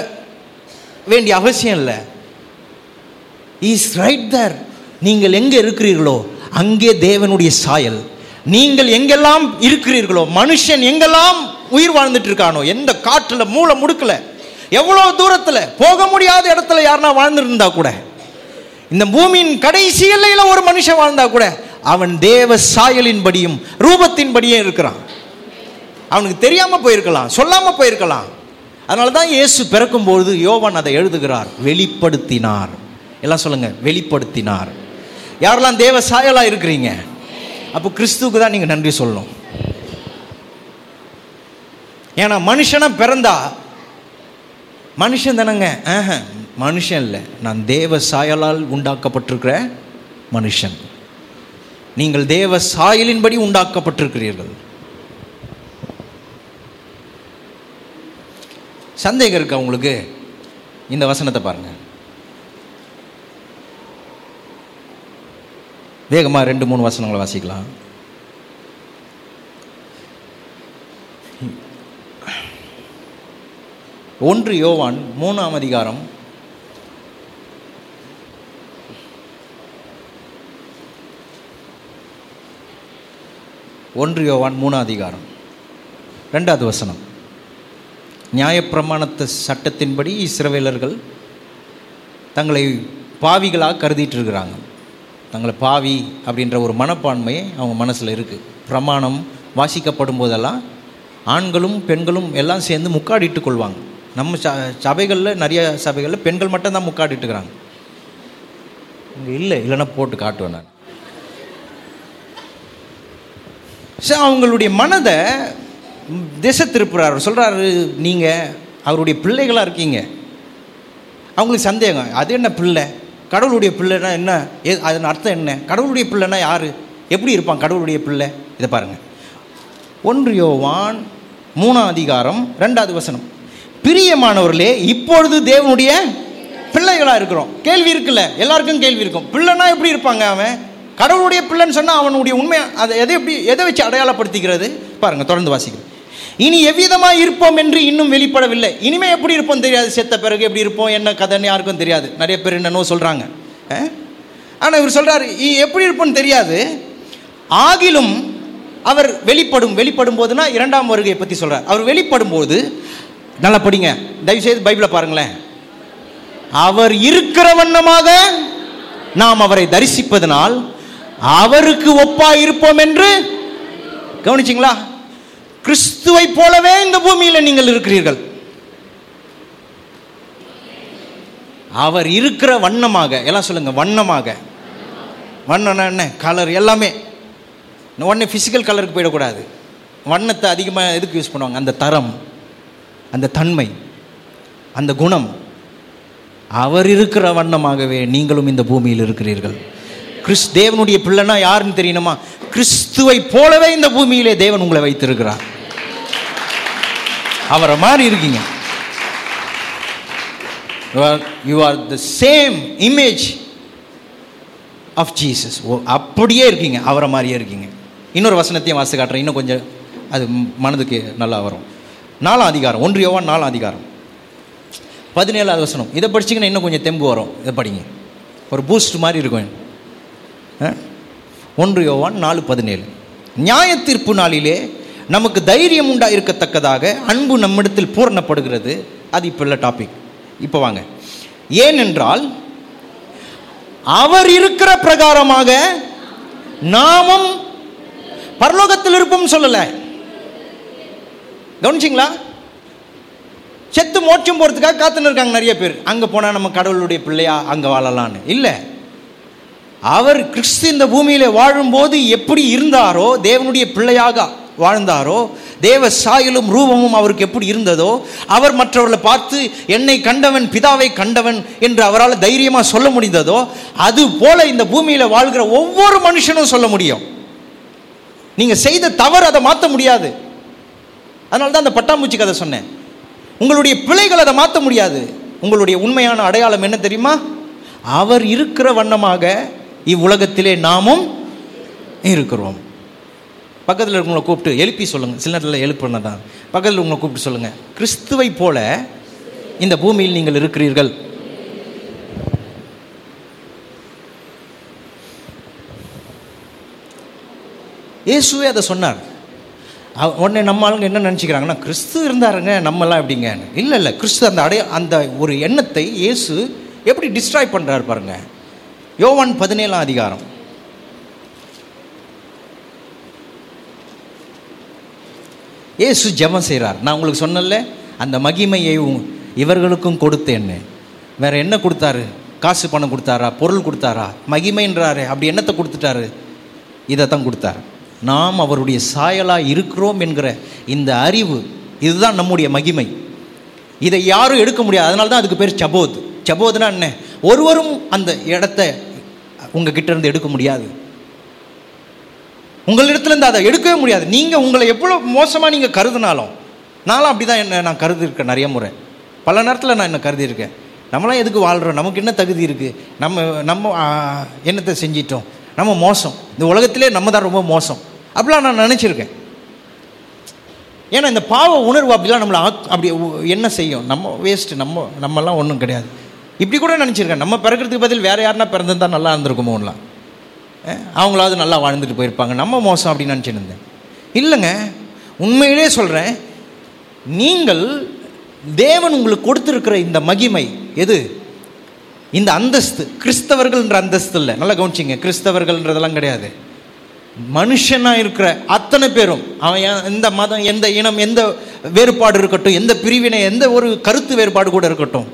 வேண்டிய அவசியம் இல்லை. இஸ் ரைட் தர் நீங்கள் எங்கே இருக்கிறீர்களோ அங்கே தேவனுடைய சாயல். நீங்கள் எங்கெல்லாம் இருக்கிறீர்களோ மனுஷன் எங்கெல்லாம் உயிர் வாழ்ந்துட்டு இருக்கானோ எந்த காற்றுல மூளை முடுக்கல எவ்வளோ தூரத்தில் போக முடியாத இடத்துல யாருன்னா வாழ்ந்துருந்தா கூட இந்த பூமியின் கடைசி எல்லையில ஒரு மனுஷன் வாழ்ந்தா கூட அவன் தேவ சாயலின்படியும் ரூபத்தின்படியும் இருக்கிறான். அவனுக்கு தெரியாம போயிருக்கலாம் சொல்லாம போயிருக்கலாம். அதனால தான் இயேசு பிறக்கும்பொழுது யோவான் அதை எழுதுகிறார் வெளிப்படுத்தினார். எல்லாம் சொல்லுங்க வெளிப்படுத்தினார். யாரெல்லாம் தேவ சாயலா இருக்கிறீங்க? அப்போ கிறிஸ்துவுக்கு தான் நீங்கள் நன்றி சொல்லணும். ஏன்னா மனுஷனை பிறந்தா மனுஷன் தானங்க. ஆஹா, மனுஷன் இல்லை. நான் தேவ சாயலால் உண்டாக்கப்பட்டிருக்கிற மனுஷன். நீங்கள் தேவ சாயலின்படி உண்டாக்கப்பட்டிருக்கிறீர்கள். சந்தேகம் இருக்கா உங்களுக்கு? இந்த வசனத்தை பாருங்கள் வேகமாக ரெண்டு மூணு வசனங்களை வாசிக்கலாம். ஒன்று யோவான் மூணாம் அதிகாரம். ஒன்று யோவான் மூணாம் அதிகாரம். ரெண்டாவது வசனம். நியாயப்பிரமாணத்த சட்டத்தின்படி இஸ்ரவேலர்கள் தங்களை பாவிகளாக கருதிட்டு இருக்கிறாங்க. தங்களை பாவி அப்படின்ற ஒரு மனப்பான்மையை அவங்க மனசில் இருக்குது பிரமாணம் வாசிக்கப்படும் போதெல்லாம் ஆண்களும் பெண்களும் எல்லாம் சேர்ந்து முக்காடிட்டு கொள்வாங்க. நம்ம ச சபைகளில் நிறைய சபைகளில் பெண்கள் மட்டும்தான் முக்காடிட்டுக்கிறாங்க. இங்கே இல்லை இல்லைன்னா போட்டு காட்டுவேன் நான். சரி அவங்களுடைய மனதை திசை திருப்புறார். சொல்கிறாரு நீங்கள் அவருடைய பிள்ளைகளாக இருக்கீங்க. அவங்களுக்கு சந்தேகம். அது என்ன பிள்ளை? கடவுளுடைய பிள்ளைனா என்ன? ஏ- அதன் அர்த்தம் என்ன? கடவுளுடைய பிள்ளைனா யார்? எப்படி இருப்பான் கடவுளுடைய பிள்ளை? இதை பாருங்கள் ஒன்று யோவான் மூணாம் அதிகாரம் ரெண்டாவது வசனம். பிரியமானவர்களே இப்பொழுது தேவனுடைய பிள்ளைகளாக இருக்கிறோம். கேள்வி இருக்குல்ல? எல்லாருக்கும் கேள்வி இருக்கும். பிள்ளைனா எப்படி இருப்பாங்க அவன்? கடவுளுடைய பிள்ளைன்னு சொன்னால் அவனுடைய உண்மை அதை எதை எப்படி எதை வச்சு அடையாளப்படுத்திக்கிறது? பாருங்கள் தொடர்ந்து வாசிக்கிறேன் இனி எவ்விதமாக இருப்போம் என்று இன்னும் வெளிப்படவில்லை. இனிமே எப்படி இருப்போம் தெரியாது. செத்த பிறகு எப்படி இருப்போம்? என்ன கதைன்னு யாருக்கும் தெரியாது. நிறைய பேர் என்னென்னோ சொல்கிறாங்க ஆனால் இவர் சொல்கிறாரு எப்படி இருப்போம்னு தெரியாது. ஆகிலும் அவர் வெளிப்படும். வெளிப்படும் போதுனா இரண்டாம் வருகையை பற்றி சொல்கிறார் அவர் வெளிப்படும் போது நல்லா படிங்க. தயவுசெய்து பைபிளை பாருங்களேன். அவர் இருக்கிற வண்ணமாக நாம் அவரை தரிசிப்பதனால் அவருக்கு ஒப்பா இருப்போம் என்று கவனிச்சிங்களா? கிறிஸ்துவை போலவே இந்த பூமியில் நீங்கள் இருக்கிறீர்கள். அவர் இருக்கிற வண்ணமாக எல்லாம் சொல்லுங்க வண்ணமாக. வண்ணம்னா என்ன? கலர் எல்லாமே. உடனே ஃபிசிக்கல் கலருக்கு போயிடக்கூடாது. வண்ணத்தை அதிகமாக எதுக்கு யூஸ் பண்ணுவாங்க? அந்த தரம் அந்த தன்மை அந்த குணம். அவர் இருக்கிற வண்ணமாகவே நீங்களும் இந்த பூமியில் இருக்கிறீர்கள். கிறிஸ் தேவனுடைய பிள்ளைனா யாருன்னு தெரியணுமா? கிறிஸ்துவை போலவே இந்த பூமியிலே தேவன் உங்களை வைத்திருக்கிறார். அவரை மாதிரி இருக்கீங்க. You are you are the same image of Jesus ஓ அப்படியே இருக்கீங்க அவரை மாதிரியே இருக்கீங்க. இன்னொரு வசனத்தையும் வாசி காட்டுறேன். இன்னும் கொஞ்சம் அது மனதுக்கு நல்லா வரும். நாலாம் அதிகாரம் ஒன்று யோவான் நாலாம் அதிகாரம். பதினேழாவது வசனம். இதை படிச்சிங்கன்னா இன்னும் கொஞ்சம் தெம்பு வரும். இதை படிங்க. ஒரு பூஸ்ட் மாதிரி இருக்கும். ஆ? ஒன்று யோவான் நாலு பதினேழு. நியாய தீர்ப்பு நாளிலே நமக்கு தைரியம் உண்டா இருக்கத்தக்கதாக அன்பு நம்மிடத்தில் பூரணப்படுகிறது. அது இப்போ உள்ள டாபிக் இப்போ வாங்க. ஏனென்றால் அவர் இருக்கிற பிரகாரமாக நாமும் பரலோகத்தில் இருப்போம் சொல்லலை. கவனிச்சிங்களா? செத்து மோட்சம் போகிறதுக்காக காத்துன்னு இருக்காங்க நிறைய பேர். அங்கே போனால் நம்ம கடவுளுடைய பிள்ளையா அங்கே வாழலான்னு இல்லை. அவர் கிறிஸ்து இந்த பூமியில் வாழும்போது எப்படி இருந்தாரோ தேவனுடைய பிள்ளையாக வாழ்ந்தாரோ? தேவ சாயலும் ரூபமும் அவருக்கு எப்படி இருந்ததோ அவர் மற்றவர்களை பார்த்து என்னை கண்டவன் பிதாவை கண்டவன் என்று அவரால் தைரியமாக சொல்ல முடிந்ததோ அது போல இந்த பூமியில் வாழ்கிற ஒவ்வொரு மனுஷனும் சொல்ல முடியும். நீங்கள் செய்த தவறு அதை மாற்ற முடியாது. அதனால தான் அந்த பட்டாம்பூச்சி கதை சொன்னேன். உங்களுடைய பிழைகள் அதை மாற்ற முடியாது. உங்களுடைய உண்மையான அடையாளம் என்ன தெரியுமா? அவர் இருக்கிற வண்ணமாக இவ்வுலகத்திலே நாமும் இருக்கிறோம். பக்கத்தில் இருக்கவங்களை கூப்பிட்டு எழுப்பி சொல்லுங்கள் சில நேரத்தில் எழுப்புனதான் தான் பக்கத்தில் உங்களை கூப்பிட்டு சொல்லுங்கள் கிறிஸ்துவை போல இந்த பூமியில் நீங்கள் இருக்கிறீர்கள். இயேசுவே அதை சொன்னார். உடனே நம்ம ஆளுங்க என்ன நினச்சிக்கிறாங்கன்னா கிறிஸ்து இருந்தாருங்க நம்மலாம் எப்படிங்க? இல்லை இல்லை கிறிஸ்து அந்த அடைய அந்த ஒரு எண்ணத்தை இயேசு எப்படி டிஸ்ட்ராய் பண்ணுறாரு பாருங்கள் யோவான் பதினேழாம் அதிகாரம். ஏசு ஜெபம் செய்கிறார் நான் உங்களுக்கு சொன்னல அந்த மகிமையை இவர்களுக்கும் கொடுத்தேன்னு. வேறு என்ன கொடுத்தாரு? காசு பணம் கொடுத்தாரா? பொருள் கொடுத்தாரா? மகிமைன்றாரு அப்படி என்னத்தை கொடுத்துட்டாரு? இதை தான் கொடுத்தார். நாம் அவருடைய சாயலாக இருக்கிறோம் என்கிற இந்த அறிவு இதுதான் நம்முடைய மகிமை. இதை யாரும் எடுக்க முடியாது. அதனால தான் அதுக்கு பேர் சபோத். சபோத்னா என்ன? ஒருவரும் அந்த இடத்த உங்ககிட்ட இருந்து எடுக்க முடியாது. உங்களிடத்துலேருந்து அதை எடுக்கவே முடியாது. நீங்கள் உங்களை எவ்வளோ மோசமாக நீங்கள் கருதினாலும் நானும் அப்படி தான் என்ன நான் கருதிருக்கேன் நிறைய முறை. பல நேரத்தில் நான் என்ன கருதியிருக்கேன்? நம்மளாம் எதுக்கு வாழ்கிறோம் நமக்கு என்ன தகுதி இருக்குது நம்ம நம்ம என்னத்தை செஞ்சிட்டோம்? நம்ம மோசம். இந்த உலகத்திலே நம்ம தான் ரொம்ப மோசம். அப்படிலாம் நான் நினச்சிருக்கேன். ஏன்னா இந்த பாவ உணர்வு அப்படிலாம் நம்மளை ஆக்- அப்படி என்ன செய்யும்? நம்ம வேஸ்ட்டு நம்ம நம்மலாம் ஒன்றும் கிடையாது. இப்படி கூட நினச்சிருக்கேன். நம்ம பிறக்கிறதுக்கு பதில் வேறு யாருன்னா பிறந்திருந்தா நல்லா இருந்திருக்குமோலாம் அவங்களாவது நல்லா வாழ்ந்துட்டு போயிருப்பாங்க. நம்ம மோசம் அப்படின்னு நினச்சிருந்தேன் இல்லைங்க உண்மையிலே சொல்கிறேன் நீங்கள் தேவன் உங்களுக்கு கொடுத்துருக்கிற இந்த மகிமை எது? இந்த அந்தஸ்து. கிறிஸ்தவர்கள்ன்ற அந்தஸ்து இல்லை. நல்லா கவனிச்சிங்க. கிறிஸ்தவர்கள்ன்றதெல்லாம் கிடையாது. மனுஷனாக இருக்கிற அத்தனை பேரும் அவன் எந்த மதம் எந்த இனம் எந்த வேறுபாடு இருக்கட்டும் எந்த பிரிவினை எந்த ஒரு கருத்து வேறுபாடு கூட இருக்கட்டும்.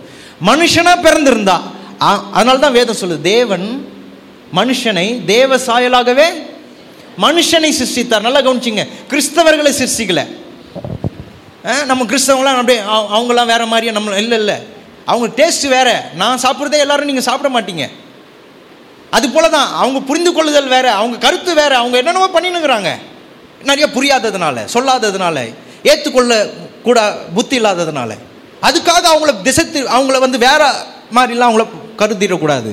மனுஷனாக பிறந்திருந்தா அதனால தான் வேதம் சொல்லுது தேவன் மனுஷனை தேவ சாயலாகவே மனுஷனை சிருஷ்டித்தார். நல்லா கவனிச்சிங்க. கிறிஸ்தவர்களை சிருஷ்டிக்கல. நம்ம கிறிஸ்தவங்களாம் அப்படியே அவங்களாம் வேற மாதிரியே நம்ம இல்லை இல்லை. அவங்க டேஸ்ட் வேற. நான் சாப்பிட்றதே எல்லாரும் நீங்கள் சாப்பிட மாட்டீங்க. அது போல தான் அவங்க புரிந்து கொள்ளுதல் வேற அவங்க கருத்து வேற அவங்க என்னென்னவோ பண்ணினுங்கிறாங்க நிறைய புரியாததுனால சொல்லாததுனால ஏற்றுக்கொள்ள கூட புத்தி இல்லாததுனால. அதுக்காக அவங்கள திசைத்து அவங்கள வந்து வேற மாதிரிலாம் அவங்கள கருதிடக்கூடாது.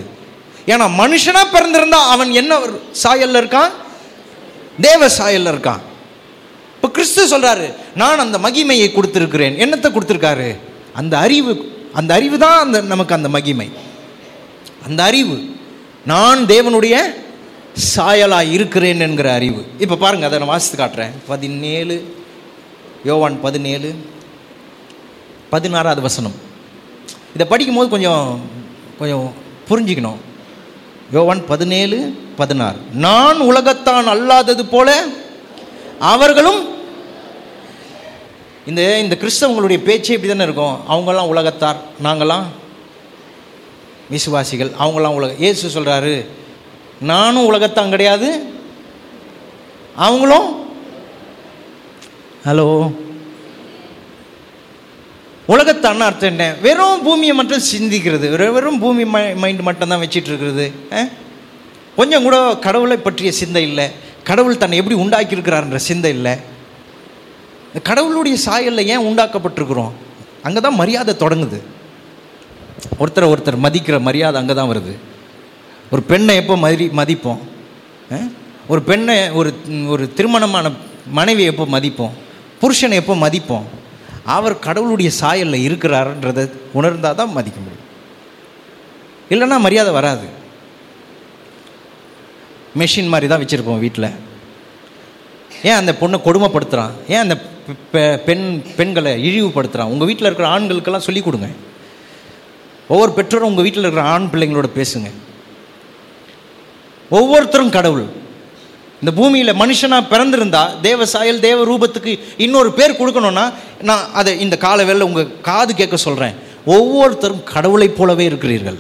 ஏன்னா மனுஷனாக பிறந்திருந்தா அவன் என்ன சாயலில் சாயல்ல இருக்கான்? தேவ சாயல்ல இருக்கான். இப்போ கிறிஸ்து சொல்கிறாரு நான் அந்த மகிமையை கொடுத்துருக்கிறேன். என்னத்தை கொடுத்துருக்காரு? அந்த அறிவு அந்த அறிவு தான் அந்த நமக்கு அந்த மகிமை. அந்த அறிவு. நான் தேவனுடைய சாயலாக இருக்கிறேன் என்கிற அறிவு. இப்போ பாருங்கள் அதை நான் வாசித்து காட்டுறேன். பதினேழு யோவான் பதினேழு பதினாறாவது வசனம். இதை படிக்கும்போது கொஞ்சம் கொஞ்சம் புரிஞ்சுக்கணும். யோவான் பதினேழு பதினாறு. நான் உலகத்தான் அல்லாதது போல அவர்களும் இந்த இந்த கிறிஸ்தவங்களுடைய பேச்சே இப்படி தானே இருக்கும். அவங்கெல்லாம் உலகத்தார் நாங்களாம் விசுவாசிகள் அவங்களாம் உலக இயேசு சொல்கிறாரு நானும் உலகத்தான் கிடையாது அவங்களும் ஹலோ உலகத்தான அர்த்தம் என்ன? வெறும் பூமியை மட்டும் சிந்திக்கிறது. வெறும் வெறும் பூமி மைண்ட் மட்டும்தான் வச்சிட்டு இருக்கிறது கொஞ்சம் கூட கடவுளை பற்றிய சிந்தை இல்லை. கடவுள் தன்னை எப்படி உண்டாக்கியிருக்கிறார்ன்ற சிந்தை இல்லை. இந்த கடவுளுடைய சாயலில் ஏன் உண்டாக்கப்பட்டிருக்கிறோம்? அங்கே தான் மரியாதை தொடங்குது. ஒருத்தரை ஒருத்தர் மதிக்கிற மரியாதை அங்கே தான் வருது. ஒரு பெண்ணை எப்போ மதி மதிப்போம்? ஒரு பெண்ணை ஒரு ஒரு திருமணமான மனைவி எப்போ மதிப்போம்? புருஷனை எப்போ மதிப்போம்? அவர் கடவுளுடைய சாயலில் இருக்கிறாருன்றதை உணர்ந்தால் தான் மதிக்க முடியும். இல்லைன்னா மரியாதை வராது. மெஷின் மாதிரி தான் வச்சுருப்போம் வீட்டில் ஏன் அந்த பொண்ணை கொடுமைப்படுத்துகிறான் ஏன் அந்த பெ- பெண் பெண்களை இழிவுபடுத்துகிறான் உங்கள் வீட்டில் இருக்கிற ஆண்களுக்கெல்லாம் சொல்லிக் கொடுங்க. ஒவ்வொரு பெற்றோரும் உங்கள் வீட்டில் இருக்கிற ஆண் பிள்ளைங்களோட பேசுங்க. ஒவ்வொருத்தரும் கடவுள். இந்த பூமியில் மனுஷனாக பிறந்திருந்தா தேவ சாயல் தேவ ரூபத்துக்கு இன்னொரு பேர் கொடுக்கணும்னா நான் அதை இந்த கால வேலை உங்கள் காது கேட்க சொல்கிறேன் ஒவ்வொருத்தரும் கடவுளைப் போலவே இருக்கிறீர்கள்.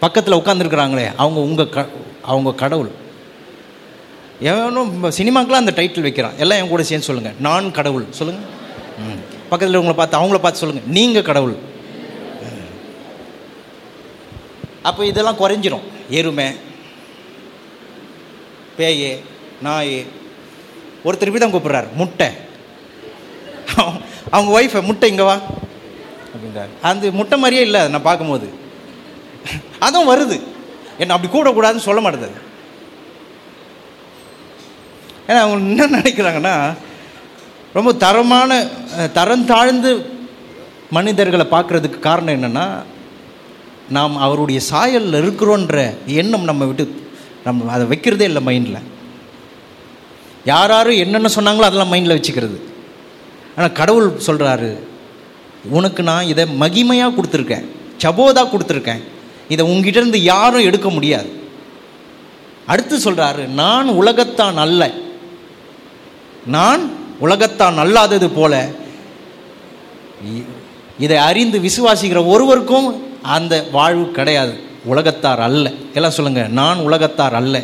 பக்கத்தில் உட்காந்துருக்குறாங்களே அவங்க உங்கள் க அவங்க கடவுள். எவனும் சினிமாக்கெலாம் அந்த டைட்டில் வைக்கிறான். எல்லாம் என் கூட சேர்ந்து சொல்லுங்கள் நான் கடவுள். சொல்லுங்கள் ம். பக்கத்தில் உங்களை பார்த்து அவங்கள பார்த்து சொல்லுங்கள் நீங்கள் கடவுள். அப்போ இதெல்லாம் குறைஞ்சிரும். எருமை பேய் நாய். ஒருத்தர் இப்படி தான் கூப்பிட்றாரு முட்டை. அவங்க- ஒய்ஃபை முட்டை இங்கே வா. அப்படின்றாரு. அந்த முட்டை மாதிரியே இல்லை நான் பார்க்கும்போது. அதுவும் வருது. என்ன அப்படி கூடக்கூடாதுன்னு சொல்ல மாட்டேது ஏன்னா அவங்க என்ன நினைக்கிறாங்கன்னா ரொம்ப தரமான தரம் தாழ்ந்து மனிதர்களை பார்க்குறதுக்கு காரணம் என்னென்னா நாம் அவருடைய சாயலில் இருக்கிறோன்ற எண்ணம் நம்ம விட்டு நம்ம அதை வைக்கிறதே இல்லை மைண்டில் யார் யாரும் என்னென்ன சொன்னாங்களோ அதெல்லாம் மைண்டில் வச்சுக்கிறது. ஆனால் கடவுள் சொல்கிறாரு உனக்கு நான் இதை மகிமையாக கொடுத்துருக்கேன் சபோதாக கொடுத்துருக்கேன். இதை உங்ககிட்டருந்து யாரும் எடுக்க முடியாது. அடுத்து சொல்கிறாரு நான் உலகத்தான் அல்ல. நான் உலகத்தான் அல்லாதது போல. இதை அறிந்து விசுவாசிக்கிற ஒருவருக்கும் அந்த வாழ்வு கிடையாது. உலகத்தார் அல்ல. எல்லாம் சொல்லுங்க நான் உலகத்தார் அல்ல.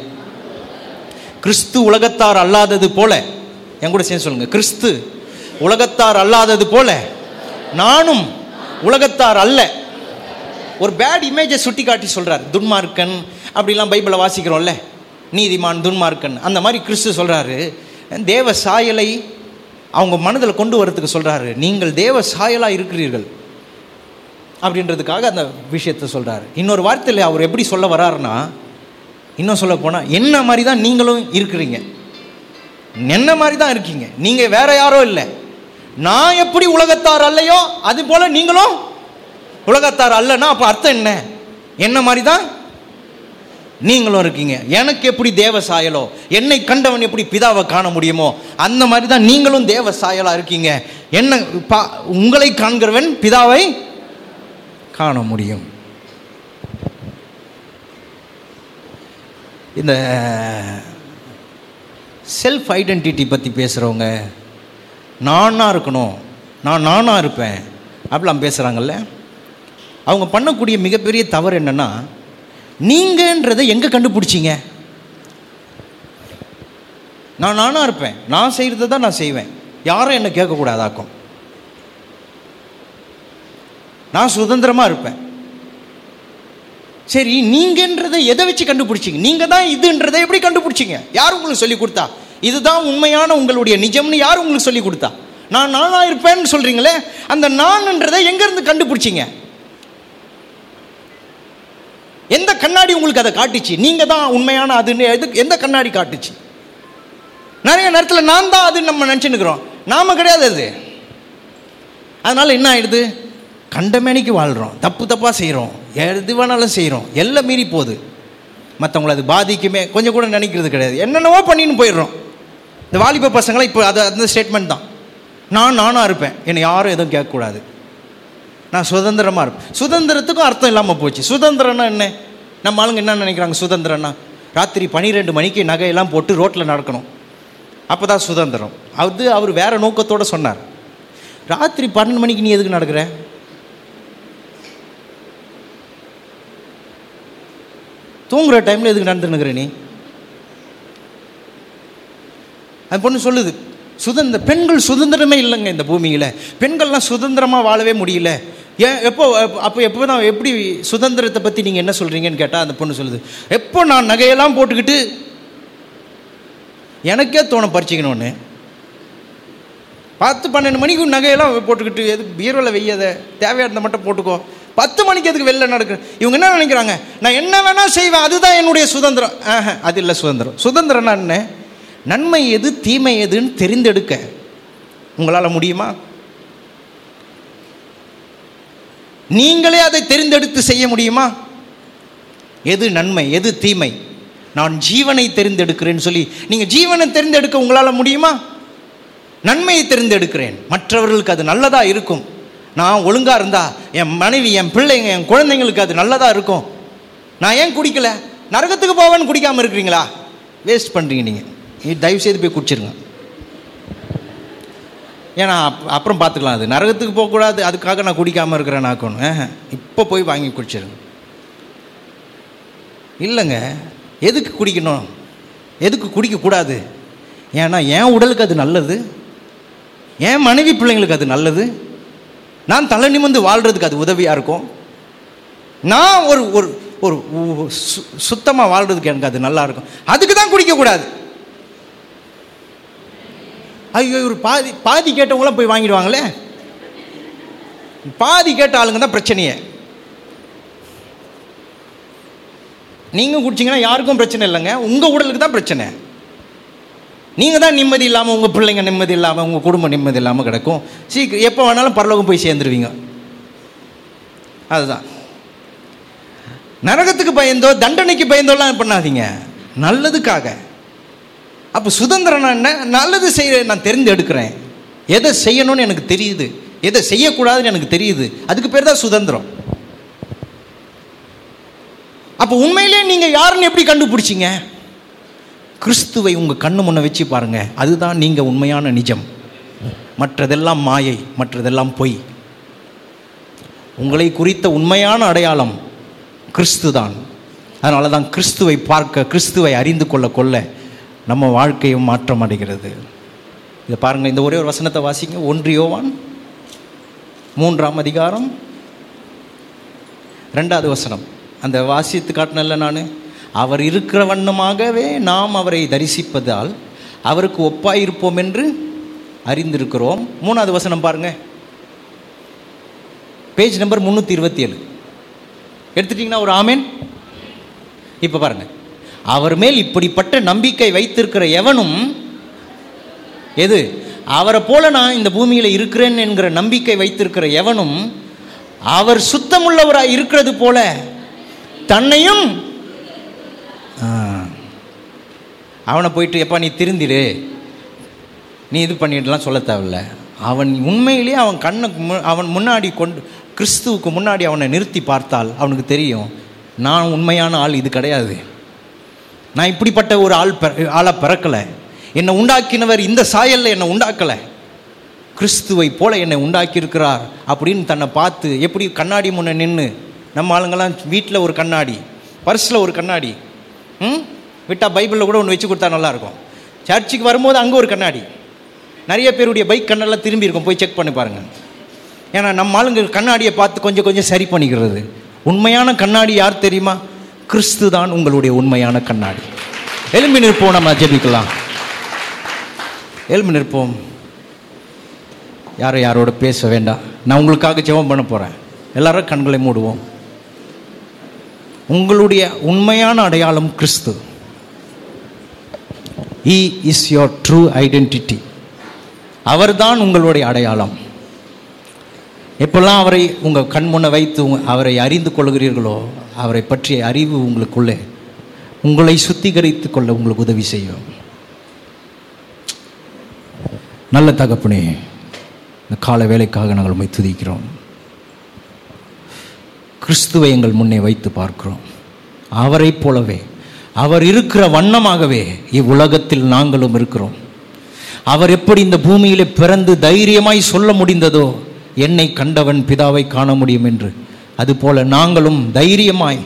கிறிஸ்து உலகத்தார் அல்லாதது போல. என் கூட சேர்ந்து சொல்லுங்க கிறிஸ்து உலகத்தார் அல்லாதது போல. நானும் உலகத்தார் அல்ல. ஒரு பேட் இமேஜை சுட்டி காட்டி சொல்றார் துன்மார்க்கன் அப்படிலாம் பைபிளை வாசிக்கிறோம்ல. நீதிமான் துன்மார்க்கன் அந்த மாதிரி கிறிஸ்து சொல்றாரு. தேவ சாயலை அவங்க மனதில் கொண்டு வரதுக்கு சொல்றாரு. நீங்கள் தேவ சாயலாக இருக்கிறீர்கள். அப்படின்றதுக்காக அந்த விஷயத்தை சொல்கிறார் இன்னொரு வார்த்தையில் அவர் எப்படி சொல்ல வராருன்னா இன்னும் சொல்ல போனால் என்ன மாதிரி தான் நீங்களும் இருக்கிறீங்க. என்ன மாதிரி தான் இருக்கீங்க. நீங்கள் வேற யாரோ இல்லை. நான் எப்படி உலகத்தார் அல்லையோ அது போல் நீங்களும் உலகத்தார் அல்லனா அப்போ அர்த்தம் என்ன? என்ன மாதிரி தான் நீங்களும் இருக்கீங்க. எனக்கு எப்படி தேவ சாயலோ என்னை கண்டவன் எப்படி பிதாவை காண முடியுமோ அந்த மாதிரி தான் நீங்களும் தேவ சாயலாக இருக்கீங்க. என்ன பா உங்களை காண்கிறவன் பிதாவை காண முடியும். இந்த செல்ஃப் ஐடென்டிட்டி பற்றி பேசுகிறவங்க நானாக இருக்கணும் நான் நானாக இருப்பேன் அப்படிலாம் பேசுகிறாங்கல்ல அவங்க பண்ணக்கூடிய மிகப்பெரிய தவறு என்னென்னா நீங்கன்றதை எங்கே கண்டுபிடிச்சிங்க? நான் நானாக இருப்பேன் நான் செய்கிறத தான் நான் செய்வேன். யாரும் என்னை கேட்கக்கூடாதாக்கும். நான் சுதந்திரமாக இருப்பேன். சரி நீங்கன்றதை எதை வச்சு கண்டுபிடிச்சிங்க? நீங்கள் தான் இதுன்றதை எப்படி கண்டுபிடிச்சிங்க? யார் உங்களுக்கு சொல்லி கொடுத்தா? இதுதான் உண்மையான உங்களுடைய நிஜம்னு யார் உங்களுக்கு சொல்லி கொடுத்தா? நான் நானாக இருப்பேன்னு சொல்கிறீங்களே அந்த நான்ன்றதை எங்கேருந்து கண்டுபிடிச்சிங்க? எந்த கண்ணாடி உங்களுக்கு அதை காட்டுச்சு? நீங்கள் தான் உண்மையான அதுன்னு எது எந்த கண்ணாடி காட்டுச்சு? நிறைய நேரத்தில் நான் தான் அதுன்னு நம்ம நினச்சின்னுக்கிறோம் நாம கிடையாது அது. அதனால் என்ன ஆயிடுது? கண்டமேனிக்கு வாழ்கிறோம் தப்பு தப்பாக செய்கிறோம் எது வேணாலும் செய்கிறோம் எல்லாம் மீறி போகுது. மற்றவங்கள அது பாதிக்குமே. கொஞ்சம் கூட நினைக்கிறது கிடையாது. என்னென்னவோ பண்ணின்னு போயிடுறோம். இந்த வாலிப பசங்களை இப்போ அது அந்த ஸ்டேட்மெண்ட் தான். நான் நானாக இருப்பேன். என்னை யாரும் எதுவும் கேட்கக்கூடாது. நான் சுதந்திரமாக இருப்பேன். சுதந்திரத்துக்கும் அர்த்தம் இல்லாமல் போச்சு. சுதந்திரம்னா என்ன? நம்ம ஆளுங்க என்ன நினைக்கிறாங்க? சுதந்திரம்னா ராத்திரி பன்னிரெண்டு மணிக்கு நகையெல்லாம் போட்டு ரோட்டில் நடக்கணும். அப்போ தான் சுதந்திரம். அது அவர் வேறு நோக்கத்தோடு சொன்னார். ராத்திரி பன்னெண்டு மணிக்கு நீ எதுக்கு நடக்கிற? தூங்குற டைமில் எதுக்கு நடந்துருக்குற நீ? அந்த பொண்ணு சொல்லுது சுதந்திர பெண்கள் சுதந்திரமே இல்லைங்க இந்த பூமியில். பெண்கள்லாம் சுதந்திரமாக வாழவே முடியல. ஏன் எப்போ அப்போ எப்போ தான் எப்படி சுதந்திரத்தை பற்றி நீங்கள் என்ன சொல்கிறீங்கன்னு கேட்டால் அந்த பொண்ணு சொல்லுது எப்போ நான் நகையெல்லாம் போட்டுக்கிட்டு எனக்கே தோணும் பறிச்சிக்கணும்னு. பத்து பன்னெண்டு மணிக்கு நகையெல்லாம் போட்டுக்கிட்டு எது பீரோவில் வெய்யாத தேவையாக இருந்தால் மட்டும் போட்டுக்கோ. பத்து எதுக்கு வெளில நடக்கு. இவங்க என்ன நினைக்கிறாங்க? நான் என்ன வேணால் செய்வேன் அதுதான் என்னுடைய சுதந்திரம். ஆஹ். அது இல்லை சுதந்திரம். சுதந்திரம்னா என்ன? நன்மை எது தீமை எதுன்னு தெரிந்தெடுக்க. உங்களால் முடியுமா? நீங்களே அதை தெரிந்தெடுத்து செய்ய முடியுமா? எது நன்மை எது தீமை? நான் ஜீவனை தெரிந்தெடுக்கிறேன்னு சொல்லி நீங்கள் ஜீவனை தெரிந்தெடுக்க உங்களால் முடியுமா? நன்மையை தெரிந்தெடுக்கிறேன். மற்றவர்களுக்கு அது நல்லதாக இருக்கும். நான் ஒழுங்காக இருந்தா என் மனைவி என் பிள்ளைங்க என் குழந்தைங்களுக்கு அது நல்லதாக இருக்கும். நான் ஏன் குடிக்கல? நரகத்துக்கு போவேன்னு குடிக்காமல் இருக்கிறீங்களா? வேஸ்ட் பண்ணுறீங்க நீங்கள் நீ தயவு செய்து போய் குடிச்சிருங்க. ஏன்னா அப் அப்புறம் பார்த்துக்கலாம் அது. நரகத்துக்கு போகக்கூடாது அதுக்காக நான் குடிக்காமல் இருக்கிறேன் நாக்கணும் இப்போ போய் வாங்கி குடிச்சிருங்க. இல்லைங்க. எதுக்கு குடிக்கணும்? எதுக்கு குடிக்கக்கூடாது ஏன்னா என் உடலுக்கு அது நல்லது. என் மனைவி பிள்ளைங்களுக்கு அது நல்லது. நான் தலை நிமிந்து வாழ்கிறதுக்கு அது உதவியாக இருக்கும்? நான் ஒரு ஒரு ஒரு சு சுத்தமாக வாழ்கிறதுக்கு எனக்கு அது நல்லா இருக்கும். அதுக்கு தான் குடிக்கக்கூடாது ஐயோ ஒரு பாதி பாதி கேட்டவங்களாம் போய் வாங்கிடுவாங்களே? பாதி கேட்ட ஆளுங்க தான் பிரச்சனையே. நீங்கள் குடிச்சிங்கன்னா யாருக்கும் பிரச்சனை இல்லைங்க. உங்கள் உடலுக்கு தான் பிரச்சனை. நீங்கள் தான் நிம்மதி இல்லாமல் உங்கள் பிள்ளைங்க நிம்மதி இல்லாமல் உங்கள் குடும்பம் நிம்மதி இல்லாமல் கிடக்கும். சீக்கிரம் எப்போ வேணாலும் பரலோகம் போய் சேர்ந்துருவீங்க. அதுதான். நரகத்துக்கு பயந்தோ தண்டனைக்கு பயந்தோலாம் பண்ணாதீங்க. நல்லதுக்காக. அப்போ சுதந்திரம் என்ன? நல்லது செய்ய நான் தெரிந்து எடுக்கிறேன் எதை செய்யணும்னு எனக்கு தெரியுது. எதை செய்யக்கூடாதுன்னு எனக்கு தெரியுது. அதுக்கு பேர் தான் சுதந்திரம். அப்போ உண்மையிலே நீங்கள் யாருன்னு எப்படி கண்டுபிடிச்சிங்க? கிறிஸ்துவை உங்கள் கண்ணு முன்ன வச்சு பாருங்க. அதுதான் நீங்கள் உண்மையான நிஜம். மற்றதெல்லாம் மாயை மற்றதெல்லாம் பொய். உங்களை குறித்த உண்மையான அடையாளம் கிறிஸ்து தான் அதனால தான் கிறிஸ்துவை பார்க்க கிறிஸ்துவை அறிந்து கொள்ள கொள்ள நம்ம வாழ்க்கையும் மாற்றம் அடைகிறது. இதை பாருங்கள் இந்த ஒரே ஒரு வசனத்தை வாசிங்க. ஒன்று யோவான் மூன்றாம் அதிகாரம். ரெண்டாவது வசனம். அந்த வாசித்து காட்டினல்ல நான்? அவர் இருக்கிற வண்ணமாகவே நாம் அவரை தரிசிப்பதால் அவருக்கு ஒப்பாயிருப்போம் என்று அறிந்திருக்கிறோம். மூணாவது வசனம் பாருங்க. பேஜ் நம்பர் முந்நூற்றி இருபத்தி ஏழு. எடுத்துட்டிங்கன்னா ஒரு ஆமேன். இப்போ பாருங்க. அவர் மேல் இப்படிப்பட்ட நம்பிக்கை வைத்திருக்கிற எவனும் எது? அவரை போல நான் இந்த பூமியில் இருக்கிறேன் என்கிற நம்பிக்கை வைத்திருக்கிற எவனும் அவர் சுத்தமுள்ளவராக இருக்கிறது போல தன்னையும் ஆ. அவனை போயிட்டு எப்பா நீ திருந்திடு. நீ இது பண்ணிட்டுலாம் சொல்ல தேவையில்ல. அவன் உண்மையிலேயே அவன் கண்ணுக்கு மு அவன் முன்னாடி கொண்டு கிறிஸ்துவுக்கு முன்னாடி அவனை நிறுத்தி பார்த்தால் அவனுக்கு தெரியும் நான் உண்மையான ஆள் இது கிடையாது. நான் இப்படிப்பட்ட ஒரு ஆள் பெ ஆளை பிறக்கலை. என்னை உண்டாக்கினவர் இந்த சாயலில் என்னை உண்டாக்கலை. கிறிஸ்துவை போல என்னை உண்டாக்கியிருக்கிறார். அப்படின்னு தன்னை பார்த்து எப்படி கண்ணாடி முன்னே நின்று நம்ம ஆளுங்கெல்லாம் வீட்டில் ஒரு கண்ணாடி பர்ஸில் ஒரு கண்ணாடி ம்? விட்டால் பைபிளில் கூட ஒன்று வச்சு கொடுத்தா நல்லாயிருக்கும். சர்ச்சுக்கு வரும்போது அங்கே ஒரு கண்ணாடி. நிறைய பேருடைய பைக் கண்ணெல்லாம் திரும்பி இருக்கும். போய் செக் பண்ணி பாருங்கள் ஏன்னா நம்ம ஆளுங்க கண்ணாடியை பார்த்து கொஞ்சம் கொஞ்சம் சரி பண்ணிக்கிறது. உண்மையான கண்ணாடி யார் தெரியுமா? கிறிஸ்து தான் உங்களுடைய உண்மையான கண்ணாடி. எலும்பி நிற்போம் நம்ம ஜெபிக்கலாம். எலும்பி நிற்போம் யாரும் யாரோட பேச வேண்டாம். நான் உங்களுக்காக ஜெபம் பண்ண போகிறேன் எல்லாரும் கண்களை மூடுவோம். உங்களுடைய உண்மையான அடையாளம் கிறிஸ்து. He is your true identity அவர்தான் உங்களுடைய அடையாளம். எப்பெல்லாம் அவரை உங்கள் கண் முன்ன வைத்து அவரை அறிந்து கொள்கிறீர்களோ அவரை பற்றிய அறிவு உங்களுக்குள்ளே உங்களை சுத்திகரித்து கொள்ள உங்களுக்கு உதவி செய்யும். நல்ல தகப்பனே இந்த கால வேலைக்காக நாங்கள் உண்மை துதிக்கிறோம். கிறிஸ்துவை எங்கள் முன்னே வைத்து பார்க்கிறோம். அவரைப் போலவே அவர் இருக்கிற வண்ணமாகவே இவ்வுலகத்தில் நாங்களும் இருக்கிறோம். அவர் எப்படி இந்த பூமியிலே பிறந்து தைரியமாய் சொல்ல முடிந்ததோ என்னை கண்டவன் பிதாவை காண முடியும் என்று. அதுபோல நாங்களும் தைரியமாய்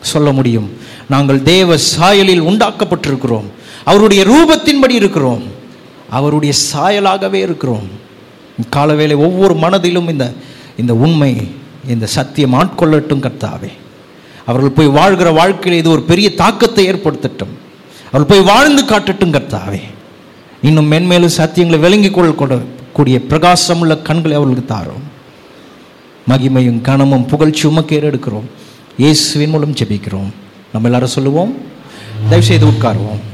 சொல்ல முடியும். நாங்கள் தேவ சாயலில் உண்டாக்கப்பட்டிருக்கிறோம். அவருடைய ரூபத்தின்படி இருக்கிறோம். அவருடைய சாயலாகவே இருக்கிறோம். காலவேளை ஒவ்வொரு மனதிலும் இந்த இந்த உண்மை இந்த சத்தியம் ஆட்கொள்ளட்டும் கர்த்தாவே. அவர்கள் போய் வாழ்கிற வாழ்க்கையில் இது ஒரு பெரிய தாக்கத்தை ஏற்படுத்தட்டும். அவர்கள் போய் வாழ்ந்து காட்டட்டும் கர்த்தாவே. இன்னும் மென்மேலும் சத்தியங்களை விளங்கிக் கொள்ள கூடிய பிரகாசமுள்ள கண்களை அவர்களுக்கு தாரும். மகிமையும் கனமும் புகழ்ச்சி உமக்கு ஏறெடுக்கிறோம். இயேசுவின் மூலம் ஜெபிக்கிறோம். நம்ம எல்லாரும் சொல்லுவோம். தயவுசெய்து உட்காருவோம்.